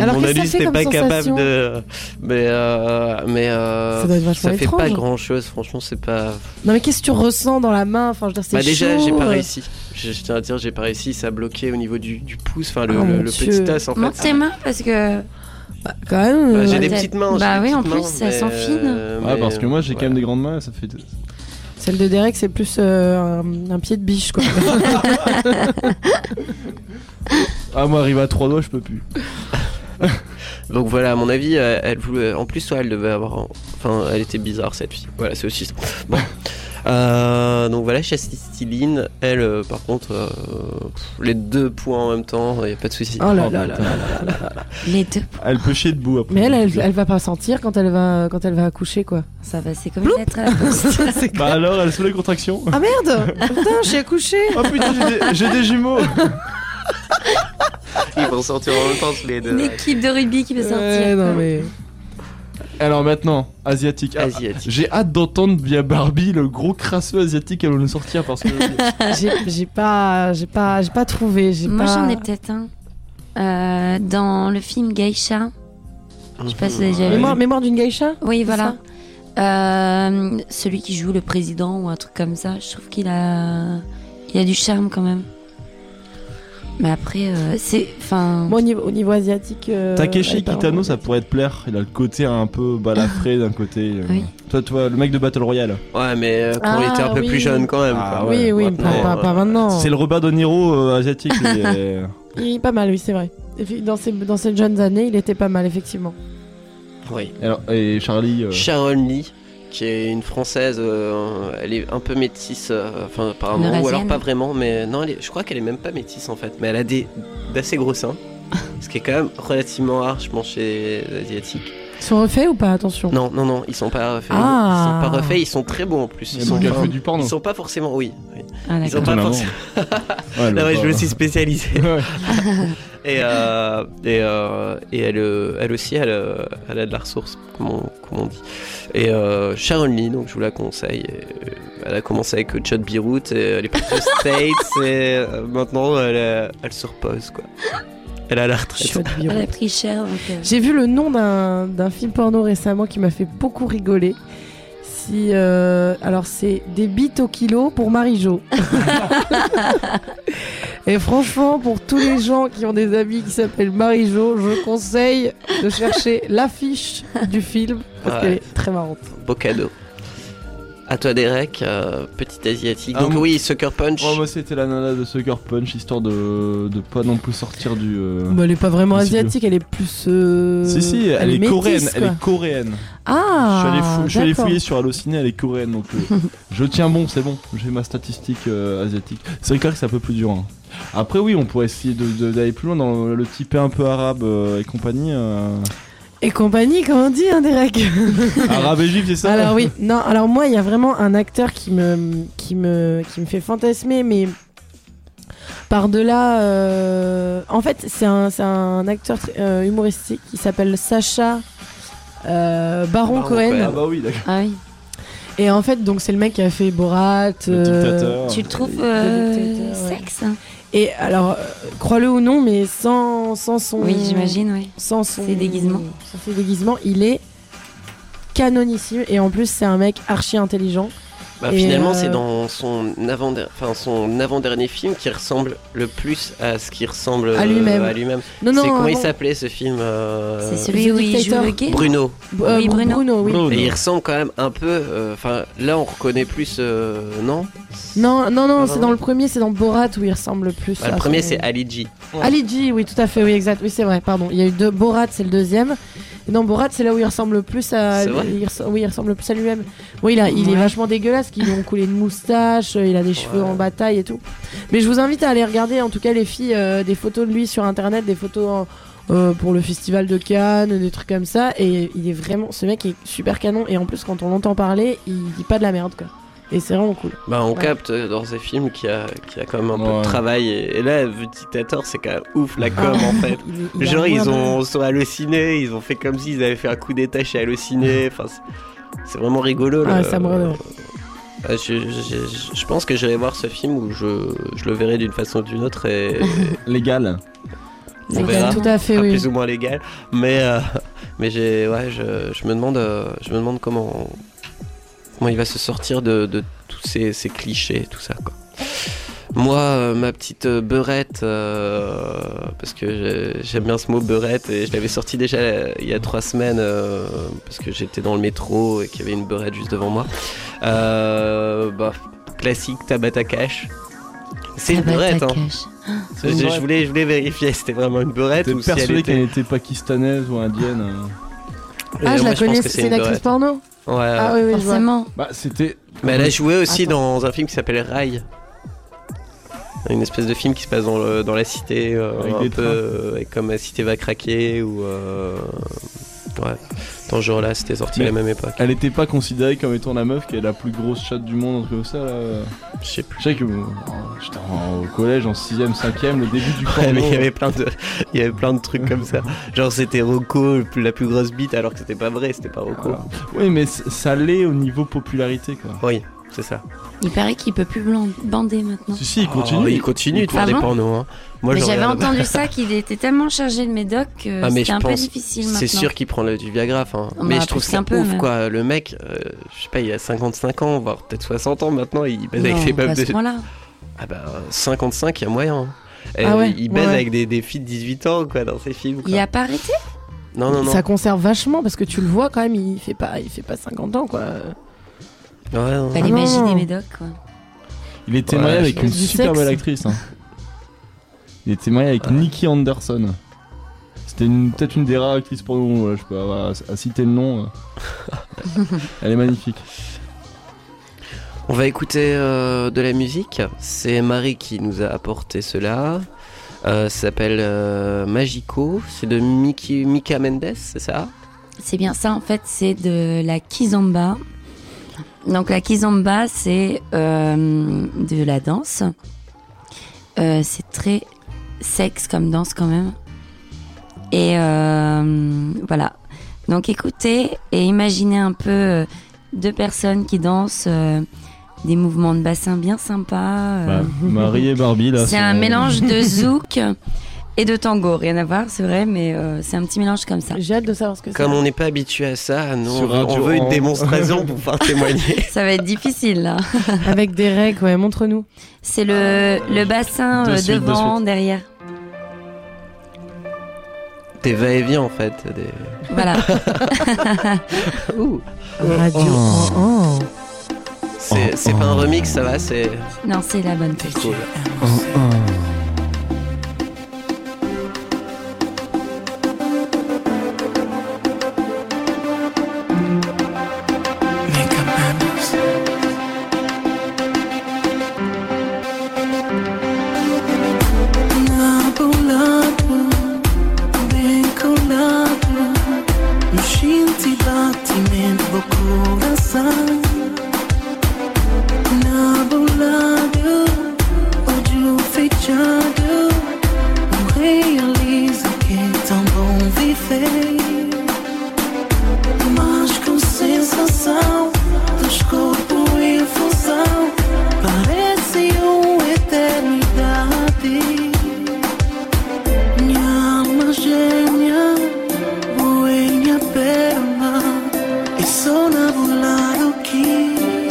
Speaker 3: Alors,
Speaker 1: mon
Speaker 3: qu'est-ce que
Speaker 1: ami
Speaker 3: ça fait
Speaker 1: n'était
Speaker 3: comme
Speaker 1: pas capable
Speaker 3: sensation
Speaker 1: de. Mais, euh, mais euh,
Speaker 3: Ça doit être vachement
Speaker 1: ça fait
Speaker 3: étrange.
Speaker 1: pas grand chose, franchement, c'est pas.
Speaker 3: Non, mais qu'est-ce que tu ressens dans la main? Enfin, je veux dire, c'est
Speaker 1: Bah déjà, j'ai pas
Speaker 3: euh.
Speaker 1: réussi. Je, je tiens à dire, j'ai pas réussi. Ça a bloqué au niveau du, du pouce, enfin le,
Speaker 3: Oh,
Speaker 1: le- le petit as en fait.
Speaker 4: Monte tes mains parce que.
Speaker 3: Bah, quand même.
Speaker 1: Bah, j'ai des petites mains.
Speaker 4: Bah oui, en plus, sont fines.
Speaker 1: euh,
Speaker 2: Ouais, parce que moi j'ai quand même des grandes mains, ça fait.
Speaker 3: Celle de Derek, c'est plus euh, un, un pied de biche, quoi. *laughs*
Speaker 2: Ah, moi, arrive à trois doigts, je peux plus. *laughs* *laughs*
Speaker 1: Donc voilà, à mon avis, euh, elle voulait. En plus, soit elle devait avoir. Enfin, elle était bizarre cette fille. Voilà, c'est aussi ça. Bon. *laughs* Euh, donc voilà, Chastiline, elle, euh, par contre, euh, les deux points en même temps, il a pas de souci.
Speaker 3: Oh là
Speaker 2: Oh,
Speaker 3: là là là là là là là.
Speaker 4: Les deux.
Speaker 2: Elle peut chier debout après.
Speaker 3: Mais elle, elle, elle va pas sentir quand elle va, quand elle va accoucher, quoi.
Speaker 4: Ça va, c'est comme une lettre. *laughs*
Speaker 3: C'est
Speaker 2: Bah alors, elle se les contractions.
Speaker 3: Ah merde Putain, j'ai accouché
Speaker 2: Oh putain, j'ai des, j'ai des jumeaux. *laughs*
Speaker 1: Ils vont sortir en même temps tous les
Speaker 4: Une
Speaker 1: deux.
Speaker 4: équipe de rugby qui veut sortir.
Speaker 3: Ouais, non, mais...
Speaker 2: Alors maintenant, asiatique. Ah,
Speaker 1: Asiatique.
Speaker 2: J'ai hâte d'entendre via Barbie le gros crasseux asiatique qu'elle va nous sortir parce que. *laughs*
Speaker 3: J'ai j'ai pas, j'ai pas, j'ai pas trouvé. j'ai
Speaker 4: Moi,
Speaker 3: pas...
Speaker 4: j'en ai peut-être un. Euh, dans le film Geisha. Je sais pas si vous avez déjà vu.
Speaker 3: Mémoire, mémoire d'une geisha
Speaker 4: Oui, voilà. Euh, celui qui joue le président ou un truc comme ça, je trouve qu'il a, il a du charme quand même. Mais après, euh, c'est, enfin,
Speaker 3: Moi, au niveau, au niveau asiatique. euh,
Speaker 2: Takeshi Kitano, ça pourrait te plaire. Il a le côté un peu balafré *laughs* d'un côté. euh.
Speaker 4: Oui.
Speaker 2: Toi, toi, le mec de Battle Royale.
Speaker 1: Ouais, mais euh, quand il était un
Speaker 3: Ah,
Speaker 1: peu
Speaker 3: oui.
Speaker 1: plus jeune quand même.
Speaker 2: Ah,
Speaker 1: quoi.
Speaker 3: Oui, oui,
Speaker 1: Maintenant,
Speaker 3: pas, pas, pas maintenant.
Speaker 2: C'est le Robert De Niro euh, asiatique. et-
Speaker 3: Il est pas mal, oui, c'est vrai. Dans ses, dans ses jeunes années, il était pas mal, effectivement.
Speaker 1: Oui.
Speaker 2: Alors, et Charlie. euh,
Speaker 1: Sharon Lee, qui est une française, euh, elle est un peu métisse, euh, enfin apparemment, ou alors pas vraiment, mais non, elle est- je crois qu'elle est même pas métisse en fait, mais elle a des d'assez gros seins, *laughs* ce qui est quand même relativement rare, je pense, chez les asiatiques.
Speaker 3: Ils sont refaits ou pas Attention?
Speaker 1: Non, non, non, ils sont pas refaits.
Speaker 3: Ah.
Speaker 1: Ils sont pas refaits, ils sont très bons en plus. Ils
Speaker 2: donc
Speaker 1: sont, pas,
Speaker 2: fait du porno.
Speaker 1: ils sont pas forcément, oui. oui.
Speaker 4: ah,
Speaker 1: Ils ont
Speaker 4: d'accord.
Speaker 1: pas forcément.
Speaker 2: Ouais, *laughs*
Speaker 1: Ah ouais, je me suis spécialisé. *laughs*
Speaker 2: Ouais. *laughs*
Speaker 1: Et, euh, et, euh, et elle, euh, elle aussi, elle, elle a de la ressource, comme on, comme on dit. Et euh, Sharon Lee, donc je vous la conseille. Et, elle a commencé avec Chad Beirut, et elle est partie aux States, et maintenant elle, elle se repose, quoi. Elle est à la retraite.
Speaker 4: Elle a pris cher. donc, euh,
Speaker 3: J'ai vu le nom d'un d'un film porno récemment qui m'a fait beaucoup rigoler. Si, euh, alors c'est des bites au kilo pour Marie-Jo. *laughs* Et franchement, pour tous les gens qui ont des amis qui s'appellent Marie-Jo, je conseille de chercher l'affiche du film parce
Speaker 1: Ouais.
Speaker 3: qu'elle est très marrante.
Speaker 1: Beau cadeau. À toi, Derek, euh, petit asiatique.
Speaker 2: Ah,
Speaker 1: donc,
Speaker 2: moi-
Speaker 1: oui, Sucker Punch.
Speaker 2: Oh, moi c'était la nana de Sucker Punch histoire de, de pas non plus sortir du. euh,
Speaker 3: Bah, elle est pas vraiment asiatique, elle est plus. euh,
Speaker 2: Si si, elle, est,
Speaker 3: métisse,
Speaker 2: coréenne, elle est coréenne.
Speaker 3: Ah
Speaker 2: je suis allé, fou- fouiller sur Allociné, elle est coréenne donc euh, *laughs* je tiens bon, c'est bon, j'ai ma statistique euh, asiatique. C'est clair que c'est un peu plus dur. hein. Après oui, on pourrait essayer de- de- d'aller plus loin dans le typé un peu arabe euh, et compagnie.
Speaker 3: Et compagnie, comme on dit, hein, Derek *laughs*
Speaker 2: arabe et juif, c'est ça
Speaker 3: Alors oui, non, alors moi il y a vraiment un acteur qui me qui me qui me fait fantasmer mais par-delà euh, en fait, c'est un c'est un acteur euh, humoristique qui s'appelle Sacha euh, Baron,
Speaker 1: Baron
Speaker 3: Cohen.
Speaker 2: Ah bah oui, d'accord.
Speaker 4: Ah oui.
Speaker 3: Et en fait, donc c'est le mec qui a fait Borat.
Speaker 2: Le
Speaker 3: euh,
Speaker 2: dictateur.
Speaker 4: Tu le trouves
Speaker 3: Le
Speaker 4: euh,
Speaker 3: dictateur, ouais.
Speaker 4: sexe
Speaker 3: Et alors, euh, crois-le ou non, mais sans, sans son.
Speaker 4: Oui, j'imagine, oui.
Speaker 3: Sans son.
Speaker 4: Ses déguisements.
Speaker 3: Sans ses déguisements, il est canonissime. Et en plus, c'est un mec archi intelligent.
Speaker 1: Bah, finalement,
Speaker 3: euh,
Speaker 1: c'est dans son avant enfin son avant-dernier film qui ressemble le plus à ce qui ressemble
Speaker 3: À
Speaker 1: euh,
Speaker 3: lui-même. Non, non,
Speaker 1: c'est comment il s'appelait ce film euh,
Speaker 4: C'est celui où il joue le gay
Speaker 1: Bruno.
Speaker 3: Euh,
Speaker 4: Oui, Bruno.
Speaker 3: oui.
Speaker 2: Bruno.
Speaker 1: Et il ressemble quand même un peu. euh, Enfin, là, on reconnaît plus. euh, non?
Speaker 3: Non, non, non, c'est dans le premier, c'est dans Borat où il ressemble le plus.
Speaker 1: Bah, Le premier,
Speaker 3: son-
Speaker 1: c'est Ali G.
Speaker 3: Ali G, oui, tout à fait, oui, exact. Oui, c'est vrai, pardon. Il y a eu deux. Borat, c'est le deuxième. Dans Borat, c'est là où il ressemble le plus à. Il Oui, il ressemble plus à lui-même. Oui, il, a- il est vachement dégueulasse, qu'il lui ont coulé une moustache, euh, il a des cheveux
Speaker 1: Ouais.
Speaker 3: en bataille et tout. Mais je vous invite à aller regarder, en tout cas, les filles, euh, des photos de lui sur internet, des photos en- euh, pour le festival de Cannes, des trucs comme ça. Et il est vraiment. Ce mec est super canon. Et en plus, quand on l'entend parler, il dit pas de la merde, quoi. Et c'est vraiment cool.
Speaker 1: Bah, on
Speaker 3: Ouais.
Speaker 1: capte euh, dans ces films qu'il y a, qu'il y a quand même un peu
Speaker 2: Ouais.
Speaker 1: de travail. Et, et là, vu Dictator, c'est quand même ouf la com en fait. *laughs*
Speaker 3: Il il
Speaker 1: Genre, ils ont, sont hallucinés, ils ont fait comme s'ils avaient fait un coup d'état chez Allociné. *laughs* Enfin, c'est- vraiment rigolo.
Speaker 3: Ah,
Speaker 1: là.
Speaker 3: ça me redonne.
Speaker 1: Euh, je, je- je pense que j'irai voir ce film où je, je le verrai d'une façon ou d'une autre et *laughs*
Speaker 2: Légal.
Speaker 1: on
Speaker 3: Légal,
Speaker 1: verra.
Speaker 3: tout à fait,
Speaker 1: Enfin,
Speaker 3: oui.
Speaker 1: plus ou moins légal. Mais, euh, mais j'ai, ouais, je, je me demande, euh, je me demande comment, comment il va se sortir de, de tous ces, ces clichés, tout ça. Quoi. Moi, euh, ma petite euh, beurette, euh, parce que j'ai- j'aime bien ce mot beurette, et je l'avais sorti déjà il y a trois semaines, euh, parce que j'étais dans le métro et qu'il y avait une beurette juste devant moi. Euh, bah, classique Tabata Cash. C'est une beurette, hein. Je, je voulais, je voulais vérifier, c'était vraiment une beurette ou si elle
Speaker 2: persuadé
Speaker 1: était...
Speaker 2: qu'elle était pakistanaise ou indienne euh.
Speaker 3: Ah, je
Speaker 1: moi,
Speaker 3: la connais, c'est une
Speaker 1: une
Speaker 3: actrice porno
Speaker 1: Ouais.
Speaker 3: Ah oui.
Speaker 4: Forcément.
Speaker 2: Bah, c'était.
Speaker 1: Mais elle a joué aussi
Speaker 3: Attends.
Speaker 1: dans un film qui s'appelle Rail. Une espèce de film qui se passe dans, le- dans la cité, euh,
Speaker 2: Avec
Speaker 1: un peu euh, comme la cité va craquer ou. euh, ouais. Dans ce genre-là, c'était sorti
Speaker 2: Mais-
Speaker 1: à la même époque.
Speaker 2: Elle était pas considérée comme étant la meuf qui est la plus grosse chatte du monde, un truc comme ça là.
Speaker 1: Je sais plus.
Speaker 2: Je sais que euh, j'étais en- au collège en 6ème, 5ème, le début du
Speaker 1: Ouais,
Speaker 2: porno.
Speaker 1: mais il y avait plein de, il y avait plein de trucs comme ça. Genre c'était Rocco, la plus grosse bite, alors que c'était pas vrai, c'était pas Rocco.
Speaker 2: Voilà. Oui, mais ça l'est au niveau popularité quoi.
Speaker 1: Oui, c'est ça.
Speaker 4: Il paraît qu'il peut plus bander maintenant.
Speaker 2: Si, si, il
Speaker 1: Oh,
Speaker 2: continue.
Speaker 1: il continue de faire
Speaker 4: Ah
Speaker 1: des pornos. hein. Moi,
Speaker 4: mais j'avais entendu ça *laughs* qu'il était tellement chargé de médoc que
Speaker 1: Ah,
Speaker 4: c'était un peu difficile maintenant.
Speaker 1: C'est sûr qu'il prend le, du Viagra.
Speaker 4: Bah,
Speaker 1: mais je trouve ça
Speaker 4: peu,
Speaker 1: ouf
Speaker 4: mais-
Speaker 1: quoi. Le mec, euh, je sais pas, il a 55 ans, voire peut-être 60 ans maintenant. Il baise
Speaker 4: Non,
Speaker 1: avec
Speaker 4: à
Speaker 1: meufs
Speaker 4: ce
Speaker 1: de.
Speaker 4: point-là.
Speaker 1: Ah bah 55, il y a moyen. hein.
Speaker 3: Ah ouais,
Speaker 1: il baise
Speaker 3: ouais.
Speaker 1: avec des, des filles de 18 ans quoi dans ses films. quoi.
Speaker 4: Il a pas arrêté?
Speaker 1: Non non non.
Speaker 3: Ça conserve vachement parce que tu le vois quand même, il fait pas, il fait pas 50 ans quoi.
Speaker 1: Ouais, non.
Speaker 4: Pas
Speaker 3: Ah
Speaker 4: médoc quoi.
Speaker 2: Il était
Speaker 1: Ouais,
Speaker 2: marié avec une super
Speaker 3: sexe.
Speaker 2: belle actrice. hein. Il était marié avec Nikki Anderson. C'était peut-être une des rares actrices pour nous, ouais, je peux avoir à, à citer le nom. euh. *laughs* Elle est magnifique.
Speaker 1: On va écouter euh, de la musique. C'est Marie qui nous a apporté cela. Euh, ça s'appelle euh, Magico. C'est de Miki, Mika Mendes, c'est ça?
Speaker 4: C'est bien ça en fait, c'est de la kizomba. Donc la kizomba c'est euh, de la danse. Euh, c'est très sexe comme danse quand même. Et euh, voilà. Donc écoutez et imaginez un peu deux personnes qui dansent des mouvements de bassin bien sympas.
Speaker 2: Bah, Marie et Barbie là.
Speaker 4: c'est un mélange de *laughs* zouk et de tango. Rien à voir, c'est vrai, mais euh, c'est un petit mélange comme ça.
Speaker 3: J'ai hâte de savoir ce que c'est.
Speaker 1: Comme on n'est pas habitué à ça, nous on, veut- on veut une démonstration *laughs* pour pouvoir témoigner. *laughs*
Speaker 4: Ça va être difficile là. *laughs*
Speaker 3: Avec des règles, ouais, montre-nous.
Speaker 4: C'est le, le bassin
Speaker 2: De
Speaker 4: euh,
Speaker 2: suite,
Speaker 4: devant, derrière.
Speaker 1: Des va-et-vient en fait. Des...
Speaker 4: Voilà.
Speaker 1: Ouh.
Speaker 3: Radio.
Speaker 2: Oh.
Speaker 3: Oh, oh.
Speaker 1: C'est
Speaker 2: Oh,
Speaker 1: pas un
Speaker 2: oh.
Speaker 1: remix, ça va, c'est
Speaker 4: non, c'est la bonne
Speaker 1: c'est
Speaker 4: touche.
Speaker 1: cool. un lado
Speaker 3: qui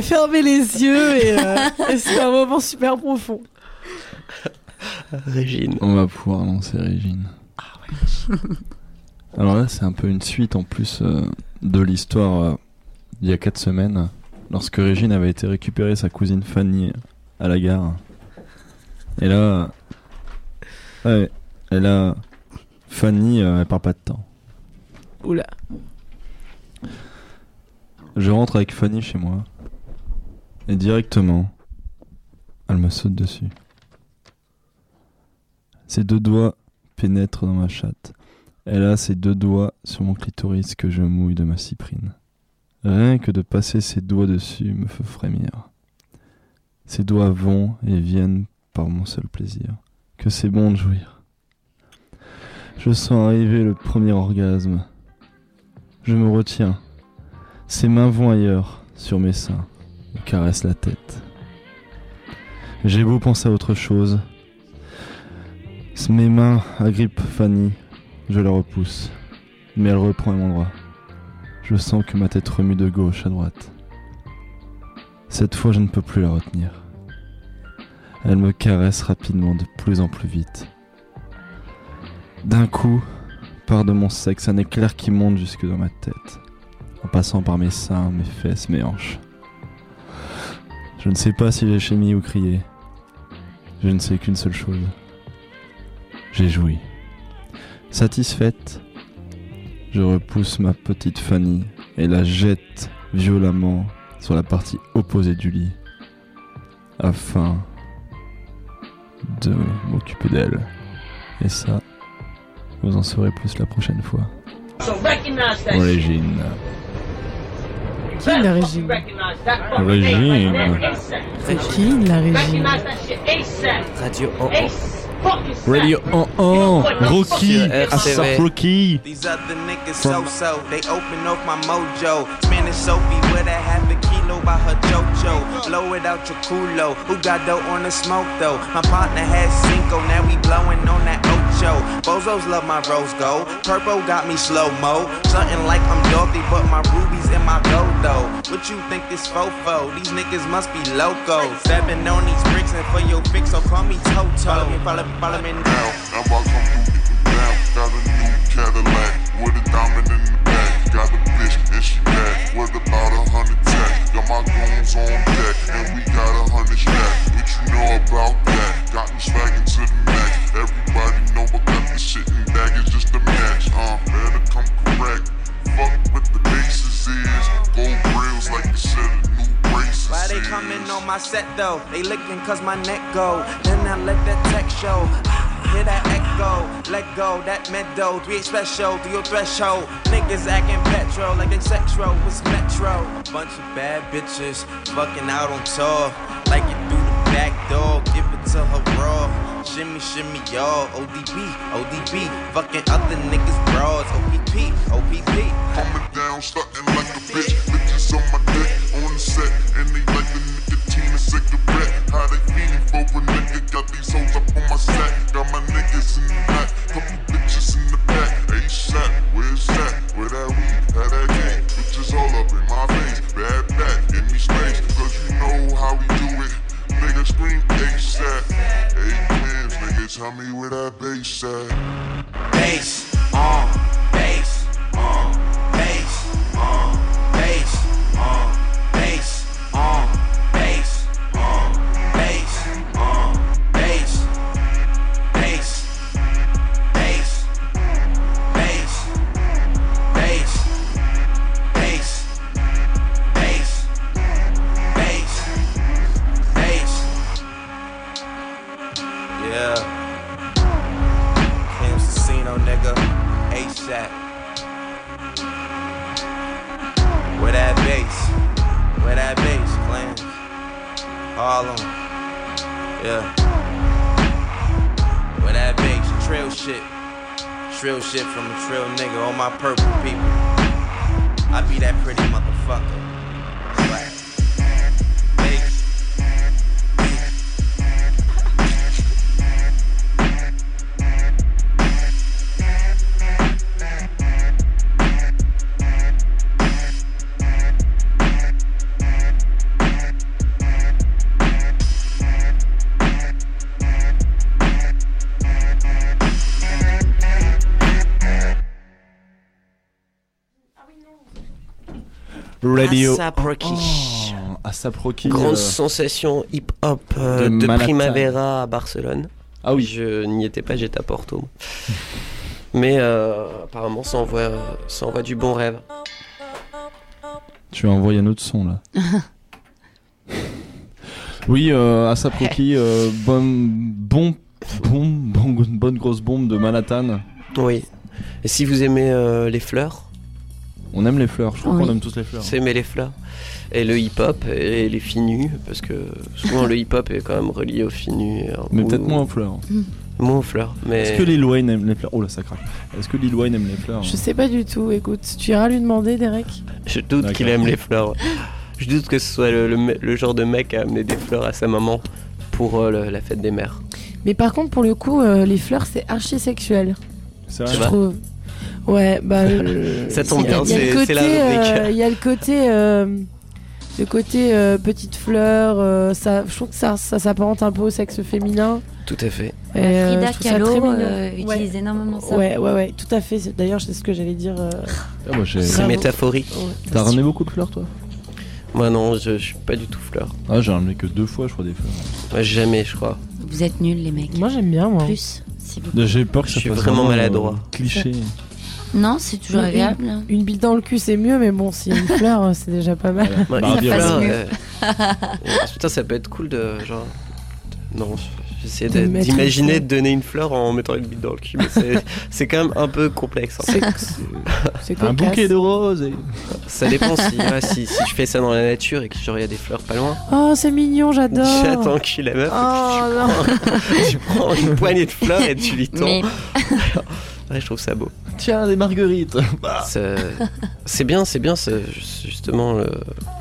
Speaker 3: Avait fermé les yeux et, euh, et c'était un moment super profond.
Speaker 1: Régine.
Speaker 2: On va pouvoir lancer Régine. Alors là, c'est un peu une suite en plus euh, de l'histoire euh, il y a 4 semaines, lorsque Régine avait été récupérer sa cousine Fanny à la gare. Et là, ouais, et là, Fanny, euh, elle part pas de temps.
Speaker 3: Oula.
Speaker 2: Je rentre avec Fanny chez moi. Et directement, elle me saute dessus. Ses deux doigts pénètrent dans ma chatte. Elle a ses deux doigts sur mon clitoris que je mouille de ma cyprine. Rien que de passer ses doigts dessus me fait frémir. Ses doigts vont et viennent par mon seul plaisir. Que c'est bon de jouir. Je sens arriver le premier orgasme. Je me retiens. Ses mains vont ailleurs, sur mes seins, me caressent la tête. J'ai beau penser à autre chose. Mes mains agrippent Fanny, je la repousse, mais elle reprend mon droit. Je sens que ma tête remue de gauche à droite. Cette fois, je ne peux plus la retenir. Elle me caresse rapidement de plus en plus vite. D'un coup, part de mon sexe un éclair qui monte jusque dans ma tête en passant par mes seins, mes fesses, mes hanches. Je ne sais pas si j'ai chémi ou crié. Je ne sais qu'une seule chose. J'ai joui. Satisfaite, je repousse ma petite Fanny et la jette violemment sur la partie opposée du lit afin de m'occuper d'elle. Et ça, vous en saurez plus la prochaine fois. Origine.
Speaker 3: Qui la Régine
Speaker 2: Régine.
Speaker 3: Qui la Régine
Speaker 1: Radio en
Speaker 2: Radio en en Rocky. Asap Rocky
Speaker 5: These other niggas so so, they open off my mojo. Sophie with a half a kilo by her jojo. Blow it out your culo. Who got dough on the smoke though? My partner has cinco, now we blowing on that ocho. Bozos love my rose gold. Purple got me slow mo. Something like I'm Dorothy, but my rubies in my gold though. What you think this fofo? These niggas must be loco. Stepping on these bricks and for your fix, so call me Toto. Follow me, follow me, follow me now.
Speaker 6: Now I come through down. Got a new Cadillac with a diamond and she back with about a hundred tack. Got my goons on deck and we got a hundred stack. What you know about that? Got me swagging to the max. Everybody know I got this shit in baggage just a match. Uh, better come correct. Fuck what the bases is. Gold grills like you said, new braces
Speaker 5: Why they coming on my set though. They licking cause my neck go. Then I let that tech show. Hear that echo, let go, that meadow, three special through your threshold. Niggas acting petro like they sexual, it's metro. Bunch of bad bitches fucking out on tour, like it through the back door, give it to her raw. Shimmy, shimmy, y'all, ODB, ODB, fucking other niggas bras, OPP, OPP.
Speaker 6: Coming down, starting like a bitch. Bitches on my dick, on the set, and they like the nicotine and cigarette. How they feeling for a nigga? Hoes up on my sack. Got my niggas in the back, couple bitches in the back. ASAP, where's that? Where that weed? How that game? Bitches all up in my face. Bad back, give me space, cause you know how we do it. Nigga scream ASAP. Eight pins, nigga, tell me where that bass at.
Speaker 5: Bass, on, bass, Harlem. Yeah. Where that bass? Trill shit. Trill shit from a trill nigga. All my purple people. I be that pretty motherfucker.
Speaker 2: Radio.
Speaker 1: ASAP Rocky.
Speaker 2: Oh, ASAP Rocky.
Speaker 1: Grande
Speaker 2: euh,
Speaker 1: sensation hip-hop euh,
Speaker 2: de
Speaker 1: de,
Speaker 2: Manhattan.
Speaker 1: Primavera à Barcelone.
Speaker 2: Ah oui.
Speaker 1: Je n'y étais pas, j'étais à Porto. Mais euh, apparemment, ça envoie, ça envoie du bon rêve.
Speaker 2: Tu as envoyé un autre son là. *laughs* oui, euh, ASAP Rocky, euh, bon, bon, bon, bon- bonne grosse bombe de Manhattan.
Speaker 1: Oui. Et si vous aimez euh, les fleurs,
Speaker 2: On aime les fleurs, je crois
Speaker 4: Oui.
Speaker 2: qu'on aime tous les fleurs.
Speaker 1: vous aimez les fleurs. Et le hip-hop et les filles nues, parce que souvent le hip-hop est quand même relié aux euh,
Speaker 2: Mais peut-être moins aux fleurs.
Speaker 1: Moins aux fleurs. Mais
Speaker 2: Est-ce que Lil Wayne aime les fleurs? Oh là, ça craque. Est-ce que Lil Wayne aime les fleurs
Speaker 3: Je sais pas du tout, écoute, tu iras lui demander, Derek?
Speaker 1: Je doute qu'il aime les fleurs. Je doute que ce soit le, le me- le genre de mec à amener des fleurs à sa maman pour euh, le- la fête des mères.
Speaker 3: Mais par contre, pour le coup, euh, les fleurs, c'est archi sexuel,
Speaker 2: C'est
Speaker 3: je
Speaker 2: vrai?
Speaker 1: va
Speaker 3: trouve. Ouais, bah. *laughs* euh,
Speaker 1: Ça tombe bien, c'est- la rubrique.
Speaker 3: euh, Il y a le côté. euh, le côté euh, petite fleur, euh, ça, je trouve que ça, ça s'apparente un peu au sexe féminin.
Speaker 1: Tout à fait.
Speaker 3: Et, euh,
Speaker 4: Frida Kahlo euh,
Speaker 3: Ouais.
Speaker 4: utilise énormément ça.
Speaker 3: Ouais, ouais, ouais, tout à fait. D'ailleurs, c'est ce que j'allais dire. euh,
Speaker 2: Ah,
Speaker 1: C'est
Speaker 3: Bravo.
Speaker 1: métaphorique.
Speaker 3: ouais.
Speaker 2: T'as ramené beaucoup de fleurs toi?
Speaker 1: Moi non, je, je suis pas du tout fleur.
Speaker 2: Ah, j'ai ramené que deux fois, je crois, des fleurs.
Speaker 1: Moi, jamais, je crois.
Speaker 4: Vous êtes nuls les mecs.
Speaker 3: Moi, j'aime bien, moi.
Speaker 4: Plus, s'il vous.
Speaker 2: J'ai peur que
Speaker 1: Je
Speaker 2: ça
Speaker 1: suis
Speaker 2: fasse
Speaker 1: vraiment
Speaker 2: euh,
Speaker 1: maladroit.
Speaker 2: cliché.
Speaker 4: Non, c'est toujours agréable. hein.
Speaker 3: Une bille dans le cul, c'est mieux, mais bon, s'il y a une fleur, *laughs* c'est déjà pas mal.
Speaker 1: Moi,
Speaker 2: Barbie
Speaker 1: une fleur,
Speaker 4: mieux. *laughs*
Speaker 1: euh, putain, ça peut être cool de genre. Non, j'essaie
Speaker 3: de- une
Speaker 1: d'imaginer de donner une fleur en mettant une bite dans le cul, mais c'est- *laughs* quand même un peu complexe. hein.
Speaker 3: C'est
Speaker 2: Un bouquet de roses et...
Speaker 1: Ça dépend si, ouais, si, si je fais ça dans la nature et que genre il y a des fleurs pas loin.
Speaker 3: Oh, c'est mignon, j'adore.
Speaker 1: J'attends qu'il la meuf.
Speaker 3: Oh non.
Speaker 1: tu prends une poignée de fleurs et tu lui tends.
Speaker 4: Mais
Speaker 1: Ouais, je trouve ça beau.
Speaker 2: Tiens, des marguerites *laughs*
Speaker 1: C'est c'est bien, c'est bien, justement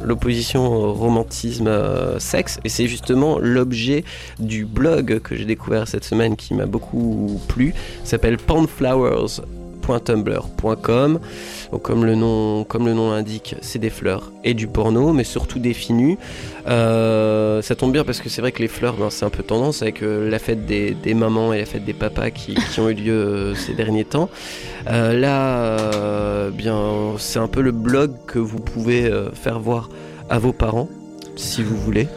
Speaker 1: l'opposition au romantisme euh, et c'est justement l'objet du blog que j'ai découvert cette semaine qui m'a beaucoup plu. S'appelle pandflowers.tumblr.com. Donc, comme le nom, l'indique, c'est des fleurs et du porno, mais surtout des filles nues. Euh, ça tombe bien parce que c'est vrai que les fleurs, ben, c'est un peu tendance avec euh, la fête des, mamans et la fête des papas qui, ont eu lieu euh, ces derniers temps. Là, c'est un peu le blog que vous pouvez faire voir à vos parents, si vous voulez,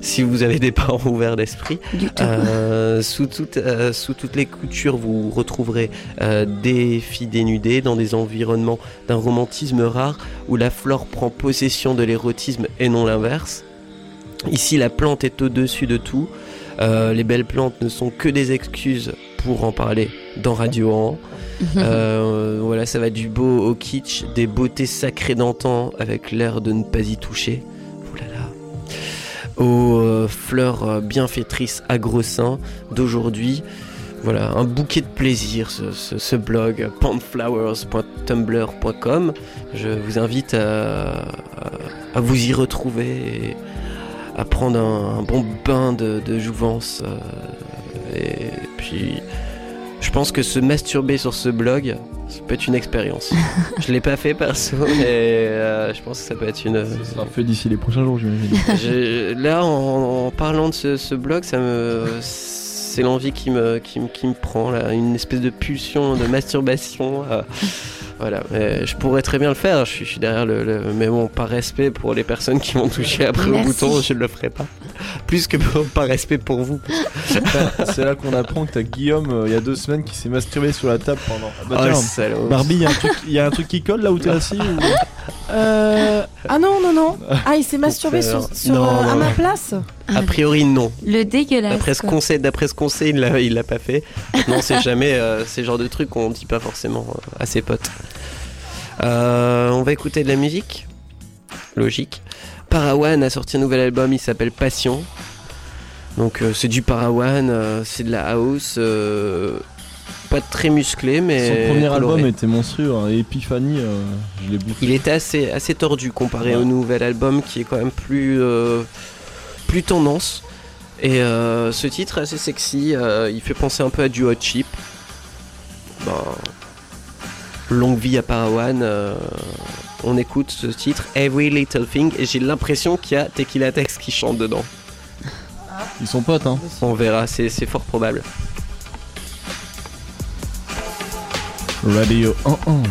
Speaker 1: si vous avez des parents ouverts d'esprit. Euh, sous, toutes, euh, sous toutes les coutures, vous retrouverez euh, des filles dénudées dans des environnements d'un romantisme rare où la flore prend possession de l'érotisme et non l'inverse. Ici, la plante est au-dessus de tout. Les belles plantes ne sont que des excuses pour en parler dans Radio An. Euh, voilà, ça va du beau au kitsch, des beautés sacrées d'antan avec l'air de ne pas y toucher. Aux euh, fleurs euh, bienfaitrices à gros seins d'aujourd'hui. Voilà, un bouquet de plaisir, ce, blog pantflowers.tumblr.com. Je vous invite à, vous y retrouver et à prendre un, bon bain de, de jouvence. euh, et puis, je pense que se masturber sur ce blog, ça peut être une expérience. *laughs* je l'ai pas fait perso, mais euh, je pense que ça peut être une.
Speaker 2: Ça sera fait d'ici les prochains jours, j'imagine. *laughs*
Speaker 1: Je- là, en, en parlant de ce, ce blog, ça me, c'est l'envie qui me, qui, me- qui me prend, là, une espèce de pulsion de masturbation. euh, voilà, mais je pourrais très bien le faire. Je suis, je suis derrière le, le- mais bon, par respect pour les personnes qui vont toucher après au
Speaker 4: Merci.
Speaker 1: bouton, je ne le ferai pas. Plus que pour- par respect pour vous. *laughs*
Speaker 2: C'est là qu'on apprend que t'as Guillaume, euh, il y a deux semaines, qui s'est masturbé sur la table pendant. Ah bah
Speaker 1: Oh,
Speaker 2: tiens,
Speaker 1: le.
Speaker 2: Barbie, il y a un truc- il y, a un truc qui colle là où t'es assis ou...
Speaker 3: Euh... Ah non, non, non. Ah, il s'est masturbé sur,
Speaker 1: faire-
Speaker 3: sur,
Speaker 1: Non,
Speaker 3: euh, à ma place
Speaker 1: A priori, non.
Speaker 4: Le dégueulasse.
Speaker 1: D'après ce qu'on sait, d'après ce qu'on sait, il l'a, il l'a pas fait. Non, c'est jamais euh, ces genres de trucs qu'on dit pas forcément euh, à ses potes. Euh, on va écouter de la musique. Logique. Parawan a sorti un nouvel album, il s'appelle Passion. Donc euh, c'est du Parawan, euh, c'est de la house, euh, pas très musclé, mais
Speaker 2: Son premier
Speaker 1: coloré.
Speaker 2: album était monstrueux, hein, et Epiphany, euh, je l'ai bouffé.
Speaker 1: Il était assez, assez tordu comparé
Speaker 2: Ouais.
Speaker 1: au nouvel album qui est quand même plus, euh, plus tendance. Et euh, ce titre est assez sexy, il fait penser un peu à du Hot Chip. Ben, longue vie à Parawan. on écoute ce titre Every Little Thing et j'ai l'impression qu'il y a Tequila Tex qui chante dedans.
Speaker 2: Ils sont potes, hein.
Speaker 1: On verra, c'est fort probable.
Speaker 2: Radio. 1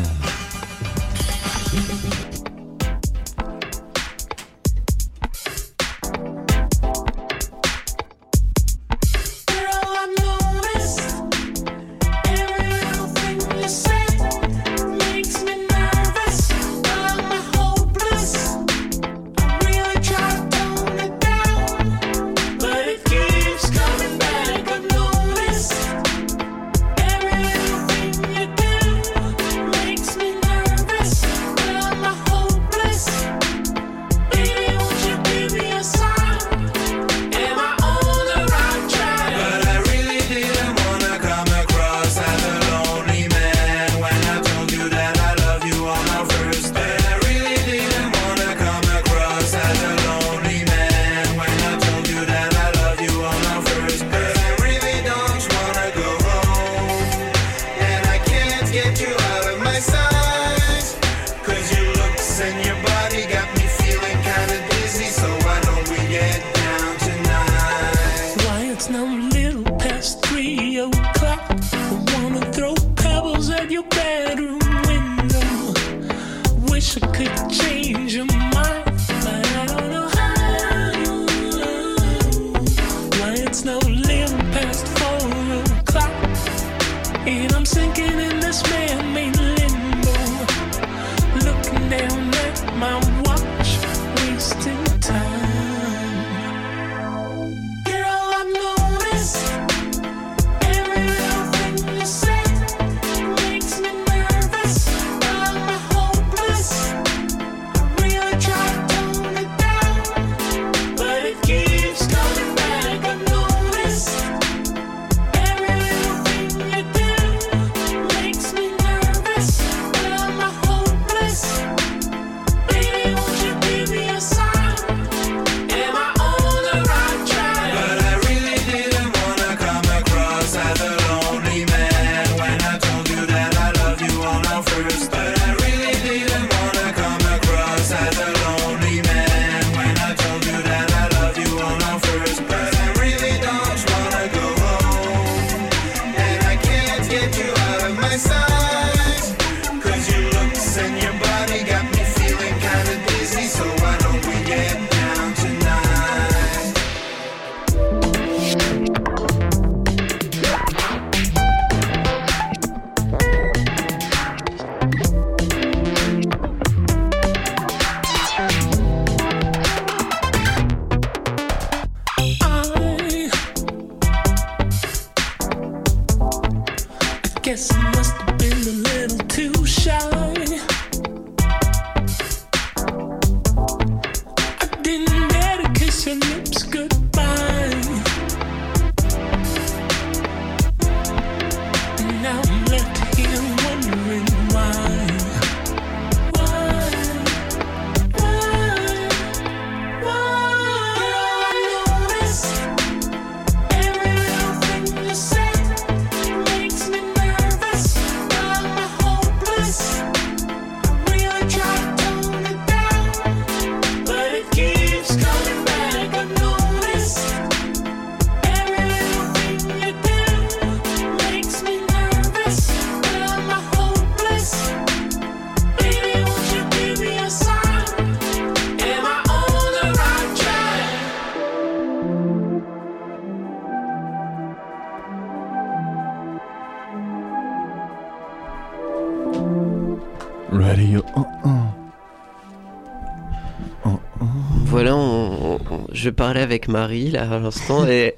Speaker 1: je parlais avec Marie là à l'instant et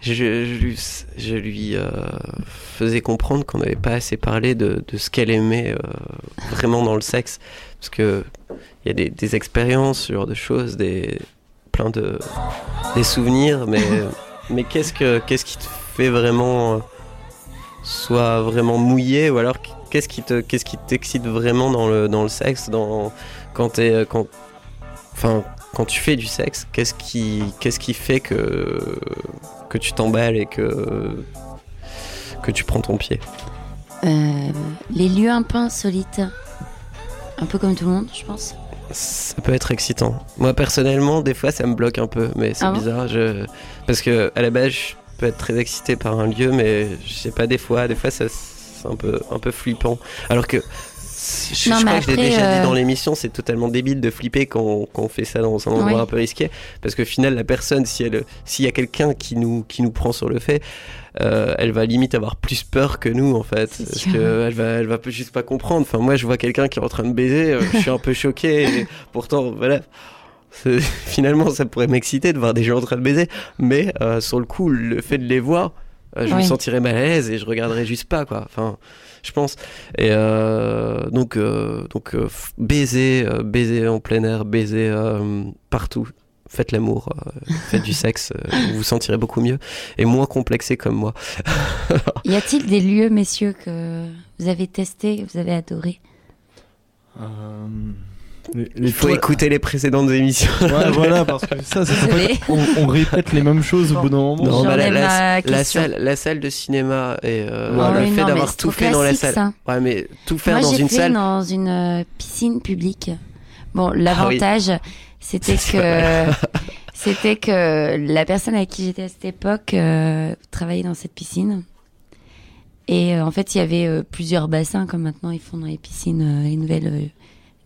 Speaker 1: je, lui, euh, faisais comprendre qu'on n'avait pas assez parlé de, ce qu'elle aimait euh, vraiment dans le sexe. Parce que il y a des, expériences, ce genre de choses, des, plein de des souvenirs, mais, mais qu'est-ce, que, qu'est-ce qui te fait vraiment euh, soit vraiment mouillé ou alors qu'est-ce qui, te, qu'est-ce qui t'excite vraiment dans le, dans le sexe dans, quand t'es quand, enfin, quand tu fais du sexe, qu'est-ce qui, qu'est-ce qui fait que, que tu t'emballes et que, que tu prends ton pied?
Speaker 4: Euh, les lieux un peu insolites. Un peu comme tout le monde, je pense.
Speaker 1: Ça peut être excitant. Moi personnellement, des fois ça me bloque un peu, mais c'est
Speaker 4: Ah bon?
Speaker 1: bizarre. Je... Parce que à la base, je peux être très excité par un lieu, mais je sais pas, des fois, des fois ça, c'est un peu, un peu flippant. Alors que je,
Speaker 4: Non,
Speaker 1: je
Speaker 4: mais
Speaker 1: crois que je l'ai déjà dit
Speaker 4: euh,
Speaker 1: dans l'émission, c'est totalement débile de flipper quand, quand on fait ça dans un endroit
Speaker 4: Ouais.
Speaker 1: un peu risqué, parce qu'au final, la personne, si s'il y a quelqu'un qui nous, qui nous prend sur le fait, euh, elle va limite avoir plus peur que nous en fait. Parce qu'elle va elle va juste pas comprendre. Enfin moi je vois quelqu'un qui est en train de baiser euh, je suis un peu choqué et *laughs* pourtant voilà. *laughs* Finalement ça pourrait m'exciter de voir des gens en train de baiser. Mais euh, sur le coup le fait de les voir euh, je me sentirais mal à l'aise et je regarderais juste pas quoi. Enfin je pense. Et euh, donc euh, donc euh, baiser euh, baiser en plein air baiser euh, partout. Faites l'amour euh, faites du sexe euh, vous vous sentirez beaucoup mieux et moins complexé comme moi. *laughs*
Speaker 4: Y a-t-il des lieux, messieurs, que vous avez testés, que vous avez adoré
Speaker 2: Euh, les, les
Speaker 1: il faut écouter les précédentes émissions
Speaker 2: Ouais, voilà, parce que ça, c'est *laughs* fait, on, on répète les mêmes choses au bout d'un moment.
Speaker 1: Non, bah, la, salle, la salle de cinéma et euh,
Speaker 2: Ouais,
Speaker 1: le fait d'avoir tout fait dans la salle.
Speaker 4: ça.
Speaker 1: Ouais, mais tout faire
Speaker 4: Moi,
Speaker 1: dans une
Speaker 4: fait
Speaker 1: salle.
Speaker 4: dans une euh, piscine publique. Bon, l'avantage, c'était
Speaker 1: C'est
Speaker 4: que *laughs* c'était que la personne avec qui j'étais à cette époque euh, travaillait dans cette piscine. Et euh, en fait, il y avait euh, plusieurs bassins, comme maintenant ils font dans les piscines, euh, les nouvelles,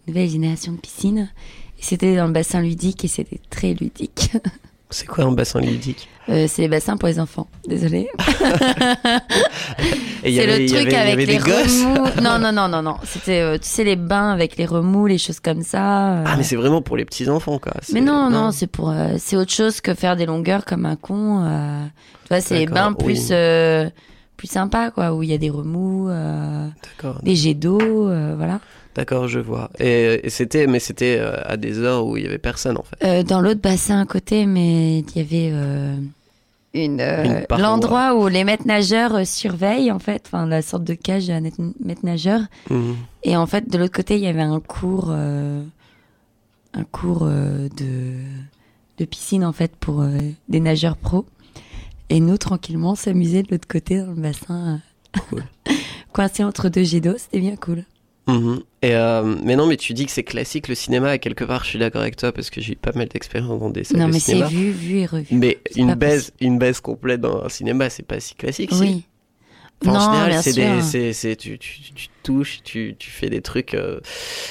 Speaker 4: nouvelles générations de piscines. Et c'était dans le bassin ludique et c'était très ludique. *laughs*
Speaker 1: C'est quoi un bassin ludique?
Speaker 4: Euh, c'est les bassins pour les enfants.
Speaker 1: Y *laughs* *laughs*
Speaker 4: C'est le truc avec les remous. Non, non, non, non, non. C'était, euh, tu sais, les bains avec les remous, les choses comme ça. euh.
Speaker 1: Ah, mais c'est vraiment pour les petits enfants, quoi.
Speaker 4: Mais non, non, c'est pour, euh, c'est autre chose que faire des longueurs comme un con. Tu vois, c'est les bains plus,
Speaker 1: oui.
Speaker 4: euh, plus sympas, quoi, où il y a des remous, des jets d'eau, voilà.
Speaker 1: D'accord, je vois. Et, et c'était, mais c'était euh, à des heures où il y avait personne, en fait.
Speaker 4: Euh, dans l'autre bassin à côté, mais il y avait euh, une, euh, l'endroit où les maîtres nageurs surveillent en fait, enfin la sorte de cage à maîtres nageurs.
Speaker 1: Mhm.
Speaker 4: Et en fait, de l'autre côté, il y avait un cours, un cours de, de piscine en fait pour des nageurs pros. Et nous, tranquillement, on s'amusait de l'autre côté dans le bassin,
Speaker 1: Cool. *laughs*
Speaker 4: coincé entre deux jets d'eau. C'était bien cool.
Speaker 1: Mhm. Et euh, mais non, mais tu dis que c'est classique le cinéma. Et quelque part, je suis d'accord avec toi parce que j'ai eu pas mal d'expérience dans des salles
Speaker 4: non,
Speaker 1: de
Speaker 4: mais c'est vu, vu et revu.
Speaker 1: Mais une
Speaker 4: pas
Speaker 1: baise, une baise complète dans un cinéma, c'est pas si classique. si.
Speaker 4: Oui.
Speaker 1: Enfin, en
Speaker 4: non,
Speaker 1: général,
Speaker 4: bien
Speaker 1: c'est des, c'est, c'est, tu, tu, tu te touches, tu, tu fais des trucs euh,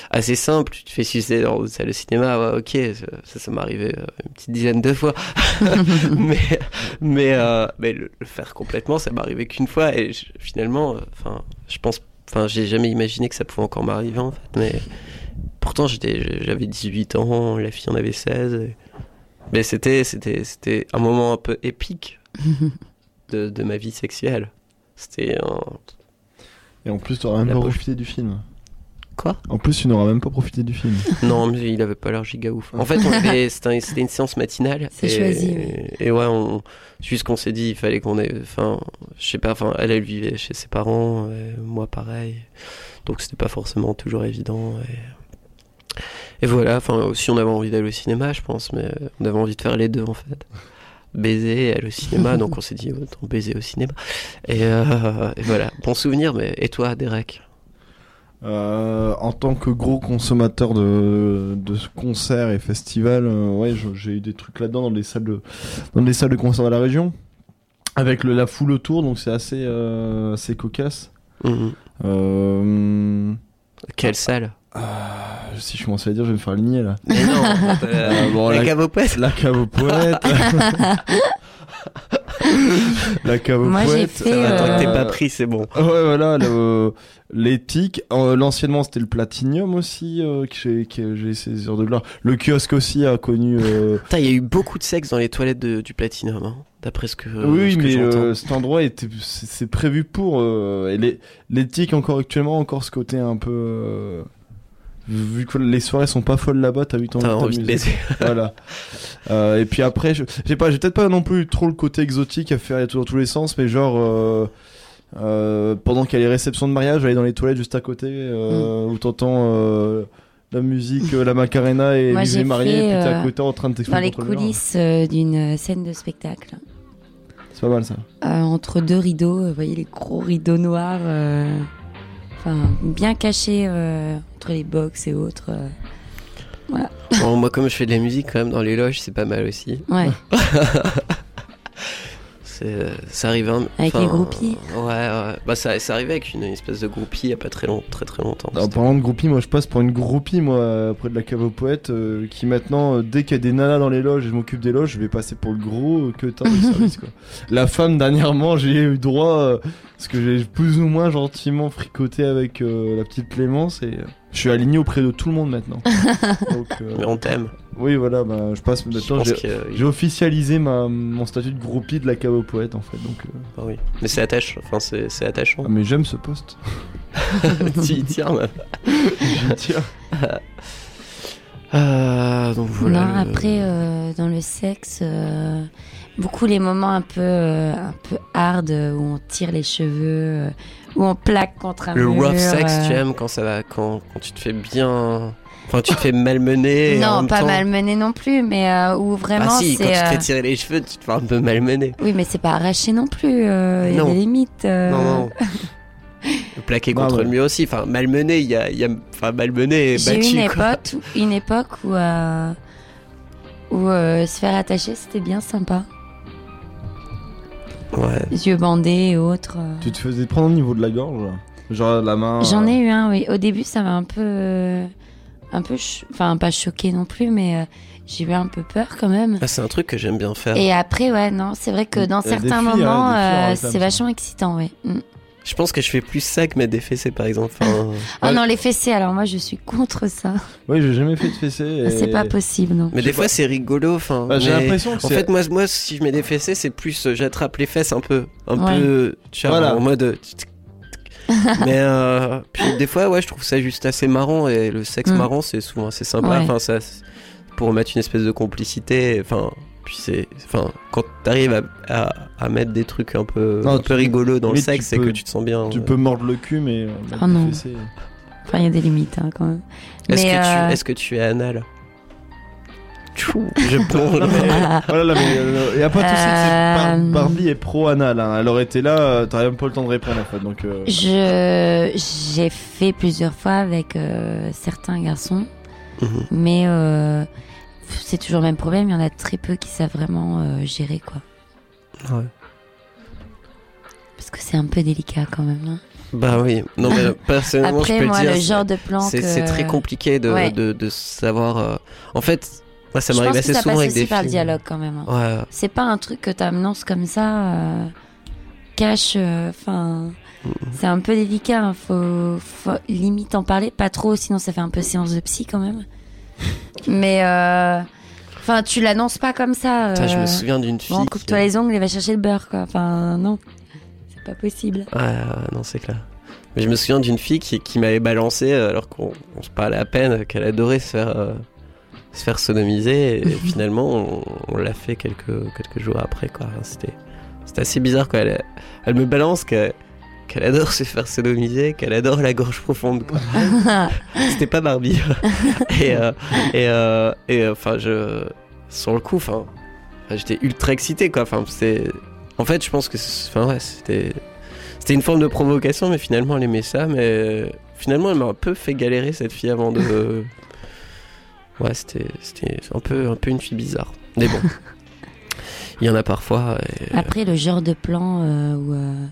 Speaker 1: assez simples, tu te fais sucer dans une salle de cinéma, ouais, ok, ça, ça, m'est arrivé euh, une petite dizaine de fois. *laughs* *laughs* mais, mais, euh, mais le, le faire complètement, ça m'est arrivé qu'une fois, et je- finalement, euh, enfin, je pense, enfin, j'ai jamais imaginé que ça pouvait encore m'arriver, en fait, mais pourtant, j'étais, j'avais 18 ans, la fille en avait 16, et- mais c'était, c'était, c'était un moment un peu épique de, de ma vie sexuelle. C'était un...
Speaker 2: Et en plus, t'auras même
Speaker 1: La
Speaker 2: pas profité du film.
Speaker 1: Quoi
Speaker 2: En plus, tu n'auras même pas profité du film. *laughs*
Speaker 1: Non, mais il avait pas l'air giga ouf. En fait, c'était un- c'était une séance matinale.
Speaker 4: C'est
Speaker 1: et,
Speaker 4: choisi,
Speaker 1: Et ouais, on, juste qu'on s'est dit, il fallait qu'on ait. Enfin, je sais pas, enfin, elle, elle vivait chez ses parents, et moi pareil. Donc c'était pas forcément toujours évident. Et, et voilà, enfin, aussi on avait envie d'aller au cinéma, je pense, mais on avait envie de faire les deux en fait. Baiser, elle au cinéma, *laughs* donc on s'est dit, autant baiser au cinéma. Et, euh, et voilà, bon souvenir, mais et toi, Derek?
Speaker 2: Euh, en tant que gros consommateur de, de concerts et festivals, euh, ouais, j'ai eu des trucs là-dedans dans les salles de dans les salles de concert de la région, avec le, la foule autour, donc c'est assez euh, assez cocasse.
Speaker 1: Mhm.
Speaker 2: Euh,
Speaker 1: Quelle salle
Speaker 2: si je commence à dire, je vais me faire aligner là.
Speaker 1: Mais non, *laughs*
Speaker 2: bon,
Speaker 1: la
Speaker 2: la-
Speaker 1: cave aux poètes.
Speaker 2: La cave aux poètes. *laughs* *laughs* la cave
Speaker 4: Moi, j'ai fait,
Speaker 1: Attends que t'es
Speaker 2: Euh,
Speaker 1: pas pris, c'est bon.
Speaker 2: Ouais, voilà, l'éthique. Euh, L'anciennement, c'était le Platinium aussi, euh, que j'ai que j'ai ces heures de gloire. Le kiosque aussi a connu. euh,
Speaker 1: Putain, il y a eu beaucoup de sexe dans les toilettes de- du Platinum, hein, d'après ce que,
Speaker 2: oui,
Speaker 1: ce
Speaker 2: mais euh, cet endroit était, c'est prévu pour. euh, et l'éthique encore actuellement, encore ce côté un peu. Vu que les soirées sont pas folles là-bas, t'as eu envie
Speaker 1: T'as envie de baiser. *laughs*
Speaker 2: voilà. Euh, et puis après, je j'ai pas, j'ai peut-être pas non plus trop le côté exotique à faire dans tous les sens, mais genre euh, euh, pendant qu'il y a les réceptions de mariage, aller dans les toilettes juste à côté, euh, où t'entends euh, la musique, euh, la Macarena et
Speaker 4: Moi,
Speaker 2: les mariés,
Speaker 4: fait,
Speaker 2: et puis t'es à côté en train de
Speaker 4: Dans
Speaker 2: t'exploser
Speaker 4: les coulisses d'une scène de spectacle.
Speaker 2: C'est pas mal ça.
Speaker 4: Euh, entre deux rideaux, vous voyez les gros rideaux noirs, euh, enfin bien cachés euh, entre les box et autres. euh.
Speaker 1: Bon, moi, comme je fais de la musique, quand même, dans les loges, c'est pas mal aussi.
Speaker 4: Ouais, *laughs*
Speaker 1: C'est, euh, ça arrive un...
Speaker 4: Avec les groupies
Speaker 1: Ouais, ouais. Bah, ça, ça arrivait avec une, espèce de groupie il y a pas très, long, très, très longtemps.
Speaker 2: En parlant de groupie, moi je passe pour une groupie, moi, euh, près de la cave aux poètes, euh, qui maintenant, euh, dès qu'il y a des nanas dans les loges et je m'occupe des loges, je vais passer pour le gros euh, que t'as service, quoi. *laughs* La femme, dernièrement, j'ai eu droit, euh, parce que j'ai plus ou moins gentiment fricoté avec euh, la petite Clémence, et euh, je suis aligné auprès de tout le monde maintenant. *laughs* Donc, euh,
Speaker 1: Mais on t'aime.
Speaker 2: Oui, voilà, bah, je passe maintenant, j'ai officialisé ma, mon statut de groupie de la cave aux poètes, en fait, donc... euh,
Speaker 1: Ah oui. Mais c'est attache... enfin, c'est, c'est attachant.
Speaker 2: ah, mais j'aime ce poste. *laughs*
Speaker 1: tu y tiens, même.
Speaker 2: J'y tiens. *laughs*
Speaker 1: Ah, donc voilà.
Speaker 4: non,
Speaker 1: le-
Speaker 4: après, euh, dans le sexe, euh, beaucoup les moments un peu, euh, un peu hard euh, où on tire les cheveux, euh, où on plaque contre un
Speaker 1: Le
Speaker 4: mur.
Speaker 1: rough sex,
Speaker 4: euh,
Speaker 1: tu aimes quand ça va, quand, quand tu te fais bien. Enfin, tu te fais malmener. en
Speaker 4: Non,
Speaker 1: même
Speaker 4: pas
Speaker 1: temps-
Speaker 4: malmené non plus, mais euh, où vraiment
Speaker 1: Ah si, quand tu te
Speaker 4: euh,
Speaker 1: fais tirer les cheveux, tu te fais un peu malmener.
Speaker 4: Oui, mais c'est pas arraché non plus. euh, Il y a des limites. euh.
Speaker 1: Non, non. *laughs* Plaqué
Speaker 2: Bah
Speaker 1: contre
Speaker 2: ouais.
Speaker 1: le mur aussi. Enfin, malmené, il y a, il y a. Enfin, malmené et
Speaker 4: J'ai eu
Speaker 1: battu.
Speaker 4: une époque, où- une époque où, euh, où euh, se faire attacher, c'était bien sympa.
Speaker 1: Ouais.
Speaker 4: Les yeux bandés et autres. euh.
Speaker 2: Tu te faisais prendre au niveau de la gorge, là Genre la main...
Speaker 4: J'en
Speaker 2: euh,
Speaker 4: ai eu un, oui. Au début, ça m'a un peu. Euh, un peu. Enfin, pas choqué non plus, mais euh, j'ai eu un peu peur quand même.
Speaker 1: Ah, c'est un truc que j'aime bien faire.
Speaker 4: Et après, ouais, non, c'est vrai que dans certains
Speaker 2: filles, hein,
Speaker 4: moments, euh, c'est vachement excitant, ouais. Mm.
Speaker 1: Je pense que je fais plus ça que mettre des fessées, par exemple. Enfin,
Speaker 4: Ah *laughs*
Speaker 2: Ouais.
Speaker 4: non, les fessées, alors moi, je suis contre ça.
Speaker 2: Oui, j'ai jamais fait de fessée. et- *laughs*
Speaker 4: C'est pas possible, non.
Speaker 1: mais des fois, c'est rigolo. Enfin,
Speaker 2: Bah, J'ai l'impression que
Speaker 1: En fait, moi, moi, si je mets des fessées, c'est plus euh, j'attrape les fesses un peu, un
Speaker 4: Ouais.
Speaker 1: peu, tu vois,
Speaker 2: Voilà.
Speaker 1: en mode. *laughs* Mais euh, puis des fois, ouais, je trouve ça juste assez marrant et le sexe
Speaker 4: Mm.
Speaker 1: marrant, c'est souvent assez sympa.
Speaker 4: Ouais.
Speaker 1: Enfin, ça, pour mettre une espèce de complicité. Enfin, puis c'est, enfin, quand t'arrives à, à, à mettre des trucs un peu,
Speaker 2: Non,
Speaker 1: un peu rigolos dans le sexe, c'est que tu te sens bien.
Speaker 2: Tu
Speaker 1: euh.
Speaker 2: peux mordre le cul, mais... des
Speaker 4: non. Enfin, il y a des limites, hein, quand même.
Speaker 1: Est-ce
Speaker 4: mais,
Speaker 1: que,
Speaker 4: euh,
Speaker 1: est-ce que tu es anal? Tchou, Je. *laughs*
Speaker 2: Non, mais- *laughs* Voilà, là, mais euh, y a pas de souci,
Speaker 4: Euh,
Speaker 2: Barbie est pro-anal. Hein. Elle aurait été là, euh, t'aurais même pas le temps de répondre en fait. Donc, euh,
Speaker 4: Je j'ai fait plusieurs fois avec euh, certains garçons,
Speaker 1: Mhm.
Speaker 4: mais euh, c'est toujours le même problème. Il y en a très peu qui savent vraiment euh, gérer quoi,
Speaker 1: Ouais.
Speaker 4: parce que c'est un peu délicat quand même. hein.
Speaker 1: Bah oui. Non mais je
Speaker 4: Après
Speaker 1: peux
Speaker 4: moi,
Speaker 1: le dire.
Speaker 4: le
Speaker 1: c'est-
Speaker 4: genre de plan
Speaker 1: C'est
Speaker 4: que
Speaker 1: c'est très compliqué de,
Speaker 4: Ouais.
Speaker 1: de, de savoir. euh, En fait, moi ça m'arrive assez
Speaker 4: que ça
Speaker 1: souvent
Speaker 4: passe
Speaker 1: avec
Speaker 4: aussi
Speaker 1: des
Speaker 4: par le dialogue quand même. hein.
Speaker 1: Ouais.
Speaker 4: C'est pas un truc que t'annonces comme ça, euh, cache. Enfin,
Speaker 1: Mhm.
Speaker 4: c'est un peu délicat. hein. Faut, faut limite en parler, pas trop, sinon ça fait un peu séance de psy quand même. *laughs* Mais euh, enfin, tu l'annonces pas comme ça.
Speaker 1: Putain, je
Speaker 4: euh,
Speaker 1: me souviens d'une fille.
Speaker 4: Bon,
Speaker 1: qui-
Speaker 4: coupe-toi les ongles et va chercher le beurre, quoi. Enfin, non, c'est pas possible.
Speaker 1: Ouais, ouais, non, c'est clair. Mais je me souviens d'une fille qui, qui m'avait balancé, euh, alors qu'on on se parlait à peine, qu'elle adorait se faire, euh, se faire sodomiser. Et finalement, on, on l'a fait quelques, quelques jours après. quoi. C'était c'était assez bizarre. Quoi. Elle, elle me balance qu'elle qu'elle adore se faire sodomiser, qu'elle adore la gorge profonde. quoi. *laughs* C'était pas Barbie. et euh, et, euh, et, euh, enfin, je. Sur le coup, enfin. J'étais ultra excité, quoi. Enfin, c'est. En fait, je pense que. Enfin, ouais, c'était. C'était une forme de provocation, mais finalement, elle aimait ça. Mais finalement, elle m'a un peu fait galérer, cette fille, avant de. Ouais, c'était c'était un peu, un peu une fille bizarre. Mais bon. *laughs* Il y en a parfois. et-
Speaker 4: Après, le genre de plan euh, où, euh,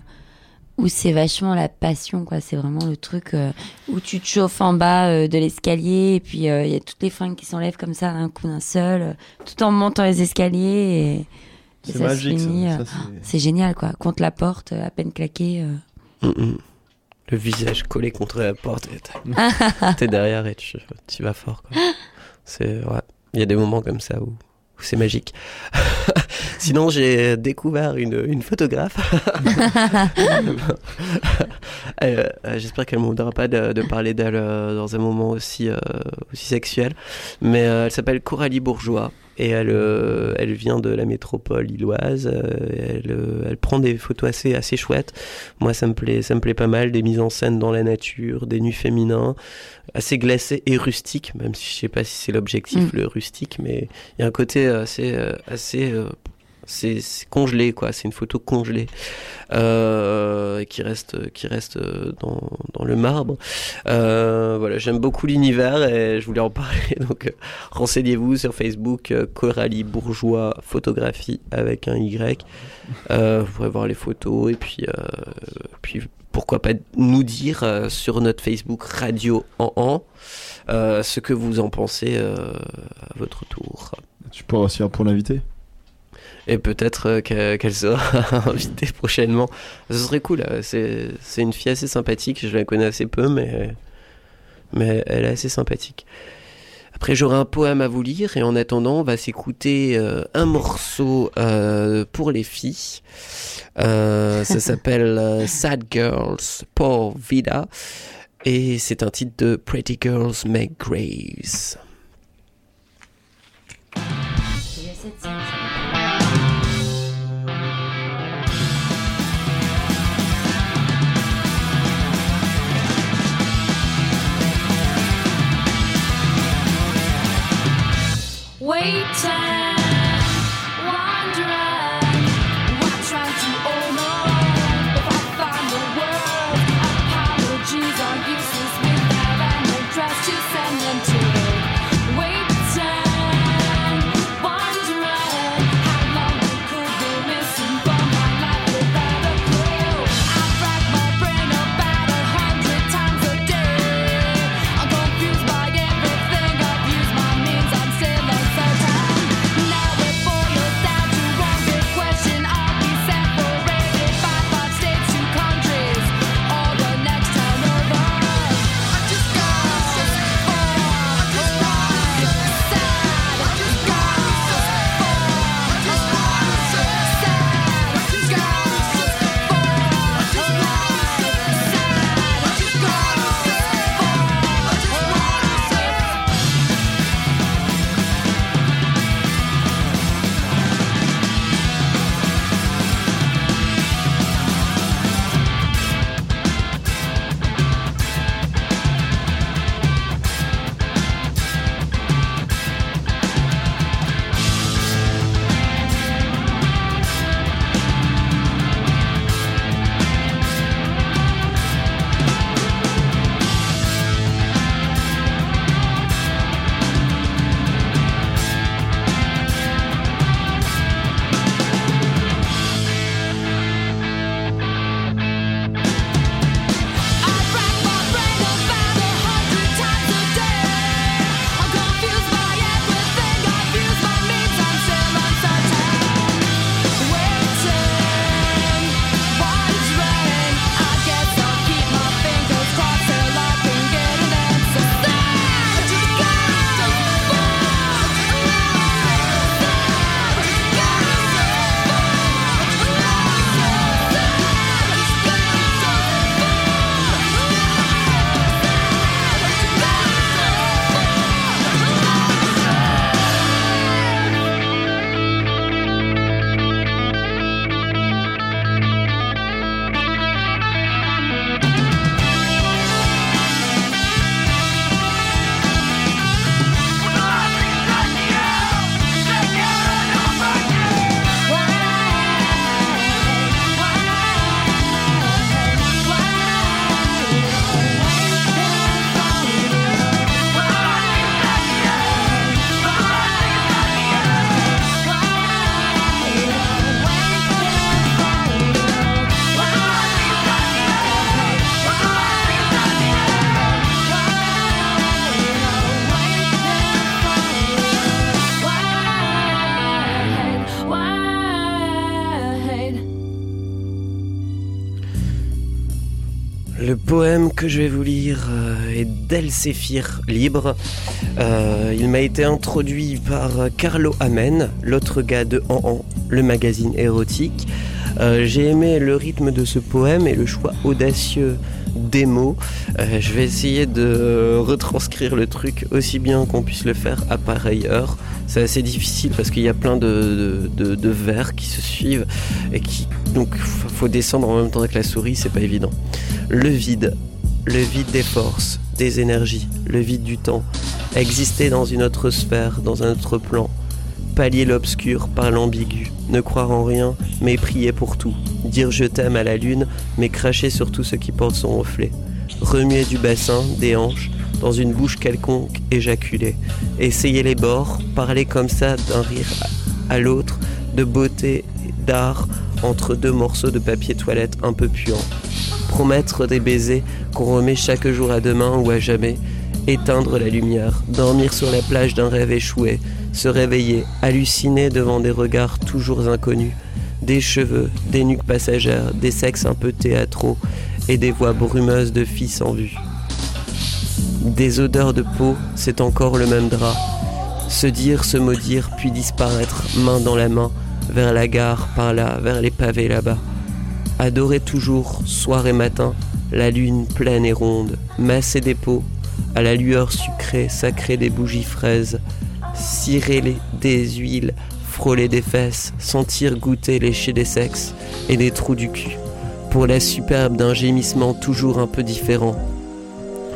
Speaker 4: où c'est vachement la passion, quoi. C'est vraiment le truc euh, où tu te chauffes en bas euh, de l'escalier et puis euh, il y a toutes les fringues qui s'enlèvent comme ça d'un coup d'un seul, euh, tout en montant les escaliers. Et, et
Speaker 2: C'est
Speaker 4: ça
Speaker 2: magique.
Speaker 4: finit, euh,
Speaker 2: Ça, c'est-
Speaker 4: c'est génial, quoi. Contre la porte, euh, à peine claqué. euh.
Speaker 1: Mm, mm. Le visage collé contre la porte. *laughs* T'es derrière et tu, tu vas fort. quoi. *laughs* C'est ouais. Il y a des moments comme ça où, où c'est magique. *laughs* Sinon, j'ai découvert une, une photographe. *laughs* Euh, euh, J'espère qu'elle ne voudra pas de, de parler d'elle euh, dans un moment aussi, euh, aussi sexuel. Mais elle s'appelle Coralie Bourgeois et elle, elle vient de la métropole lilloise. et elle, elle prend des photos assez, assez chouettes. Moi, ça me plaît, ça me plaît pas mal. Des mises en scène dans la nature, des nus féminins, assez glacés et rustiques, même si je sais pas si c'est l'objectif,
Speaker 4: Mm.
Speaker 1: le rustique, mais il y a un côté assez, euh, assez, euh, c'est congelé quoi. C'est une photo congelée euh, qui reste, qui reste euh, dans, dans le marbre. Euh, voilà, j'aime beaucoup l'univers et je voulais en parler. *laughs* Donc, euh, renseignez-vous sur Facebook, euh, Coralie Bourgeois photographie avec un Y. Euh, vous pourrez voir les photos et puis, euh, puis pourquoi pas nous dire euh, sur notre Facebook Radio en en euh, ce que vous en pensez euh, à votre tour.
Speaker 2: Tu pourras aussi pour l'inviter.
Speaker 1: Et peut-être qu'elle sera *laughs* invitée prochainement. Ce serait cool. C'est c'est une fille assez sympathique. Je la connais assez peu, mais, mais elle est assez sympathique. Après, j'aurai un poème à vous lire. Et en attendant, on va s'écouter euh, un morceau euh, pour les filles. Euh, ça *laughs* s'appelle euh, Sad Girls pour Vida. Et c'est un titre de Pretty Girls Make Grace. wait time. Que je vais vous lire euh, est d'El Séphir Libre. Euh, il m'a été introduit par Carlo Amen, l'autre gars de En En, le magazine érotique. Euh, J'ai aimé le rythme de ce poème et le choix audacieux des mots. Je vais essayer de retranscrire le truc aussi bien qu'on puisse le faire à pareille heure. C'est assez difficile parce qu'il y a plein de, vers qui se suivent et qui donc faut descendre en même temps avec la souris, c'est pas évident. Le vide, le vide des forces, des énergies, le vide du temps, exister dans une autre sphère, dans un autre plan, pallier l'obscur par l'ambigu, ne croire en rien, mais prier pour tout, dire je t'aime à la lune, mais cracher sur tout ce qui porte son reflet, remuer du bassin, des hanches, dans une bouche quelconque, éjaculer, essayer les bords, parler comme ça d'un rire à l'autre, de beauté, d'art, entre deux morceaux de papier toilette un peu puants. Promettre des baisers qu'on remet chaque jour à demain ou à jamais. Éteindre la lumière, dormir sur la plage d'un rêve échoué, se réveiller, halluciner devant des regards toujours inconnus, des cheveux, des nuques passagères, des sexes un peu théâtraux et des voix brumeuses de filles sans vue. Des odeurs de peau, c'est encore le même drap. Se dire, se maudire, puis disparaître, main dans la main, vers la gare, par là, vers les pavés là-bas. Adorer toujours, soir et matin, la lune pleine et ronde, masser des peaux, à la lueur sucrée, sacrée des bougies fraises, cirer des huiles, frôler des fesses, sentir goûter lécher des sexes et des trous du cul, pour la superbe d'un gémissement toujours un peu différent.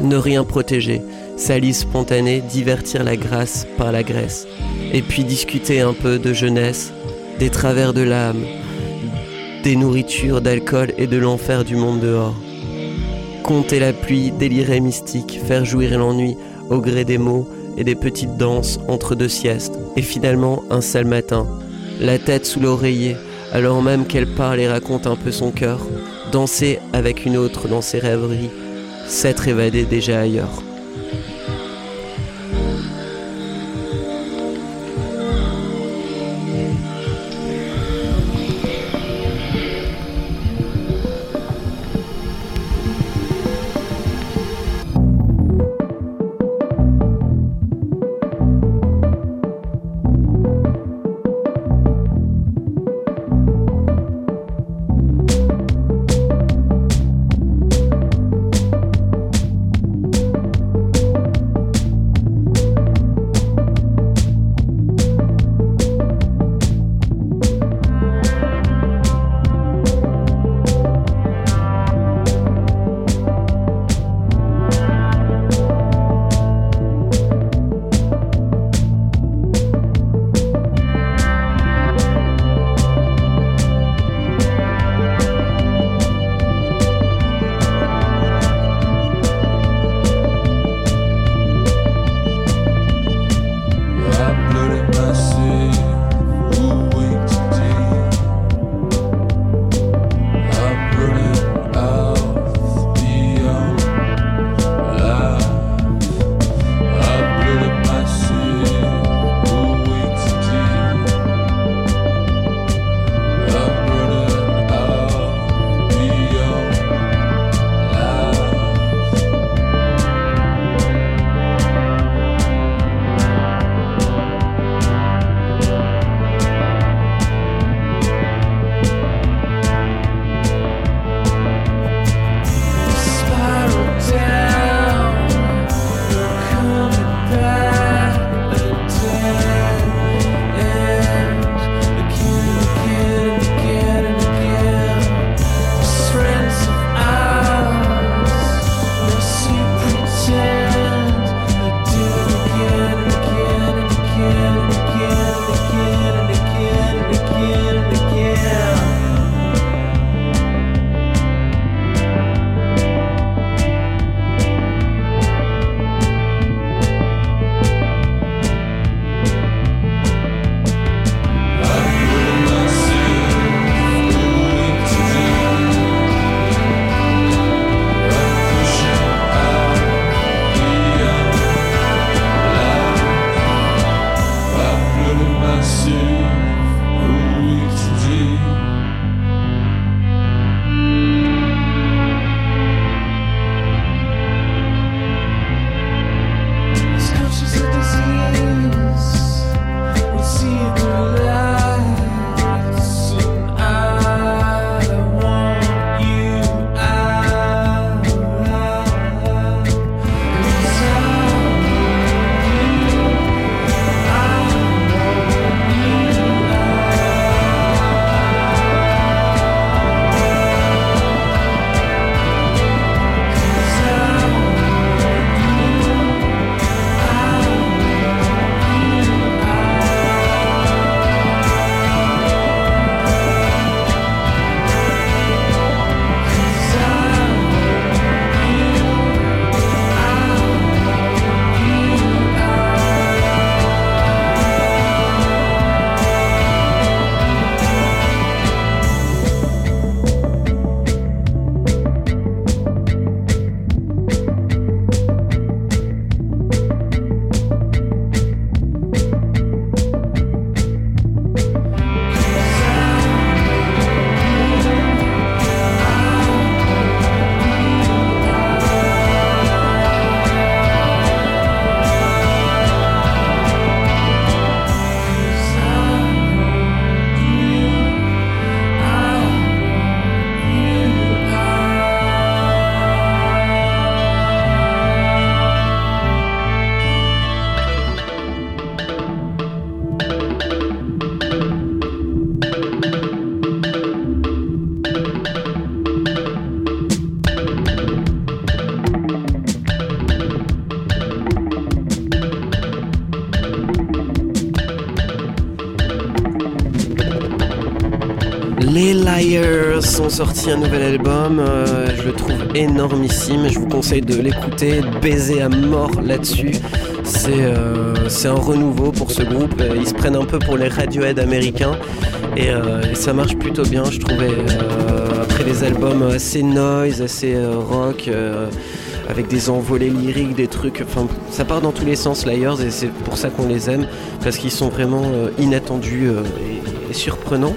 Speaker 1: Ne rien protéger, salive spontanée, divertir la grâce par la graisse, et puis discuter un peu de jeunesse, des travers de l'âme, des nourritures, d'alcool et de l'enfer du monde dehors. Compter la pluie, délirer mystique, faire jouir l'ennui au gré des mots et des petites danses entre deux siestes, et finalement un seul matin, la tête sous l'oreiller, alors même qu'elle parle et raconte un peu son cœur, danser avec une autre dans ses rêveries, s'être évadé déjà ailleurs. Liars ont sorti un nouvel album, euh, je le trouve énormissime, je vous conseille de l'écouter, de baiser à mort là-dessus. C'est euh, c'est un renouveau pour ce groupe, Euh, ils se prennent un peu pour les Radiohead américains et, ça marche plutôt bien, je trouvais. après des albums assez noise, assez rock, avec des envolées lyriques, des trucs, enfin ça part dans tous les sens Liars et c'est pour ça qu'on les aime, parce qu'ils sont vraiment inattendus et surprenants.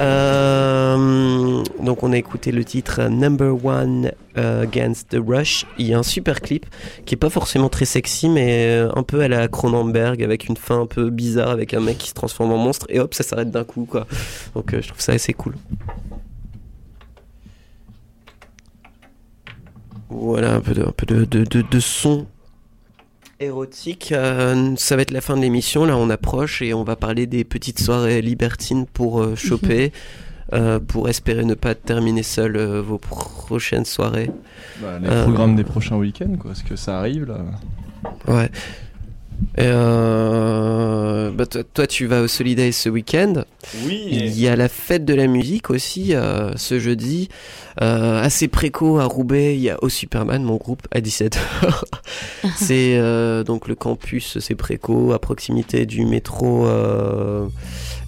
Speaker 1: Euh, donc on a écouté le titre Number One euh, Against the Rush. Il y a un super clip qui est pas forcément très sexy mais euh, un peu à la Cronenberg avec une fin un peu bizarre avec un mec qui se transforme en monstre et hop ça s'arrête d'un coup quoi. Donc je trouve ça assez cool. Voilà un peu de son érotique. Euh, ça va être la fin de l'émission. Là, on approche et on va parler des petites soirées libertines pour euh, choper, *laughs* euh, pour espérer ne pas terminer seul euh, vos prochaines soirées.
Speaker 2: Bah, les
Speaker 1: Euh,
Speaker 2: programmes des prochains week-ends, quoi, parce que ça arrive là.
Speaker 1: Ouais. Et euh, bah, toi, toi, tu vas au Solidays ce week-end.
Speaker 2: Oui.
Speaker 1: Il y a la fête de la musique aussi euh, ce jeudi. Euh, assez préco à Roubaix, il y a au Superman, mon groupe, à 17h. *laughs* c'est euh, donc le campus, c'est préco, à proximité du métro, euh,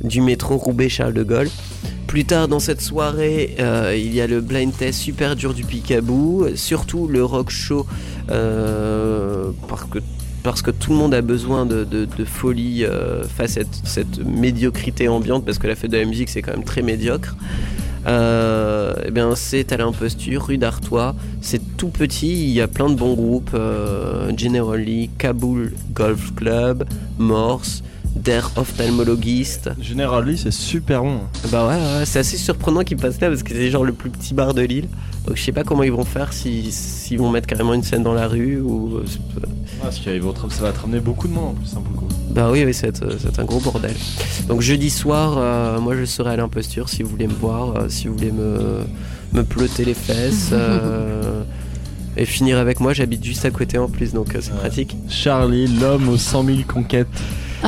Speaker 1: du métro Roubaix-Charles de Gaulle. Plus tard dans cette soirée, euh, il y a le blind test super dur du Picaboo, surtout le rock show, euh, parce que parce que tout le monde a besoin de, folie euh, face à cette, médiocrité ambiante, parce que la fête de la musique c'est quand même très médiocre. Euh, eh bien, c'est à l'imposture, rue d'Artois. C'est tout petit, il y a plein de bons groupes euh, General Lee, Kaboul Golf Club, Morse, Der Ophthalmologiste.
Speaker 2: Generally, c'est super bon.
Speaker 1: Bah ouais, ouais, c'est assez surprenant qu'ils passent là parce que c'est genre le plus petit bar de l'île. Donc je sais pas comment ils vont faire, si- s'ils vont mettre carrément une scène dans la rue ou. euh,
Speaker 2: Parce que ça va te ramener beaucoup de monde en plus, un peu cool.
Speaker 1: Bah oui, oui, c'est c'est un gros bordel. Donc jeudi soir, euh, moi je serai à l'imposture si vous voulez me voir, euh, si vous voulez me, me peloter les fesses. euh, *laughs* et finir avec moi, j'habite juste à côté en plus, donc euh, c'est pratique.
Speaker 2: Charlie, l'homme aux 100 000 conquêtes. *laughs*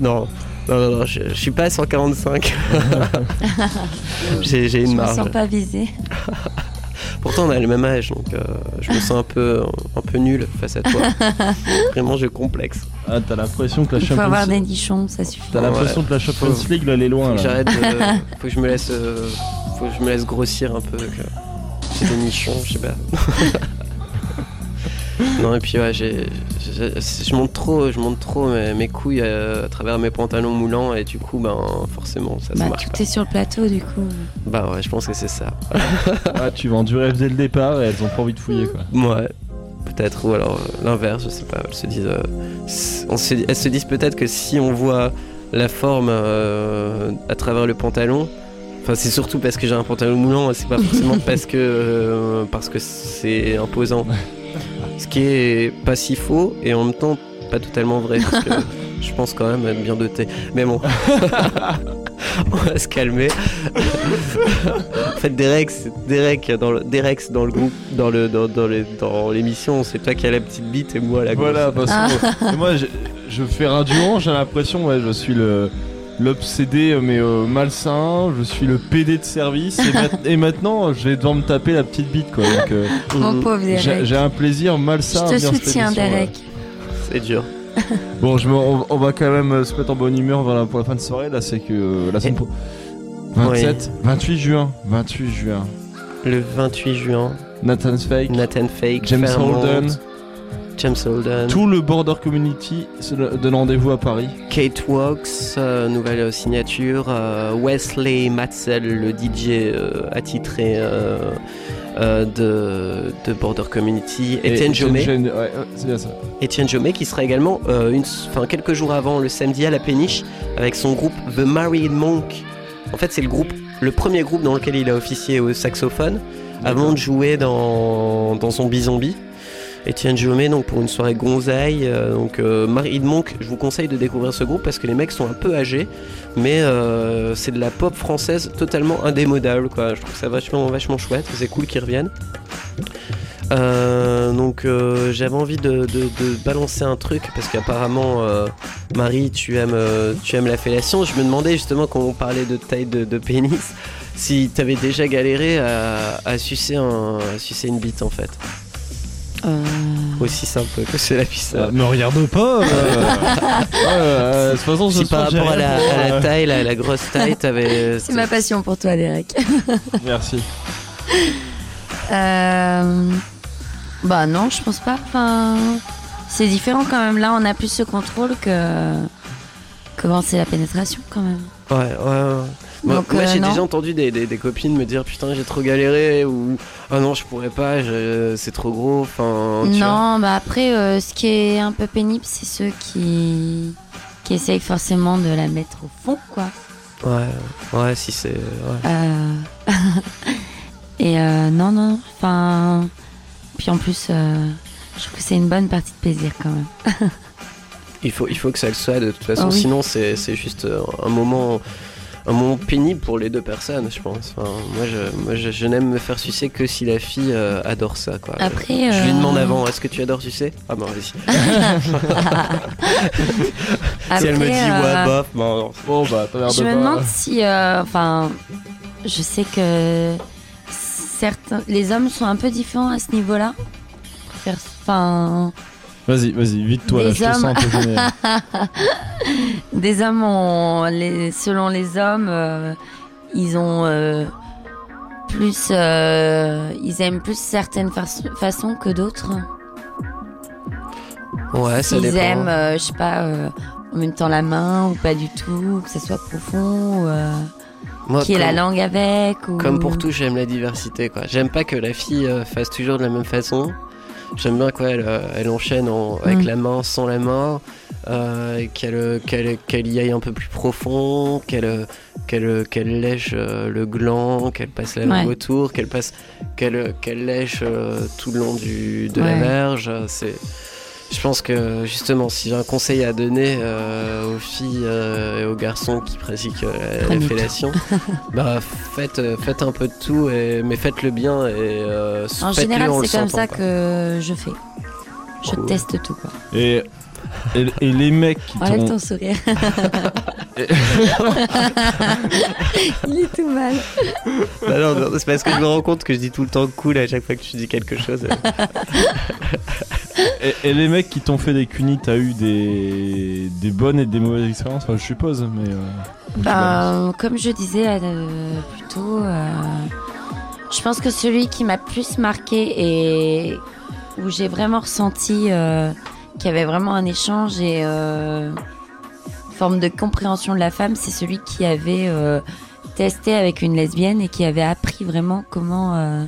Speaker 1: non, non, non, non, je, je suis pas à 145. *laughs* J'ai j'ai
Speaker 4: Je
Speaker 1: une
Speaker 4: me
Speaker 1: marge.
Speaker 4: sens pas visée. *laughs*
Speaker 1: Pourtant, on a le même âge, donc euh, je me sens un peu, un peu nul face à toi. Vraiment, je complexe.
Speaker 2: Ah, t'as l'impression que la
Speaker 4: Il faut avoir des nichons, ça suffit.
Speaker 2: T'as l'impression que la Champions
Speaker 1: Faut-
Speaker 2: League, là, elle est loin.
Speaker 1: Faut que
Speaker 2: Là.
Speaker 1: j'arrête de- Faut que je me laisse. euh, Faut que je me laisse grossir un peu. Que... J'ai des nichons, je sais pas. Non, et puis ouais, j'ai. j'ai- Je monte trop, je monte trop mes, mes couilles euh, à travers mes pantalons moulants et du coup, ben forcément, ça,
Speaker 4: Bah,
Speaker 1: marche
Speaker 4: tout
Speaker 1: pas.
Speaker 4: est sur le plateau du coup.
Speaker 1: Bah ouais, je pense que c'est ça. *laughs*
Speaker 2: Ah, tu vends du rêve dès le départ et elles ont pas envie de fouiller, quoi.
Speaker 1: Ouais, peut-être, ou alors euh, l'inverse, je sais pas. Elles se disent, euh, on se, elles se disent peut-être que si on voit la forme euh, à travers le pantalon, enfin c'est surtout parce que j'ai un pantalon moulant, c'est pas forcément *laughs* parce que euh, parce que c'est imposant. Ce qui est pas si faux et en même temps pas totalement vrai parce que *laughs* je pense quand même être bien doté. Mais bon. *laughs* On va se calmer. en fait, Derek, Derek dans le, Derex dans le groupe, dans le, dans, dans les- dans l'émission, c'est toi qui as la petite bite et moi la grosse.
Speaker 2: Voilà, parce que *laughs* moi, je, je fais un duo, j'ai l'impression, ouais, je suis le l'obsédé mais euh, malsain, je suis le PD de service *laughs* et, maintenant je vais devoir me taper la petite bite quoi. Donc, euh,
Speaker 4: Mon pauvre
Speaker 2: j'ai
Speaker 4: Derek.
Speaker 2: j'ai un plaisir
Speaker 4: Je
Speaker 2: malsain. à
Speaker 4: te soutiens, Derek.
Speaker 1: C'est dur. *laughs*
Speaker 2: Bon, je me- on, on va quand même euh, se mettre en bonne humeur vers la- pour la fin de soirée. Là, c'est que euh, la semaine pro- 27, 28 juin, 28 juin.
Speaker 1: Le 28 juin,
Speaker 2: Nathan's Fake,
Speaker 1: Nathan Fake,
Speaker 2: James
Speaker 1: Fairmont,
Speaker 2: Holden,
Speaker 1: James Holden,
Speaker 2: tout le Border Community se donne rendez-vous à Paris.
Speaker 1: Kate Walks, euh, nouvelle signature, euh, Wesley Matzel, le DJ euh, attitré euh, euh, de, de Border Community,
Speaker 2: Et
Speaker 1: Etienne Jomé.
Speaker 2: Etienne- ouais, ouais, c'est bien ça.
Speaker 1: Etienne Jomé qui sera également euh, une, enfin, quelques jours avant le samedi à la péniche avec son groupe The Married Monk. En fait, c'est le groupe, le premier groupe dans lequel il a officié au saxophone avant de jouer dans, dans Zombie Zombie. Etienne Jomé donc pour une soirée gonzaille. euh, donc euh, Married Monk, je vous conseille de découvrir ce groupe parce que les mecs sont un peu âgés, mais euh, c'est de la pop française totalement indémodable. Quoi. Je trouve ça vachement, vachement chouette. C'est cool qu'ils reviennent. Euh, donc j'avais envie de, de- de balancer un truc parce qu'apparemment Marie tu aimes tu aimes la fellation je me demandais justement quand on parlait de taille de, de pénis si t'avais déjà galéré à, à sucer une bite en fait.
Speaker 4: Euh,
Speaker 1: Aussi simple que c'est la piste.
Speaker 2: Euh, me regarde pas. euh. *laughs* Ouais, euh, de toute façon, ce
Speaker 1: si par rapport à la, à la
Speaker 2: euh,
Speaker 1: taille, la, la grosse taille, *laughs* t'avais.
Speaker 4: C'est ma passion pour toi, Derek. *laughs*
Speaker 2: Merci.
Speaker 4: Euh, Bah non, je pense pas. Enfin, c'est différent quand même. Là, on a plus ce contrôle que comment c'est la pénétration quand même.
Speaker 1: Ouais, ouais, ouais. Moi,
Speaker 4: Donc,
Speaker 1: moi,
Speaker 4: euh,
Speaker 1: j'ai
Speaker 4: non.
Speaker 1: déjà entendu des, des- des copines me dire putain j'ai trop galéré ou ah non je pourrais pas, c'est trop gros. Enfin, tu vois.
Speaker 4: non, bah après, euh, ce qui est un peu pénible, c'est ceux qui qui essayent forcément de la mettre au fond, quoi.
Speaker 1: Ouais, ouais, si c'est. Ouais.
Speaker 4: Euh, *laughs* Et non, non, enfin. Puis en plus, je trouve que c'est une bonne partie de plaisir quand même. *laughs*
Speaker 1: Il, faut, il faut que ça le soit de toute façon,
Speaker 4: Ah oui.
Speaker 1: sinon c'est c'est juste euh, un moment. Un moment pénible pour les deux personnes, je pense. Enfin, moi, je, moi, je, je n'aime me faire sucer que si la fille euh, adore ça. Quoi.
Speaker 4: Après,
Speaker 1: Je lui
Speaker 4: euh,
Speaker 1: demande avant, est-ce que tu adores sucer? Ah bah vas-y. *laughs* si elle me dit ouais, bof, bon,
Speaker 2: Bon, bah, t'as l'air de
Speaker 4: Je me demande si, euh, enfin, je sais que certains, les hommes sont un peu différents à ce niveau-là. Faire- Enfin,
Speaker 2: Vas-y, vas-y, vite toi, là, je te sens un peu *laughs*
Speaker 4: des hommes ont, les, selon les hommes, euh, ils ont euh, plus, euh, ils aiment plus certaines fa- façons que d'autres.
Speaker 1: Ouais, ça
Speaker 4: Ils
Speaker 1: dépend.
Speaker 4: aiment, euh, je sais pas, euh, en même temps la main ou pas du tout, que ça soit profond, ou, euh,
Speaker 1: Moi,
Speaker 4: qui est la langue avec. Ou...
Speaker 1: Comme pour tout, j'aime la diversité. quoi. J'aime pas que la fille euh, fasse toujours de la même façon. J'aime bien quoi, elle, euh, elle enchaîne en- avec
Speaker 4: Mm.
Speaker 1: la main, sans la main, euh, qu'elle y aille un peu plus profond, qu'elle lèche euh, le gland, qu'elle passe la langue
Speaker 4: Ouais.
Speaker 1: autour, qu'elle passe qu'elle qu'elle lèche tout le long du de la verge. C'est je pense que justement, si j'ai un conseil à donner euh, aux filles euh, et aux garçons qui pratiquent euh, la- fellation, *laughs* bah faites, faites un peu de tout, et, mais faites-le bien et euh,
Speaker 4: En général,
Speaker 1: en le
Speaker 4: c'est comme ça
Speaker 1: quoi.
Speaker 4: que je fais. Je
Speaker 1: Cool.
Speaker 4: teste tout. Quoi.
Speaker 2: Et, et, et les mecs qui
Speaker 4: Enlève
Speaker 2: t'ont.
Speaker 4: ton sourire. *laughs* *laughs* Il est tout mal.
Speaker 1: Bah non, non, c'est parce que je me rends compte que je dis tout le temps cool à chaque fois que tu dis quelque chose.
Speaker 2: Et, et les mecs qui t'ont fait des cunis, t'as eu des, des bonnes et des mauvaises expériences, enfin, je suppose, mais. euh,
Speaker 4: Ben, comme je disais euh, plus tôt, euh, je pense que celui qui m'a plus marqué et où j'ai vraiment ressenti euh, qu'il y avait vraiment un échange et euh, une forme de compréhension de la femme, c'est celui qui avait euh, testé avec une lesbienne et qui avait appris vraiment comment euh,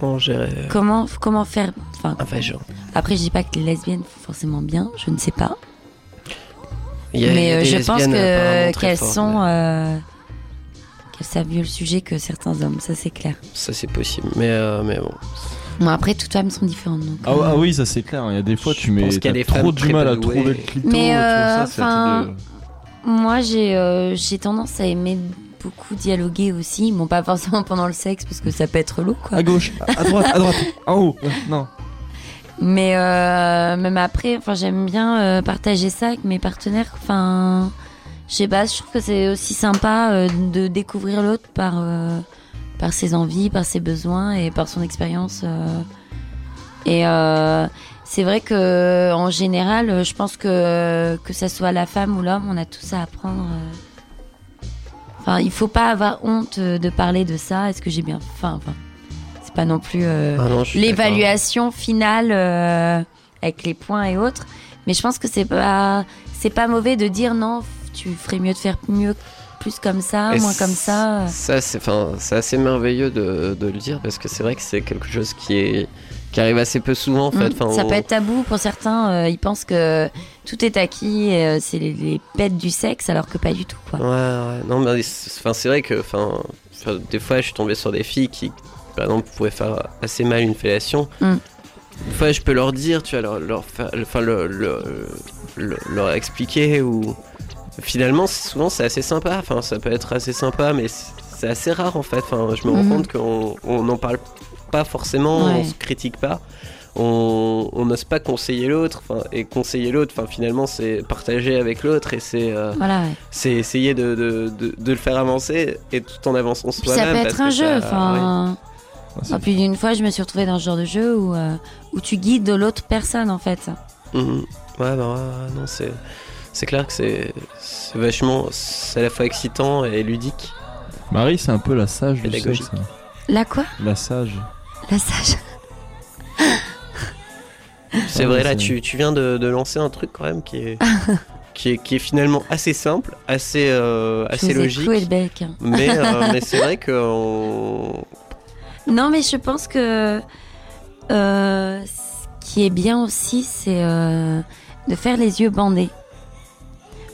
Speaker 1: Comment gérer euh,
Speaker 4: comment comment faire. Enfin,
Speaker 1: vagin
Speaker 4: après, je dis pas que les lesbiennes font forcément bien, je ne sais pas.
Speaker 1: A-
Speaker 4: mais euh, je pense que qu'elles
Speaker 1: fortes,
Speaker 4: sont
Speaker 1: mais
Speaker 4: euh, qu'elles savent mieux le sujet que certains hommes, ça c'est clair.
Speaker 1: Ça c'est possible, mais, euh, mais bon.
Speaker 4: Bon après toutes femmes sont différentes donc.
Speaker 2: Ah,
Speaker 4: euh,
Speaker 2: ah oui, ça c'est clair. Il y a des fois, tu mets
Speaker 1: y a des
Speaker 2: trop du mal à trouver le clito.
Speaker 4: Mais,
Speaker 2: tout
Speaker 4: euh,
Speaker 2: ça, de-
Speaker 4: Moi j'ai euh, j'ai tendance à aimer beaucoup dialoguer aussi, bon pas forcément pendant le sexe parce que ça peut être lourd quoi.
Speaker 2: À gauche, à droite, à droite, en haut. Non.
Speaker 4: Mais euh, même après, enfin j'aime bien euh, partager ça avec mes partenaires. Enfin, je sais pas, je trouve que c'est aussi sympa euh, de découvrir l'autre par euh, par ses envies, par ses besoins et par son expérience. euh. Et euh, c'est vrai que en général, je pense que que ça soit la femme ou l'homme, on a tous à apprendre. euh. Enfin, il faut pas avoir honte de parler de ça. Est-ce que j'ai bien, enfin, enfin, c'est pas non plus. euh,
Speaker 1: Ah
Speaker 4: l'évaluation finale euh, avec les points et autres. Mais je pense que c'est pas c'est pas mauvais de dire non, tu ferais mieux de faire mieux plus comme ça,
Speaker 1: Et
Speaker 4: moins comme ça.
Speaker 1: Ça, c'est, enfin, c'est assez merveilleux de, de le dire parce que c'est vrai que c'est quelque chose qui est qui arrive assez peu souvent en fait.
Speaker 4: Mm,
Speaker 1: Enfin,
Speaker 4: ça
Speaker 1: on-
Speaker 4: peut être tabou pour certains. euh, ils pensent que tout est acquis, euh, c'est les, les pètes du sexe, alors que pas du tout. Quoi.
Speaker 1: Ouais, ouais. Non, mais c'est, enfin, c'est vrai que, enfin, des fois, je suis tombé sur des filles qui, par exemple, pouvaient faire assez mal une fellation.
Speaker 4: Mm.
Speaker 1: Des fois, je peux leur dire, tu vois, leur, leur, leur expliquer ou finalement, souvent, c'est assez sympa. Enfin, ça peut être assez sympa, mais c'est assez rare en fait. Enfin, je me rends
Speaker 4: Mhm.
Speaker 1: compte qu'on on n'en parle pas forcément, on
Speaker 4: Ouais.
Speaker 1: se critique pas. on on n'ose pas conseiller l'autre. Enfin, et conseiller l'autre, enfin, finalement, c'est partager avec l'autre et c'est euh,
Speaker 4: Voilà, ouais.
Speaker 1: c'est essayer de, de, de, de le faire avancer et tout en avançant soi-même.
Speaker 4: ça peut être un jeu. Enfin,
Speaker 2: Ah,
Speaker 4: puis une fois, je me suis retrouvée dans ce genre de jeu où, euh, où tu guides l'autre personne en fait.
Speaker 1: Mhm. Ouais, bah ouais, non, c'est. C'est clair que c'est vachement. C'est à la fois excitant et ludique.
Speaker 2: Marie, c'est un peu la sage du sexe. hein.
Speaker 4: La quoi?
Speaker 2: La sage.
Speaker 4: La sage.
Speaker 1: C'est
Speaker 2: Ah,
Speaker 1: vrai, là,
Speaker 2: c'est-
Speaker 1: tu, tu viens de, de lancer un truc quand même qui est, qui est, qui est finalement assez simple, assez, euh,
Speaker 4: Je
Speaker 1: assez
Speaker 4: vous ai
Speaker 1: logique.
Speaker 4: le bec.
Speaker 1: Mais, euh, *laughs* mais c'est vrai que. on-
Speaker 4: Non, mais je pense que euh, ce qui est bien aussi, c'est euh, de faire les yeux bandés.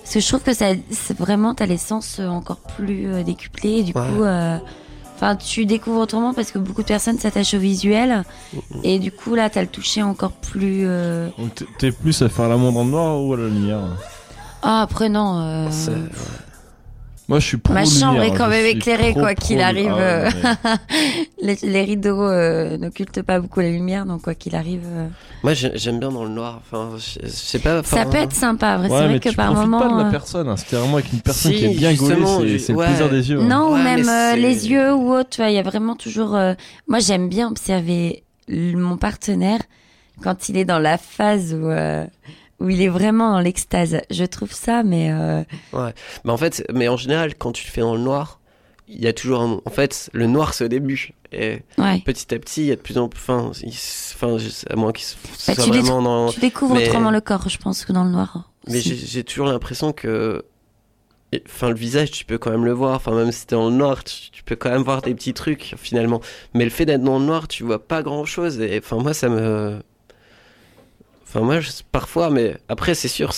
Speaker 4: Parce que je trouve que ça, c'est vraiment, t'as les sens euh, encore plus euh, décuplés. Et du
Speaker 1: Ouais.
Speaker 4: coup, euh, enfin, tu découvres autrement parce que beaucoup de personnes s'attachent au visuel. Et du coup, là, t'as le toucher encore plus. euh,
Speaker 2: Donc t'es- plus à faire l'amour dans le noir ou à la lumière?
Speaker 4: Ah, après, non.
Speaker 2: Moi, je suis pour
Speaker 4: Ma chambre
Speaker 2: lumière,
Speaker 4: est quand même éclairée, quoi qu'il arrive,
Speaker 2: Ah ouais,
Speaker 4: euh.
Speaker 2: mais- *laughs*
Speaker 4: les, les rideaux euh, n'occultent pas beaucoup la lumière, donc quoi qu'il arrive. euh,
Speaker 1: Moi, j'ai- j'aime bien dans le noir. Enfin, je sais pas.
Speaker 4: Ça peut être sympa.
Speaker 2: Ouais,
Speaker 4: c'est
Speaker 2: mais
Speaker 4: vrai que
Speaker 2: tu
Speaker 4: par moment.
Speaker 2: pas de la
Speaker 4: euh,
Speaker 2: personne. hein. C'est vraiment avec une personne
Speaker 1: Si,
Speaker 2: qui est bien gaulée, c'est- c'est le
Speaker 1: ouais.
Speaker 2: plaisir des yeux. hein.
Speaker 4: Non, ou
Speaker 1: Ouais,
Speaker 4: même
Speaker 1: mais
Speaker 4: euh, les yeux ou autre, tu vois, il y a vraiment toujours. euh, Moi, j'aime bien observer mon partenaire quand il est dans la phase où, euh, où il est vraiment dans l'extase. Je trouve ça, mais euh,
Speaker 1: Mais en fait, mais en général, quand tu le fais dans le noir, il y a toujours un... En fait, le noir, c'est au début. Et
Speaker 4: ouais.
Speaker 1: petit à petit, il y a de plus en plus. Enfin, il à moins qu'il
Speaker 4: Bah,
Speaker 1: soit
Speaker 4: tu les
Speaker 1: vraiment dans.
Speaker 4: Tu découvres
Speaker 1: mais-
Speaker 4: autrement le corps, je pense, que dans le noir.
Speaker 1: Mais
Speaker 4: aussi.
Speaker 1: j'ai j'ai toujours l'impression que. Enfin, le visage, tu peux quand même le voir. Enfin, même si t'es dans le noir, tu, tu peux quand même voir des petits trucs, finalement. Mais le fait d'être dans le noir, tu vois pas grand chose. Et enfin, moi, ça me. Enfin, moi, je- parfois, mais après, c'est sûr,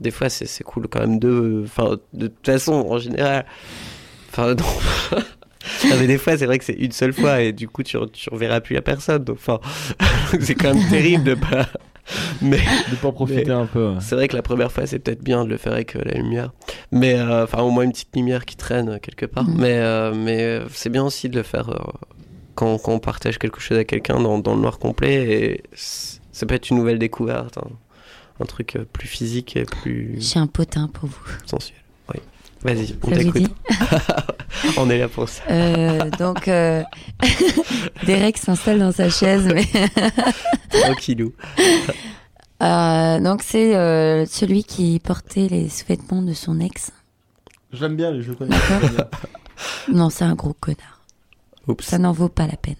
Speaker 1: des fois, c'est c'est cool quand même de. Enfin, de toute façon, en général. Enfin, *laughs* non. Non, mais des fois, c'est vrai que c'est une seule fois et du coup, tu, tu reverras plus la personne. Donc, enfin, *laughs* c'est quand même terrible de pas. Mais.
Speaker 2: De pas profiter
Speaker 1: Mais-
Speaker 2: un peu. ouais.
Speaker 1: C'est vrai que la première fois, c'est peut-être bien de le faire avec euh, la lumière. Mais, euh, enfin, au moins une petite lumière qui traîne euh, quelque part.
Speaker 4: Mhm.
Speaker 1: Mais, euh, mais c'est bien aussi de le faire euh, quand, quand on partage quelque chose avec quelqu'un dans, dans le noir complet. Et ça peut être une nouvelle découverte. hein. Un truc euh, plus physique et plus
Speaker 4: J'ai un potin pour vous.
Speaker 1: sensuel. Oui. Vas-y, on t'écoute. *laughs* On est là pour ça.
Speaker 4: Euh, donc, euh, *laughs* Derek s'installe dans sa chaise, mais *laughs*
Speaker 1: Tranquillou.
Speaker 4: euh, donc c'est euh, celui qui portait les sous-vêtements de son ex.
Speaker 2: Je l'aime bien, les jeux connais.
Speaker 4: Non, c'est un gros connard.
Speaker 1: Oups.
Speaker 4: Ça n'en vaut pas la peine.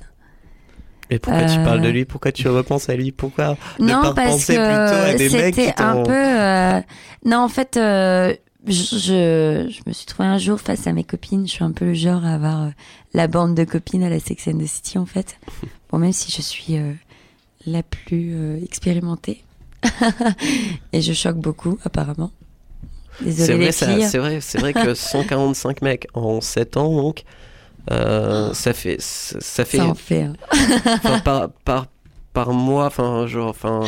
Speaker 1: Et pourquoi tu
Speaker 4: Euh,
Speaker 1: parles de lui? Pourquoi tu repenses à lui? Pourquoi ne
Speaker 4: non,
Speaker 1: pas
Speaker 4: parce
Speaker 1: penser plutôt à
Speaker 4: que
Speaker 1: des mecs qui
Speaker 4: c'était un peu. euh, Non, en fait, euh, je, je, me suis trouvée un jour face à mes copines. Je suis un peu le genre à avoir euh, la bande de copines à la Sex and the City, en fait. *laughs* Bon, même si je suis euh, la plus euh, expérimentée. *laughs* Et je choque beaucoup, apparemment.
Speaker 1: C'est
Speaker 4: Désolée,
Speaker 1: vrai,
Speaker 4: les
Speaker 1: ça-
Speaker 4: filles.
Speaker 1: c'est vrai, c'est vrai que *laughs* 145 mecs en 7 ans, donc, euh, ça fait, ça ça fait,
Speaker 4: Ça en fait. hein.
Speaker 1: enfin, *laughs* par, par, par mois, enfin, genre, enfin,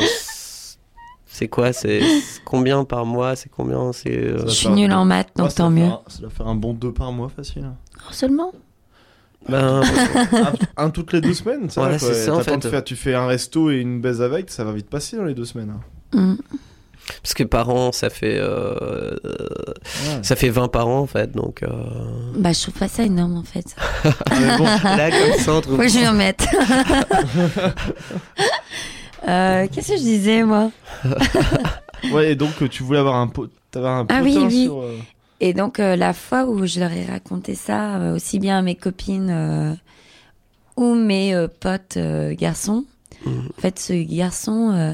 Speaker 1: c'est quoi, c'est combien par mois, c'est combien, c'est, euh,
Speaker 4: Je suis nulle en maths, donc tant mieux.
Speaker 2: un- Ça doit faire un bon deux par mois facile.
Speaker 4: Oh, seulement?
Speaker 1: Ben,
Speaker 2: un, un toutes les deux semaines, ça quoi.
Speaker 1: ça, en fait.
Speaker 2: faire- tu fais un resto et une baise avec, ça va vite passer dans les deux semaines. hein.
Speaker 1: Parce que par an, ça fait, euh,
Speaker 2: Ouais.
Speaker 1: ça fait 20 par an, en fait, donc, euh,
Speaker 4: Bah, je trouve pas ça énorme, en fait. *laughs*
Speaker 1: ah, mais bon, là, comme ça, on trouve,
Speaker 4: Faut que je m'y remette. *laughs* Euh, Qu'est-ce que je disais, moi *laughs*
Speaker 2: Ouais, et donc tu voulais avoir un pot, t'avais un
Speaker 4: Ah oui, oui.
Speaker 2: sur. euh,
Speaker 4: Et donc, euh, la fois où je leur ai raconté ça, euh, aussi bien à mes copines euh, ou mes euh, potes euh, garçons,
Speaker 1: Mhm.
Speaker 4: en fait, ce garçon, euh,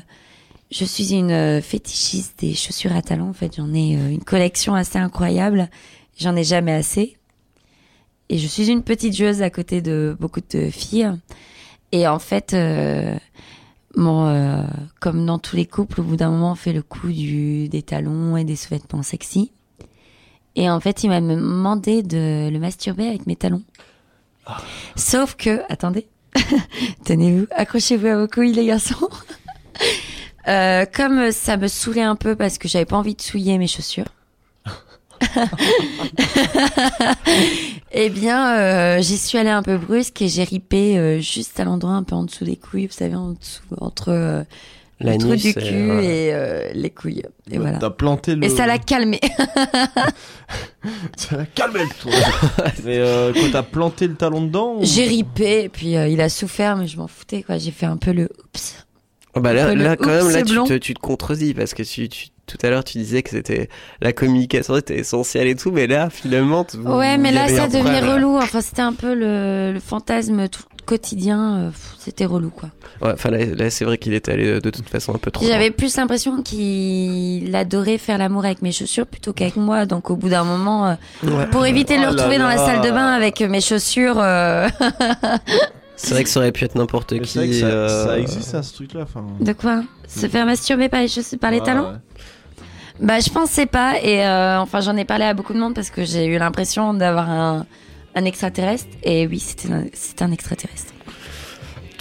Speaker 4: je suis une euh, fétichiste des chaussures à talons. En fait, j'en ai euh, une collection assez incroyable. J'en ai jamais assez. Et je suis une petite joueuse à côté de beaucoup de filles. Et en fait, euh, bon, euh, comme dans tous les couples, au bout d'un moment, on fait le coup du, des talons et des sous-vêtements sexy. Et en fait, il m'a demandé de le masturber avec mes talons. Sauf que, attendez, *laughs* tenez-vous, accrochez-vous à vos couilles, les garçons. Euh, comme ça me saoulait un peu parce que j'avais pas envie de souiller mes chaussures. *laughs* Eh bien, euh, j'y suis allée un peu brusque et j'ai ripé euh, juste à l'endroit un peu en dessous des couilles, vous savez, en dessous, entre euh, le trou du
Speaker 1: et,
Speaker 4: cul
Speaker 1: voilà.
Speaker 4: et euh, les couilles. Et voilà.
Speaker 2: T'as planté le.
Speaker 4: Et ça l'a calmé. *laughs*
Speaker 2: Ça l'a calmé le tour. *laughs* Mais euh, quand t'as planté le talon dedans. ou-
Speaker 4: j'ai ripé, et puis euh, il a souffert, mais je m'en foutais, quoi. J'ai fait un peu le oups.
Speaker 1: Oh, bah là, là, quand même, là, tu te, tu te contredis parce que tu, tu- tout à l'heure, tu disais que c'était la communication était essentielle et tout, mais là, finalement,
Speaker 4: Ouais, mais là, ça
Speaker 1: un
Speaker 4: devenait
Speaker 1: problème.
Speaker 4: relou. Enfin, c'était un peu le, le fantasme tout quotidien. euh, C'était relou, quoi.
Speaker 1: Ouais, enfin, là, là, c'est vrai qu'il est allé de toute façon un peu trop.
Speaker 4: J'avais plus l'impression qu'il adorait faire l'amour avec mes chaussures plutôt qu'avec moi. Donc, au bout d'un moment, euh.
Speaker 1: Ouais.
Speaker 4: pour éviter de le
Speaker 2: Oh là
Speaker 4: retrouver dans la salle de bain avec mes chaussures, euh, *laughs*
Speaker 1: C'est vrai que ça aurait pu être n'importe qui.
Speaker 2: c'est vrai que ça,
Speaker 1: euh,
Speaker 2: ça existe, ça, ce truc-là.
Speaker 4: De quoi Se faire masturber par les chaussures, par les
Speaker 2: Ouais,
Speaker 4: talons
Speaker 2: ouais.
Speaker 4: Bah, je pensais pas. Et euh, enfin, j'en ai parlé à beaucoup de monde parce que j'ai eu l'impression d'avoir un, un extraterrestre. Et oui, c'était un, c'était un extraterrestre.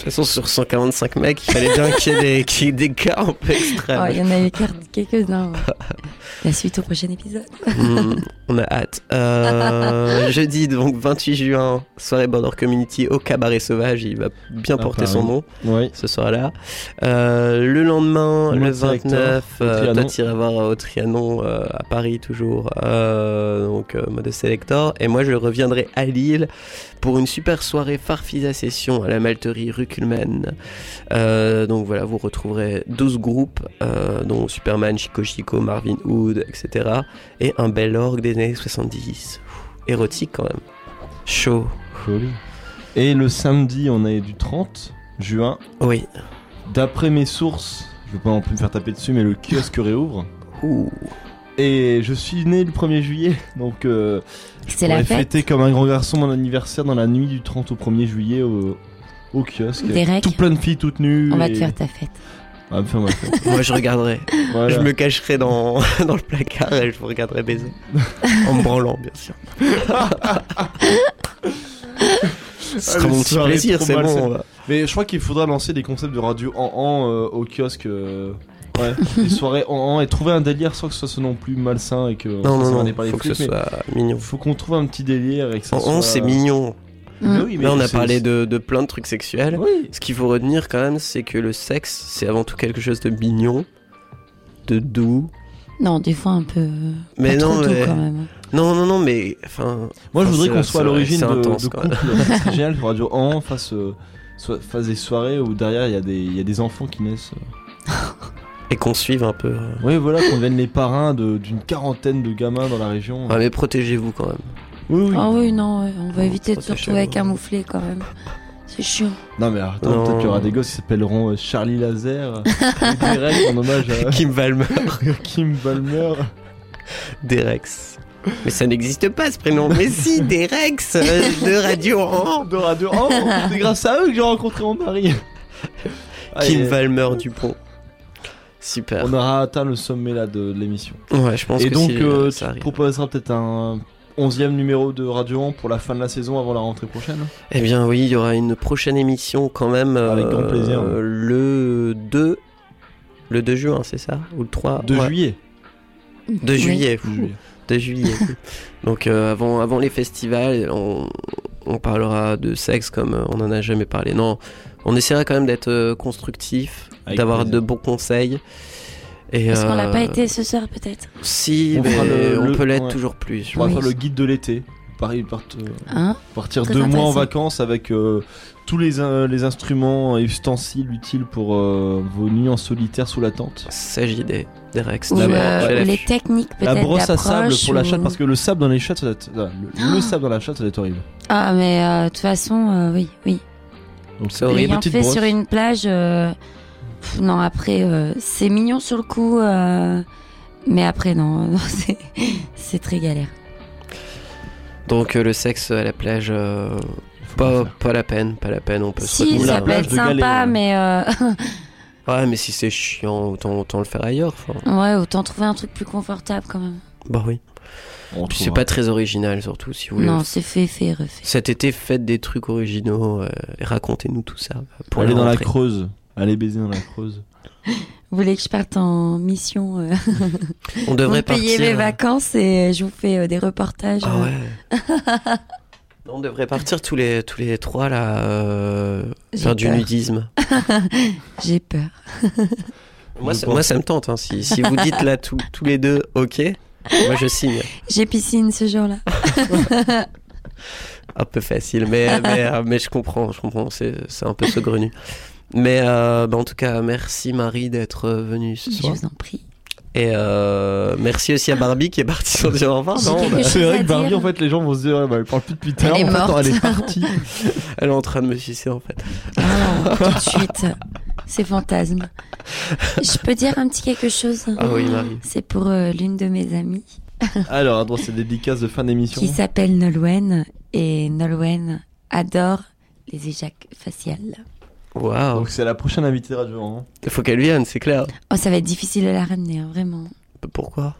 Speaker 1: De toute façon, sur 145 mecs, il fallait bien qu'il y ait des, qu'il y ait des cas un peu extrêmes.
Speaker 4: Oh, il y en a eu quel- quelques-uns. ouais. *laughs* La suite au prochain épisode.
Speaker 1: Hmm, on a hâte. Euh, jeudi, donc 28 juin, soirée Border Community au Cabaret Sauvage. Il va bien
Speaker 2: À
Speaker 1: porter son nom ce soir-là. Euh, le lendemain,
Speaker 2: Le
Speaker 1: le
Speaker 2: directeur,
Speaker 1: 29,
Speaker 2: au
Speaker 1: euh,
Speaker 2: Trianon.
Speaker 1: toi t'iras voir au Trianon euh, à Paris toujours. Euh, donc euh, mode Selector. Et moi je reviendrai à Lille pour une super soirée Farfisa Session à la Malterie rue Cullman. Euh, donc voilà, vous retrouverez 12 groupes, euh, dont Superman, Chico Chico, Marvin Hood, etc. Et un bel orgue des années 70. Pff, Érotique quand même. Chaud.
Speaker 2: Folie. Et le samedi, on est du 30 juin.
Speaker 1: Oui.
Speaker 2: D'après mes sources, je vais pas non plus me faire taper dessus, mais le kiosque réouvre.
Speaker 1: Ouh.
Speaker 2: Et je suis né le 1er juillet, *laughs* donc euh,
Speaker 4: C'est la fête.
Speaker 2: fêter comme un grand garçon mon anniversaire dans la nuit du 30 au 1er juillet au, au kiosque.
Speaker 4: Derek.
Speaker 2: Tout plein de filles toutes nues.
Speaker 4: On va
Speaker 2: et-
Speaker 4: te faire ta fête.
Speaker 2: On va me faire ma fête. *laughs*
Speaker 1: Moi je regarderai.
Speaker 2: Voilà.
Speaker 1: Je me cacherai dans, *laughs* dans le placard et je vous regarderai baiser. *laughs* en me branlant, bien sûr. Ce sera mon petit plaisir, c'est bon.
Speaker 2: Mais je crois qu'il faudra lancer des concepts de radio en en euh, au kiosque. euh, Ouais, *laughs* des soirées en en et trouver un délire sans que ce soit non plus malsain et que
Speaker 1: Non, non, non,
Speaker 2: pas les
Speaker 1: faut que ce soit mignon.
Speaker 2: Faut qu'on trouve un petit délire et que ça
Speaker 1: En
Speaker 2: soit.
Speaker 1: on, c'est mignon.
Speaker 4: Mm.
Speaker 2: Mais oui, mais
Speaker 1: Là, on a
Speaker 2: c'est-
Speaker 1: parlé de, de plein de trucs sexuels.
Speaker 2: Oui.
Speaker 1: Ce qu'il faut retenir quand même, c'est que le sexe, c'est avant tout quelque chose de mignon, de doux.
Speaker 4: Non, des fois un peu.
Speaker 1: Mais
Speaker 4: pas
Speaker 1: non,
Speaker 4: trop doux
Speaker 1: mais-
Speaker 4: quand même.
Speaker 1: Non, non, non, mais enfin.
Speaker 2: Moi, je voudrais
Speaker 1: c'est-
Speaker 2: qu'on soit à
Speaker 1: c'est-
Speaker 2: l'origine
Speaker 1: c'est
Speaker 2: de,
Speaker 1: intense,
Speaker 2: de
Speaker 1: quand
Speaker 2: couple. Ça *laughs* serait génial que Radio En fasse, euh, soit- fasse des soirées où derrière il y, a des- il y a des enfants qui naissent. *laughs*
Speaker 1: Et qu'on suive un peu. euh.
Speaker 2: Oui, voilà, qu'on devienne les parrains d'une quarantaine de gamins dans la région.
Speaker 1: Ouais, mais protégez-vous quand même.
Speaker 2: Oui, oui.
Speaker 4: Ah oui, non, ouais, on va éviter de se retrouver camouflé quand même. C'est chiant.
Speaker 2: Non, mais attends, peut-être qu'il y aura des gosses qui s'appelleront euh, Charlie Laser, et *laughs* Derek en hommage à
Speaker 1: Kim Valmer, *laughs*
Speaker 2: Kim Balmer.
Speaker 1: Derex. Mais ça n'existe pas ce prénom. Mais si, Derex euh, de Radio Oran.
Speaker 2: De Radio En C'est grâce à eux que j'ai rencontré mon mari. Ah,
Speaker 1: Kim Valmer Dupont. Super.
Speaker 2: On aura atteint le sommet là de, de l'émission.
Speaker 1: Ouais, je pense
Speaker 2: Et
Speaker 1: que
Speaker 2: donc,
Speaker 1: si,
Speaker 2: euh,
Speaker 1: euh,
Speaker 2: tu
Speaker 1: ça arrive.
Speaker 2: proposeras peut-être un onzième numéro de Radio 1 pour la fin de la saison avant la rentrée prochaine
Speaker 1: Eh bien oui, il y aura une prochaine émission quand même.
Speaker 2: Avec grand plaisir.
Speaker 1: euh, Le 2... Le 2 juin, c'est ça? Ou le 3
Speaker 2: De
Speaker 1: Ouais,
Speaker 2: juillet.
Speaker 1: 2
Speaker 4: Oui.
Speaker 1: juillet.
Speaker 2: De juillet.
Speaker 1: 2 juillet. *laughs* Donc euh, avant, avant les festivals, on, on parlera de sexe comme euh, on n'en a jamais parlé. Non, on essaiera quand même d'être euh, constructif, d'avoir de bons conseils. Et,
Speaker 4: Est-ce qu'on l'a
Speaker 1: euh,
Speaker 4: pas été ce soir peut-être?
Speaker 1: Si,
Speaker 2: On
Speaker 1: mais
Speaker 2: le-
Speaker 1: on
Speaker 2: le-
Speaker 1: peut l'être
Speaker 2: ouais.
Speaker 1: toujours plus.
Speaker 2: On va
Speaker 4: Oui.
Speaker 2: faire le guide de l'été. Pareil, part- euh,
Speaker 4: Hein?
Speaker 2: partir
Speaker 4: Très
Speaker 2: deux mois en vacances avec euh, tous les, euh, les instruments et ustensiles utiles pour euh, vos nuits en solitaire sous la tente.
Speaker 1: S'agit des Rex.
Speaker 4: Ou,
Speaker 2: La-
Speaker 4: euh,
Speaker 2: ouais,
Speaker 4: ou
Speaker 1: la-
Speaker 4: les techniques
Speaker 2: La
Speaker 4: peut-être
Speaker 2: brosse à sable pour la chatte parce que le sable dans les chattes, ça doit être- ah, le, le sable dans la chatte, ça doit être horrible.
Speaker 4: Ah mais euh, de toute façon, euh, oui, oui.
Speaker 2: Donc
Speaker 1: C'est horrible.
Speaker 2: Petite
Speaker 4: fait
Speaker 2: brosse.
Speaker 4: sur une plage, euh, pff, non après, euh, c'est mignon sur le coup, euh, mais après non, *laughs* non, c'est c'est très galère.
Speaker 1: Donc euh, le sexe à la plage, euh,
Speaker 2: pas
Speaker 1: pas, la peine, pas la peine, on peut se
Speaker 4: Si,
Speaker 1: retenir.
Speaker 4: ça
Speaker 2: la
Speaker 4: peut
Speaker 2: plage
Speaker 4: être
Speaker 2: de
Speaker 4: sympa,
Speaker 2: Galets,
Speaker 4: mais euh, *laughs*
Speaker 1: Ouais, mais si c'est chiant, autant, autant le faire ailleurs.
Speaker 4: ouais, autant trouver un truc plus confortable quand même.
Speaker 1: Bah oui.
Speaker 2: On
Speaker 1: Puis c'est pas très original surtout si vous voulez.
Speaker 4: Non, c'est fait, fait, refait.
Speaker 1: Cet été, faites des trucs originaux euh, et racontez-nous tout ça. Pour
Speaker 2: aller dans la. Creuse, aller baiser dans la Creuse.
Speaker 4: Vous voulez que je parte en mission euh, *laughs*
Speaker 1: On
Speaker 4: Vous
Speaker 1: devrait
Speaker 4: payez
Speaker 1: partir.
Speaker 4: mes vacances et je vous fais euh, des reportages.
Speaker 1: Ah
Speaker 4: euh,
Speaker 1: ouais. *laughs* On devrait partir tous les tous les trois là euh, faire du nudisme. *laughs*
Speaker 4: J'ai peur.
Speaker 1: Moi, ça, moi ça me tente. hein. Si, si vous dites là tous tous les deux, ok. Moi je signe.
Speaker 4: J'ai piscine ce jour-là. *laughs*
Speaker 1: Un peu facile, mais mais, euh, mais je comprends, je comprends. C'est c'est un peu saugrenu. Mais euh, bah, en tout cas, merci Marie d'être euh, venue ce
Speaker 4: Je
Speaker 1: soir.
Speaker 4: vous en prie.
Speaker 1: Et euh, merci aussi à Barbie qui est partie sans dire au revoir.
Speaker 2: C'est vrai que Barbie,
Speaker 4: dire.
Speaker 2: en fait, les gens vont se dire, bah, elle parle plus depuis l'heure.
Speaker 4: Elle est
Speaker 2: En fait, elle est partie. *laughs*
Speaker 1: elle est en train de me sucer en fait.
Speaker 4: Ah, tout de suite. C'est fantasme. Je peux dire un petit quelque chose
Speaker 1: Ah oui, Marie.
Speaker 4: C'est pour euh, l'une de mes amies
Speaker 2: Alors, attends, c'est dédicace de fin d'émission.
Speaker 4: qui s'appelle Nolwenn. Et Nolwenn adore les éjacs faciales.
Speaker 1: Waouh.
Speaker 2: Donc, c'est la prochaine invitée de Radio. Hein.
Speaker 1: Il faut qu'elle vienne, c'est clair.
Speaker 4: Oh, ça va être difficile de la ramener, hein, vraiment.
Speaker 1: Pourquoi?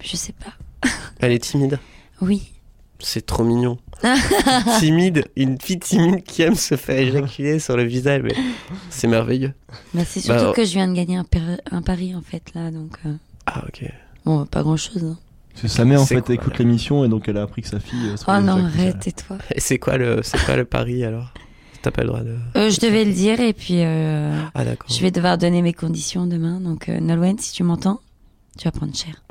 Speaker 4: Je sais pas.
Speaker 1: Elle est timide.
Speaker 4: Oui.
Speaker 1: C'est trop mignon. *laughs* timide, une fille timide qui aime se faire éjaculer sur le visage, mais c'est merveilleux.
Speaker 4: Bah, c'est surtout
Speaker 1: Bah,
Speaker 4: que je viens de gagner un, par- un pari, en fait, là. Donc, euh,
Speaker 1: Ah ok.
Speaker 4: bon, pas grand-chose. hein.
Speaker 2: Parce que sa mère, en fait,
Speaker 1: quoi,
Speaker 2: écoute l'émission et donc elle a appris que sa fille. euh,
Speaker 4: Oh non, arrête, et toi
Speaker 1: Et c'est quoi le, c'est quoi le pari alors? T'as pas le droit de.
Speaker 4: Euh, Je devais le dire, et puis euh,
Speaker 1: Ah d'accord.
Speaker 4: je vais devoir donner mes conditions demain. Donc, euh, Nolwenn, si tu m'entends, tu vas prendre cher.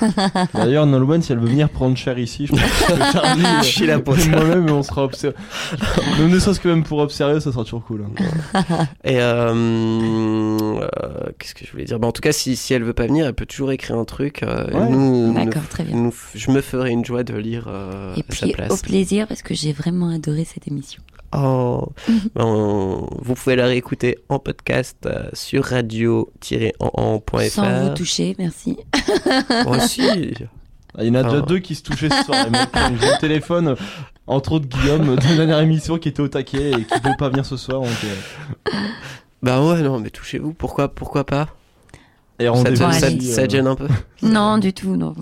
Speaker 4: *laughs*
Speaker 2: D'ailleurs, Nolwenn, si elle veut venir prendre cher ici, je pense que Charlie,
Speaker 1: Je suis là pour
Speaker 2: et
Speaker 1: ça.
Speaker 2: moi-même, on sera observé. Même ne serait-ce que même pour observer, ça sera toujours cool. hein. *laughs*
Speaker 1: Et euh, euh, qu'est-ce que je voulais dire? Bah, En tout cas, si, si elle veut pas venir, elle peut toujours écrire un truc. euh,
Speaker 2: Ouais.
Speaker 1: nous-
Speaker 4: D'accord,
Speaker 1: nous-
Speaker 4: très bien.
Speaker 1: nous- je me ferai une joie de lire euh,
Speaker 4: Et
Speaker 1: à sa
Speaker 4: puis,
Speaker 1: place.
Speaker 4: au plaisir, parce que j'ai vraiment adoré cette émission.
Speaker 1: Oh, ben, on- vous pouvez la réécouter en podcast euh, sur radio-en.fr.
Speaker 4: Sans vous toucher, merci.
Speaker 1: Aussi.
Speaker 2: Ah, Il y en a déjà deux qui se touchaient ce soir. le téléphone, entre autres Guillaume, de la dernière émission qui était au taquet et qui ne pouvait pas venir ce soir. Donc, euh,
Speaker 1: Bah ouais, non, mais touchez-vous. Pourquoi, pourquoi pas?
Speaker 2: Et
Speaker 1: ça, te, ça- ça
Speaker 2: euh,
Speaker 1: te gêne un peu?
Speaker 4: Non, du tout, non.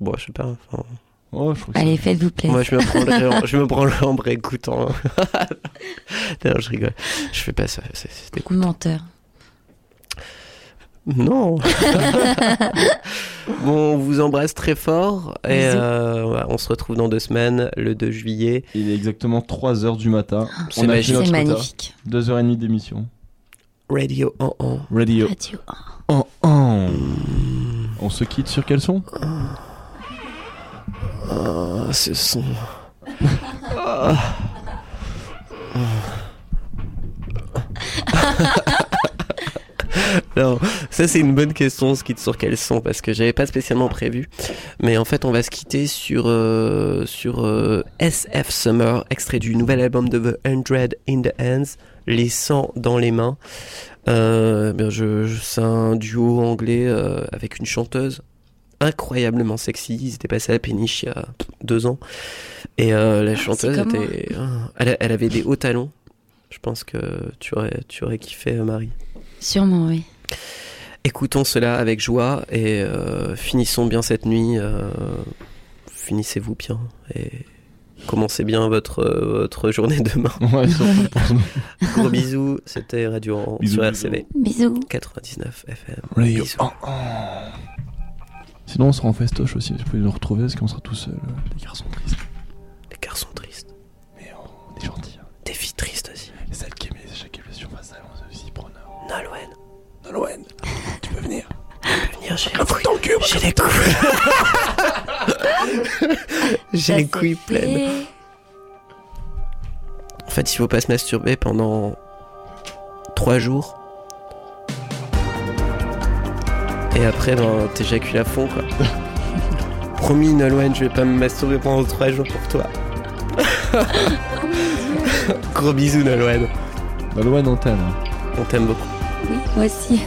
Speaker 1: Bon, je sais pas. enfin,
Speaker 2: oh, je
Speaker 4: Allez, faites-vous plaisir.
Speaker 1: moi, je me prendrais en, *laughs* je me en non, *laughs* je rigole. Je fais pas ça. c'est- c'est.
Speaker 4: Menteur.
Speaker 1: Non. *laughs* bon, on vous embrasse très fort et euh, on se retrouve dans deux semaines, le 2 juillet.
Speaker 2: Il est exactement 3h du matin.
Speaker 1: C'est
Speaker 2: On a
Speaker 1: magique.
Speaker 2: fait notre
Speaker 4: C'est magnifique.
Speaker 2: 2h30 d'émission.
Speaker 1: Radio en en.
Speaker 2: Radio.
Speaker 4: Radio.
Speaker 2: Oh, oh. On se quitte sur quel son?
Speaker 1: Ah, ce son. Ah. Non, ça c'est une bonne question, on se quitte sur quel son, parce que j'avais pas spécialement prévu. Mais en fait, on va se quitter sur, euh, sur euh, SF Summer, extrait du nouvel album de The Hundred in the Hands, Les 100 dans les mains. Euh, je, je- c'est un duo anglais euh, avec une chanteuse incroyablement sexy. Ils étaient passés à la péniche il y a deux ans. Et euh, la chanteuse
Speaker 4: comme moi.
Speaker 1: était. ah, Elle, avait des hauts talons. Je pense que tu aurais, tu aurais kiffé, euh, Marie.
Speaker 4: Sûrement, oui.
Speaker 1: Écoutons cela avec joie et euh, finissons bien cette nuit. euh, finissez-vous bien et commencez bien votre, votre journée demain. *laughs*
Speaker 2: Ouais.
Speaker 1: Gros bisous, c'était Radio en
Speaker 2: Bisous,
Speaker 1: sur. RCV
Speaker 4: Bisous.
Speaker 1: 99 FM.
Speaker 2: Radio.
Speaker 1: Bisous.
Speaker 2: Oh, oh. Sinon, on sera en festoche aussi. Vous pouvez nous retrouver parce qu'on sera tout seul. Les garçons tristes.
Speaker 1: Les garçons tristes,
Speaker 2: Mais on est gentils. hein.
Speaker 1: des filles tristes aussi.
Speaker 2: Et celles qui aiment les éjaculations face à elles, on est aussi preneurs.
Speaker 1: Nolwenn,
Speaker 2: Nolwenn, tu peux venir.
Speaker 1: venir, j'ai
Speaker 2: Un foutre dans le cul,
Speaker 1: J'ai les couilles. *laughs* J'ai les couilles pleines.
Speaker 4: fait.
Speaker 1: En fait, il faut pas se masturber pendant 3 jours. Et après, ben, t'éjacules à fond, quoi. *laughs* Promis, Nolwenn, je vais pas me masturber pendant 3 jours pour toi. *laughs* Gros bisous, Nolwenn.
Speaker 2: Nolwenn, on t'aime.
Speaker 1: On t'aime beaucoup.
Speaker 4: Oui, moi aussi.